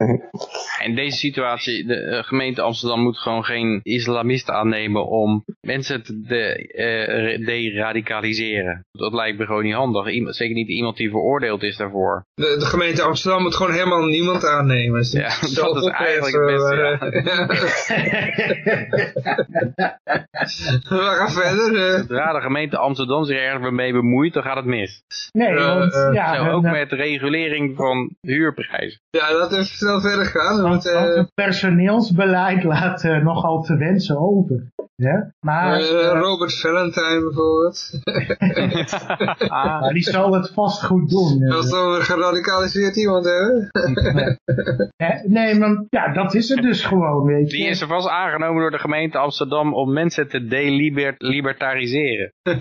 In deze situatie, de eh, gemeente Amsterdam moet gewoon geen islamist aannemen om mensen te de, uh, deradicaliseren. Dat lijkt me gewoon niet handig. zeker niet iemand die veroordeeld is daarvoor. De, de gemeente Amsterdam moet gewoon helemaal niemand aannemen. ja, dat is eigenlijk beste. We gaan verder. Zodra de gemeente Amsterdam zich ergens mee bemoeit, dan gaat het mis. Nee, want ja... Zo, ook met regulering van huurprijzen. Ja, dat is snel verder gaan. Want, want het personeelsbeleid laat uh, nogal te wensen over. Ja? Maar, uh, Robert Valentine bijvoorbeeld. ah, die zal het vast goed doen. Dat is toch een geradicaliseerd iemand hebben? nee, want ja, dat is het dus gewoon, weet je. Die is er vast aangenomen door de gemeente Amsterdam om mensen te delibertariseren.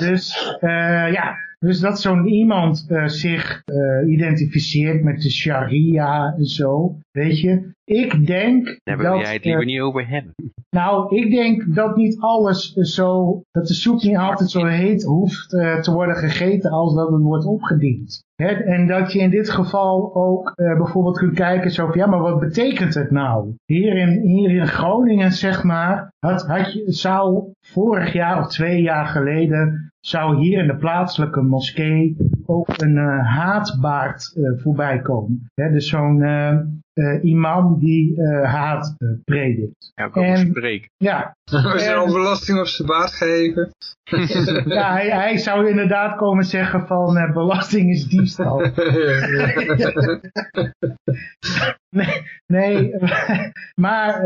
dus uh, ja, dus dat zo'n iemand uh, zich uh, identificeert met de sharia en zo, weet je. Ik denk Daar wil jij het liever niet over hebben. Nou, ik denk dat niet alles zo, dat de soep niet altijd zo heet hoeft uh, te worden gegeten als dat het wordt opgediend. Hè? En dat je in dit geval ook uh, bijvoorbeeld kunt kijken zo van, ja, maar wat betekent het nou? Hier in, hier in Groningen, zeg maar, had, had je, zou vorig jaar of twee jaar geleden zou hier in de plaatselijke moskee ook een uh, haatbaard uh, voorbij komen. Hè, dus zo'n uh, imam die haat predikt. Ja, kan en, spreken. Ja. Is er al belasting op zijn baard gegeven? ja, hij, hij, zou inderdaad komen zeggen van belasting is diefstal. nee, nee maar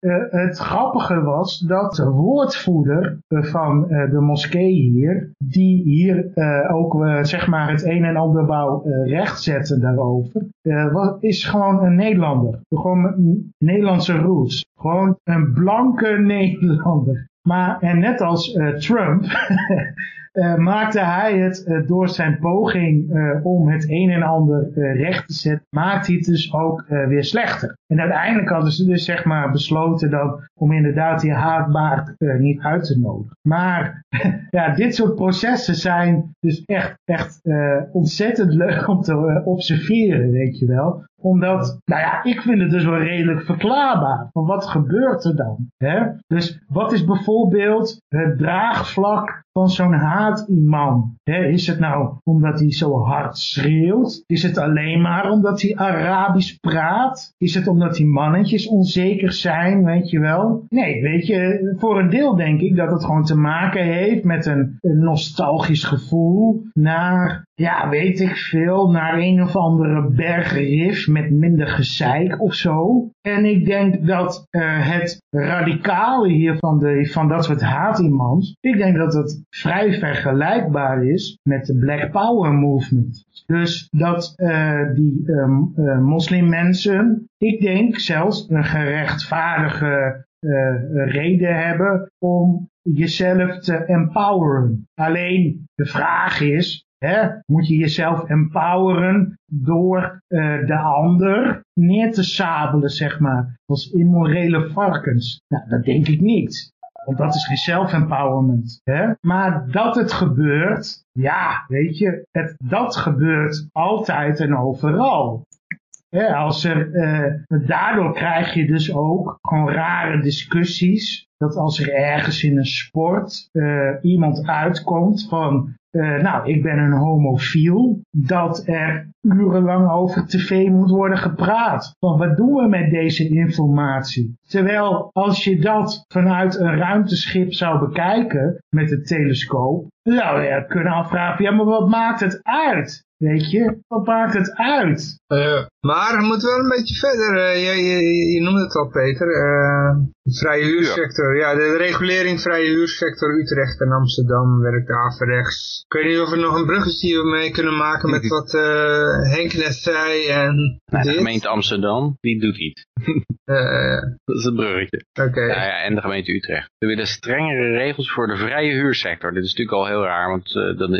uh, het grappige was dat de woordvoerder van uh, de moskee hier, die hier ook zeg maar het een en ander wou rechtzetten daarover, was, is gewoon een Nederlander. Gewoon een Nederlandse roots. Gewoon een blanke Nederlander. Maar, en net als Trump maakte hij het door zijn poging om het een en ander recht te zetten, maakt hij het dus ook weer slechter. En uiteindelijk hadden ze dus zeg maar besloten dan om inderdaad die haatbaard niet uit te nodigen. Maar ja, dit soort processen zijn dus echt, echt ontzettend leuk om te observeren, weet je wel omdat, nou ja, ik vind het dus wel redelijk verklaarbaar. Van wat gebeurt er dan? Hè? Dus wat is bijvoorbeeld het draagvlak van zo'n haatimam? Is het nou omdat hij zo hard schreeuwt? Is het alleen maar omdat hij Arabisch praat? Is het omdat die mannetjes onzeker zijn, weet je wel? Nee, weet je, voor een deel denk ik dat het gewoon te maken heeft met een, een nostalgisch gevoel naar ja, weet ik veel, naar een of andere bergrif met minder gezeik of zo. En ik denk dat uh, het radicale hier van, de, van dat soort haatimams, ik denk dat het vrij vergelijkbaar is met de Black Power Movement. Dus dat uh, die um, uh, moslimmensen, ik denk zelfs een gerechtvaardige reden hebben om jezelf te empoweren. Alleen de vraag is, Hè? Moet je jezelf empoweren door uh, de ander neer te sabelen, zeg maar, als immorele varkens? Nou, dat denk ik niet. Want dat is geen self-empowerment. Maar dat het gebeurt, ja, weet je, het, dat gebeurt altijd en overal. Als er, uh, daardoor krijg je dus ook gewoon rare discussies. Dat als er ergens in een sport uh, iemand uitkomt van eh, nou, ik ben een homofiel, dat er urenlang over tv moet worden gepraat. Van wat doen we met deze informatie? Terwijl als je dat vanuit een ruimteschip zou bekijken met een telescoop, zou je kunnen afvragen, ja maar wat maakt het uit? Weet je, wat maakt het uit? Uh, maar we moeten wel een beetje verder. Uh, je, je, noemde het al, Peter. De vrije huursector. Ja. ja, de, regulering vrije huursector Utrecht en Amsterdam werkt averechts. Ik weet niet of we nog een bruggetje mee kunnen maken met wat Henk net zei. En nou, de gemeente Amsterdam, die doet iets. dat is een bruggetje. Oké. Nou ja, en de gemeente Utrecht. We willen strengere regels voor de vrije huursector. Dit is natuurlijk al heel raar, want dan,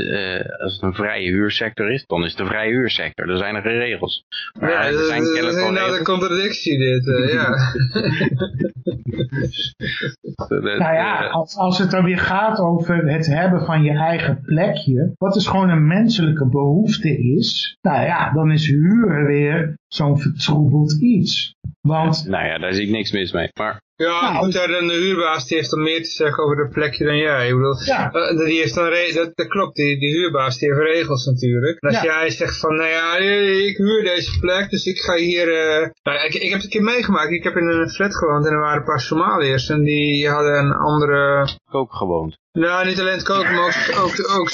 als het een vrije huursector is, dan is het de vrije huursector. Er zijn er geen regels. Maar ja, dat, zijn dat is nou een contradictie dit, uh, ja. nou ja, als, als het dan weer gaat over het hebben van je eigen wat dus gewoon een menselijke behoefte is, nou ja, dan is huren weer zo'n vertroebeld iets. Want, nou ja, daar zie ik niks mis mee. Maar ja, nou, dan de huurbaas die heeft dan meer te zeggen over dat plekje dan jij. Ik bedoel, ja. uh, die heeft dan dat, dat klopt, die, die huurbaas die heeft regels natuurlijk. En als jij zegt van, nou ja, ik huur deze plek, dus ik ga hier... Uh, nou, ik, ik heb het een keer meegemaakt, ik heb in een flat gewoond en er waren een paar Somaliërs en die hadden een andere... Ook gewoond. Nou, niet alleen het koken, maar ook, ook, ook,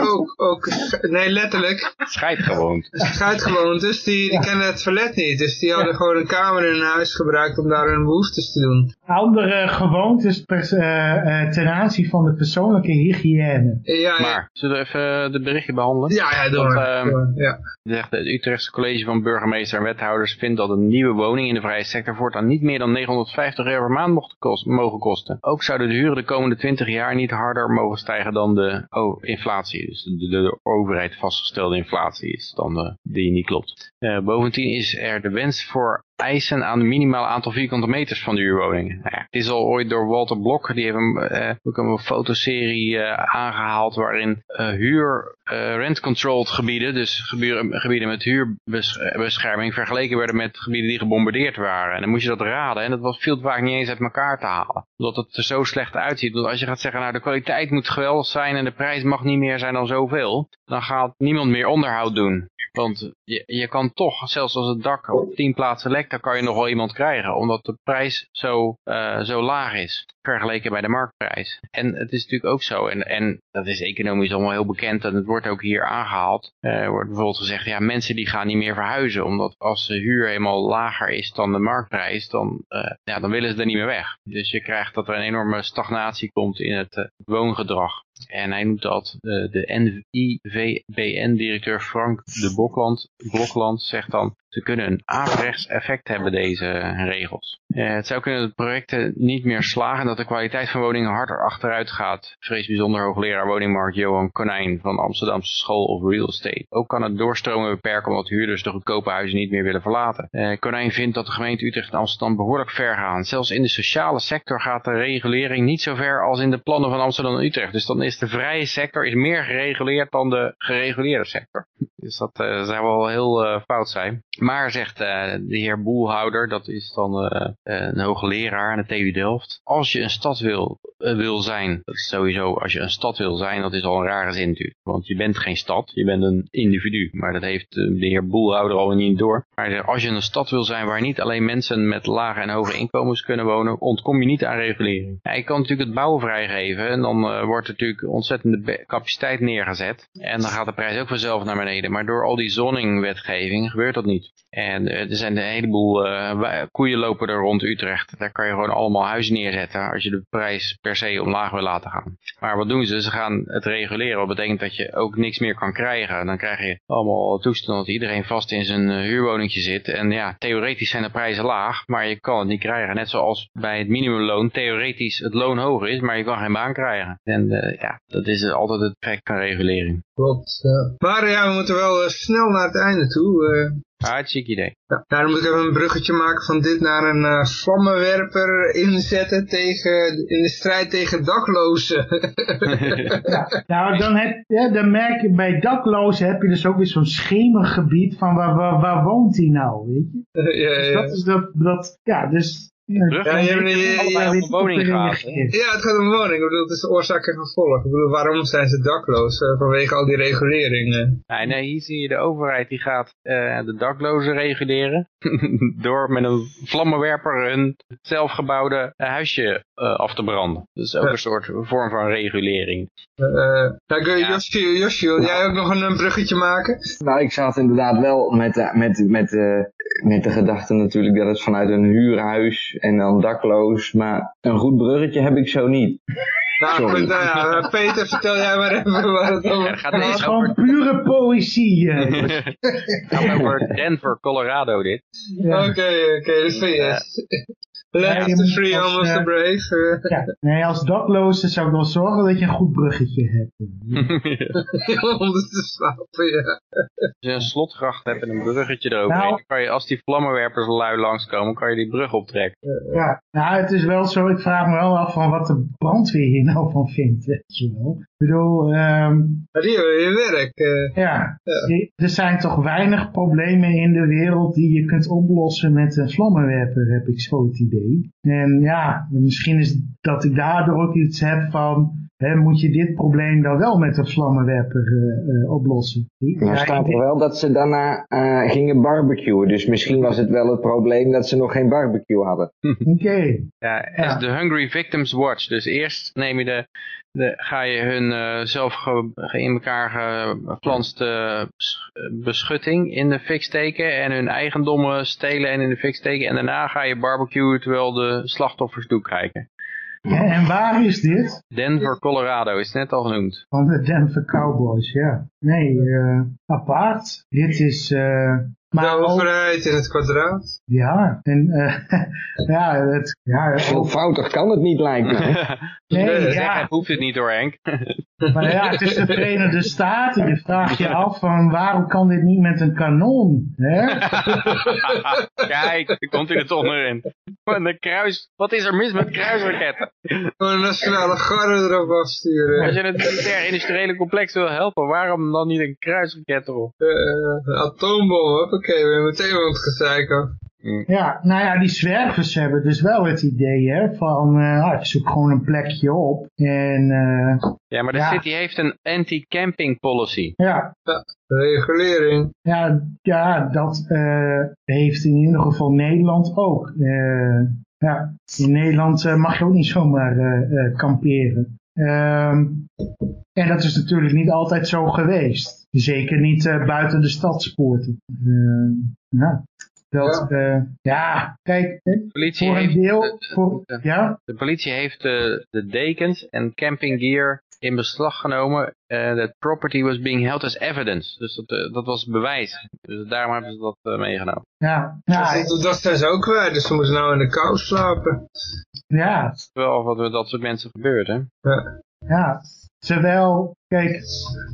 ook, ook, nee, letterlijk. Scheidgewoond. Scheidgewoond, dus die, die kennen het verlet niet. Dus die hadden gewoon een kamer in hun huis gebruikt om daar hun behoeftes te doen. Andere gewoontes per, uh, ten aanzien van de persoonlijke hygiëne. Ja, ja. Maar, zullen we even de berichtje behandelen? Ja, ja, door. Want, uh, ja. Zegt het Utrechtse College van Burgemeester en Wethouders vindt dat een nieuwe woning in de vrije sector voortaan niet meer dan 950 euro per maand mocht kost, mogen kosten. Ook zouden de huren de komende 20 jaar niet harder mogen stijgen dan de oh, inflatie. Dus de, de, overheid vastgestelde inflatie is dan de, die niet klopt. Uh, bovendien is er de wens voor eisen aan het minimale aantal vierkante meters van de huurwoning. Nou ja, het is al ooit door Walter Blok, die heeft een, uh, ook een fotoserie uh, aangehaald waarin uh, huur rent-controlled gebieden, dus gebieden, gebieden met huurbescherming, vergeleken werden met gebieden die gebombardeerd waren. En dan moest je dat raden en dat was veel te vaak niet eens uit elkaar te halen. Omdat het er zo slecht uitziet. Want als je gaat zeggen, nou de kwaliteit moet geweldig zijn en de prijs mag niet meer zijn dan zoveel, dan gaat niemand meer onderhoud doen. Want je, je kan toch, zelfs als het dak op tien plaatsen lekt, dan kan je nog wel iemand krijgen. Omdat de prijs zo, uh, zo laag is, vergeleken bij de marktprijs. En het is natuurlijk ook zo, en, en dat is economisch allemaal heel bekend, en het wordt ook hier aangehaald. Uh, er wordt bijvoorbeeld gezegd, ja, mensen die gaan niet meer verhuizen. Omdat als de huur helemaal lager is dan de marktprijs, dan, uh, ja, dan willen ze er niet meer weg. Dus je krijgt dat er een enorme stagnatie komt in het woongedrag. En hij noemt dat uh, de NIVBN-directeur Frank de Bokland, Blokland zegt dan ze kunnen een averechts effect hebben, deze regels. Uh, het zou kunnen dat projecten niet meer slagen en dat de kwaliteit van woningen harder achteruit gaat. Vrees bijzonder hoogleraar woningmarkt Johan Konijn van Amsterdamse School of Real Estate. Ook kan het doorstromen beperken omdat huurders de goedkope huizen niet meer willen verlaten. Uh, Konijn vindt dat de gemeente Utrecht en Amsterdam behoorlijk ver gaan. Zelfs in de sociale sector gaat de regulering niet zo ver als in de plannen van Amsterdam en Utrecht. Dus dan is de vrije sector is meer gereguleerd dan de gereguleerde sector. Dus dat uh, zou wel heel fout zijn. Maar, zegt uh, de heer Boelhouder, dat is dan een hoogleraar aan de TU Delft. Als je een stad wil, wil zijn, dat is sowieso, als je een stad wil zijn, dat is al een rare zin natuurlijk. Want je bent geen stad, je bent een individu. Maar dat heeft de heer Boelhouder al niet door. Maar als je een stad wil zijn waar niet alleen mensen met lage en hoge inkomens kunnen wonen, ontkom je niet aan regulering. Je kan natuurlijk het bouwen vrijgeven en dan wordt er natuurlijk ontzettende capaciteit neergezet. En dan gaat de prijs ook vanzelf naar beneden. Maar door al die zonningwetgeving gebeurt dat niet. En eh, er zijn een heleboel uh, koeien lopen er rond Utrecht. Daar kan je gewoon allemaal huizen neerzetten als je de prijs per se omlaag wil laten gaan. Maar wat doen ze? Ze gaan het reguleren. Wat betekent dat je ook niks meer kan krijgen. Dan krijg je allemaal toestanden dat iedereen vast in zijn uh, huurwoningje zit. En ja, theoretisch zijn de prijzen laag, maar je kan het niet krijgen. Net zoals bij het minimumloon theoretisch het loon hoger is, maar je kan geen baan krijgen. En ja, dat is altijd het effect van regulering. Klopt. Maar ja, we moeten wel snel naar het einde toe. Hartstikke idee. Ja, nou, dan moet ik even een bruggetje maken van dit naar een uh, vlammenwerper inzetten tegen, in de strijd tegen daklozen. ja, nou, dan, heb, ja, dan merk je bij daklozen heb je dus ook weer zo'n schemergebied van waar, waar, waar woont hij nou, weet je? ja, dus dat is dat, dat, ja, dus Ja, je hebt- je- je- allebei je- om woning gaat. Ja, het gaat om woning. Ik bedoel, het is oorzaak en gevolg. Ik bedoel, waarom zijn ze dakloos? Eh, vanwege al die reguleringen. Nee, nee, hier zie je de overheid die gaat eh, de daklozen reguleren. door met een vlammenwerper hun zelfgebouwde eh, huisje eh, af te branden. Dat is ook Ja. een soort vorm van regulering. Eh nou, Josje, wil jij ook nog een, een bruggetje maken? Nou, ik zat inderdaad wel met, de- met, met, eh, met de gedachte natuurlijk dat het vanuit een huurhuis en dan dakloos, maar een goed bruggetje heb ik zo niet. Nou, Sorry. goed, nou ja, eh, Peter, vertel jij maar even waar het Ja, over het gaat Het is gewoon pure poëzie. het gaat over Denver, Colorado dit. Ja. Oké, oké, de VS. Let Ja, the free, als, almost the eh, brave. eh. Ja. Nee, als dakloze zou ik wel zorgen dat je een goed bruggetje hebt. Om het te slapen, ja. Als je een slotgracht hebt en een bruggetje eroverheen, Nou. dan kan je, als die vlammenwerpers lui langskomen, kan je die brug optrekken. Ja, nou, het is wel zo. Ik vraag me wel af van wat de brandweer hier nou van vindt. Weet je wel. Ik bedoel, ehm, Maar die hebben je werk. eh. ja, er zijn toch weinig problemen in de wereld die je kunt oplossen met een vlammenwerper, heb ik zo het idee. En ja, misschien is dat ik daardoor ook iets heb van, hè, moet je dit probleem dan wel met een vlammenwerper eh, eh, oplossen? Nou Ja, staat er wel dat ze daarna eh, gingen barbecuen, dus misschien was het wel het probleem dat ze nog geen barbecue hadden. Oké, Ja, de Hungry Victims Watch. Dus eerst neem je de, de, ga je hun eh, zelf ge, in elkaar geplanste s- beschutting in de fik steken en hun eigendommen stelen en in de fik steken. En daarna ga je barbecuen terwijl de slachtoffers toekijken. Ja, en waar is dit? Denver, Colorado is net al genoemd. Van de Denver Cowboys, ja. Nee, eh, apart. Dit is... eh, maar de overheid in het kwadraat. ja, en eh, ja, het, ja, Veelvoudig kan het niet lijken. nee, Nee, ja, het hoeft het niet hoor Henk. maar ja, het is de Verenigde Staten. Je vraagt je af van waarom kan dit niet met een kanon? Hè? Kijk, daar komt hij er toch nog in. Wat een kruis, wat is er mis met kruisraketten? Gewoon een nationale garde erop afsturen. Als je het militair industriële complex wil helpen, waarom dan niet een kruisraket erop? Eh, een atoombom, hoppakee, we hebben meteen wat gezeik af. Ja, nou ja, die zwervers hebben dus wel het idee hè, van eh, ah, ik zoek gewoon een plekje op. En eh, Ja, maar de Ja. city heeft een anti-camping policy. ja, Regulering. Ja, ja dat eh, heeft in ieder geval Nederland ook. Eh, ja, in Nederland mag je ook niet zomaar eh, eh, kamperen. Ehm, en dat is natuurlijk niet altijd zo geweest. Zeker niet eh, buiten de stadspoorten. Eh, ja, dat, ja. ja, kijk, eh, De politie voor een heeft, deel, de, voor, de- ja, de politie heeft de, de dekens en campinggear in beslag genomen. eh that property was being held as evidence. Dus dat, eh, dat was bewijs. Dus daarom hebben ze dat eh, meegenomen. ja, ja, dat, dat zijn ze ook kwijt, dus ze moeten nou in de kou slapen. ja, Wel wat met dat soort mensen gebeurt, hè? Ja. Ja, terwijl, kijk,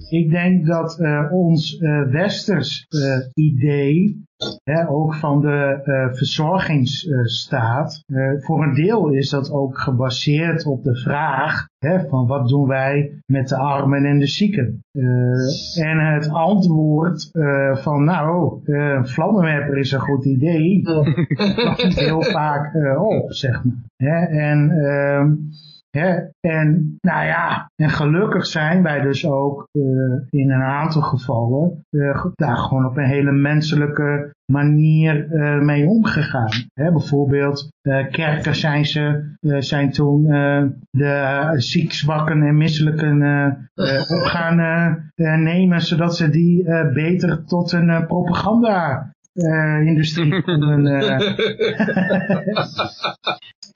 ik denk dat eh, ons eh, westers eh, idee, hè, ook van de verzorgingsstaat, voor een deel is dat ook gebaseerd op de vraag hè, van wat doen wij met de armen en de zieken. En het antwoord van nou, een vlammenwerper is een goed idee, dat heel vaak op, zeg maar. Hè, en... ehm, Hè? En nou ja, en gelukkig zijn wij dus ook eh, in een aantal gevallen eh, daar gewoon op een hele menselijke manier eh, mee omgegaan. Hè? Bijvoorbeeld kerken zijn, ze, zijn toen de ziek, zwakken en misselijken op gaan nemen, zodat ze die beter tot een propaganda eh, industrie konden eh,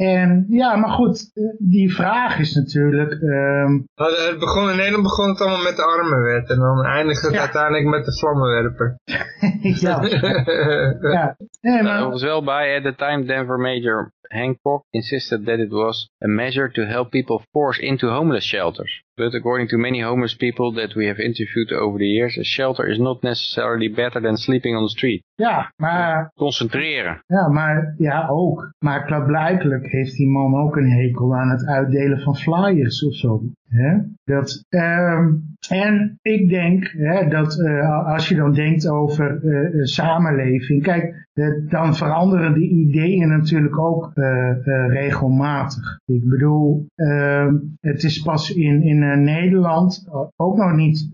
en ja, maar goed, eh, die vraag is natuurlijk, ehm, Nou, het begon, in Nederland begon het allemaal met de armenwet en dan eindigt het Ja. uiteindelijk met de vlammenwerper. ja, ja. Nee, Er maar, was wel bij, at the time Denver Major Hancock insisted that it was a measure to help people force into homeless shelters. But according to many homeless people that we have interviewed over the years, a shelter is not necessarily better than sleeping on the street. Ja, maar, Concentreren. ja, maar ja, ook. Maar klaarblijkelijk heeft die man ook een hekel aan het uitdelen van flyers of zo. Dat, ehm, en ik denk dat eh, als je dan denkt over eh, eh, samenleving, kijk, dan veranderen die ideeën natuurlijk ook regelmatig. Ik bedoel, ehm, het is pas in, in Nederland ook nog niet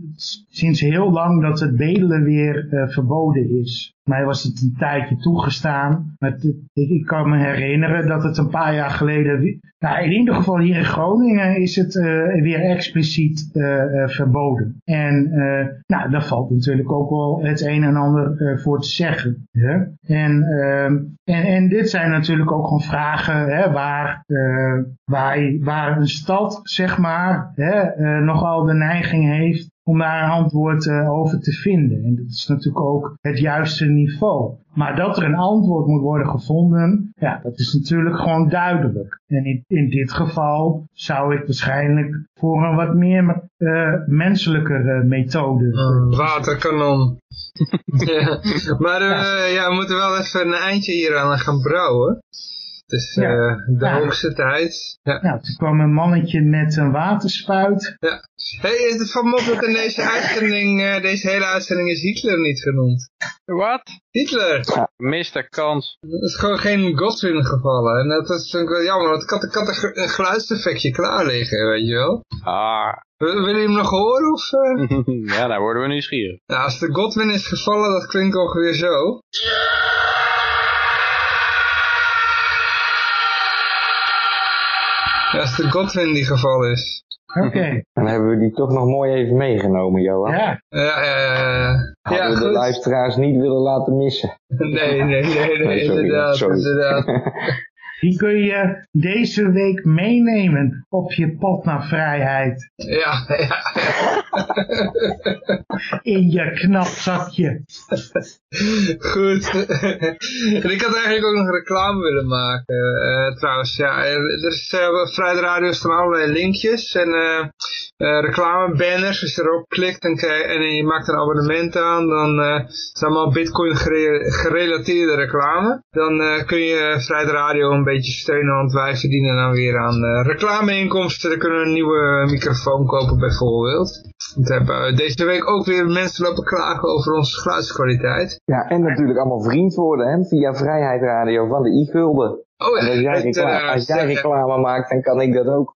sinds heel lang dat het bedelen weer verboden is. Mij was het een tijdje toegestaan. Maar ik, ik kan me herinneren dat het een paar jaar geleden... Nou, in ieder geval hier in Groningen is het weer expliciet eh, eh, verboden. En eh, nou, daar valt natuurlijk ook wel het een en ander voor te zeggen. Hè? En, ehm, en, en dit zijn natuurlijk ook gewoon vragen hè, waar, waar, waar een stad, zeg maar, hè, nogal de neiging heeft om daar een antwoord eh, over te vinden. En dat is natuurlijk ook het juiste niveau. Maar dat er een antwoord moet worden gevonden, ja, dat is natuurlijk gewoon duidelijk. En in, in dit geval zou ik waarschijnlijk voor een wat meer eh menselijkere methode. Eh, waterkanon. ja. Maar eh, ja, we moeten wel even een eindje hier aan gaan brouwen. Het is Ja. eh, de Ja. hoogste tijd. Ja. Nou, toen kwam een mannetje met een waterspuit. Ja. Hey, het me op dat in deze uitzending, eh, deze hele uitzending is Hitler niet genoemd. Wat? Hitler! Miste kans. Er is gewoon geen Godwin gevallen. En dat is vind ik wel jammer, want ik had, ik had een ge- een geluidseffectje klaar liggen, weet je wel. Ah, Wil- Willen jullie hem nog horen? Of, eh? ja, daar worden we nieuwsgierig. Nou, als de Godwin is gevallen, dat klinkt ongeveer zo. Ja, als de Godwin die gevallen is. Oké, Dan hebben we die toch nog mooi even meegenomen, Johan. ja. Ja, ja. Hadden Ja, we de luisteraars niet willen laten missen. Nee, nee, nee, nee, Nee, sorry, inderdaad, sorry. inderdaad. Die kun je deze week meenemen op je pad naar vrijheid. Ja, ja, In je knapzakje. Goed. en ik had eigenlijk ook nog reclame willen maken, eh, trouwens. Ja, er er is eh, op Vrijde Radio staan allerlei linkjes en eh eh, reclamebanners. Als je erop klikt en, en je maakt een abonnement aan, dan eh zijn allemaal bitcoin gere- gerelateerde reclame. Dan eh, kun je Vrijde Radio een beetje steunen, want wij verdienen dan weer aan eh, reclameinkomsten. Dan kunnen we een nieuwe microfoon kopen bijvoorbeeld. We hebben eh, deze week ook weer mensen lopen klagen over onze geluidskwaliteit. Ja, en natuurlijk allemaal vriend worden hè, via Vrijheid Radio van de i-gulden. Oh als jij, reclame, eh, als jij reclame maakt, dan kan ik dat ook.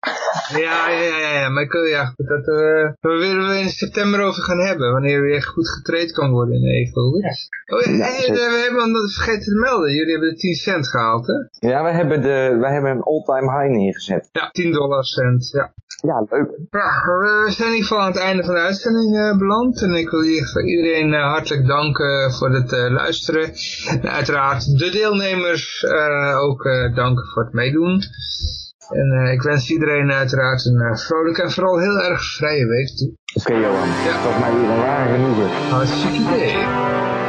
Ja, ja, ja, ja, ja, maar ik wil, ja, goed, dat eh, we willen we in september over gaan hebben, wanneer weer goed getraind kan worden in de e-gulden. Oh, ja, Ja, hey, zeker. we hebben dat vergeten te melden, jullie hebben de 10 cent gehaald, hè? Ja, wij hebben, de, wij hebben een all-time high neergezet. Ja, 10 dollar cent, ja. Ja, leuk. Ja, we zijn in ieder geval aan het einde van de uitzending eh, beland. En ik wil hier voor iedereen eh, hartelijk danken voor het eh, luisteren. En uiteraard de deelnemers eh, ook eh, danken voor het meedoen. En eh, ik wens iedereen uiteraard een eh, vrolijke en vooral heel erg vrije week toe. Oké Johan, Ja. dat was mij weer een waar genoegen. Hartstikke idee.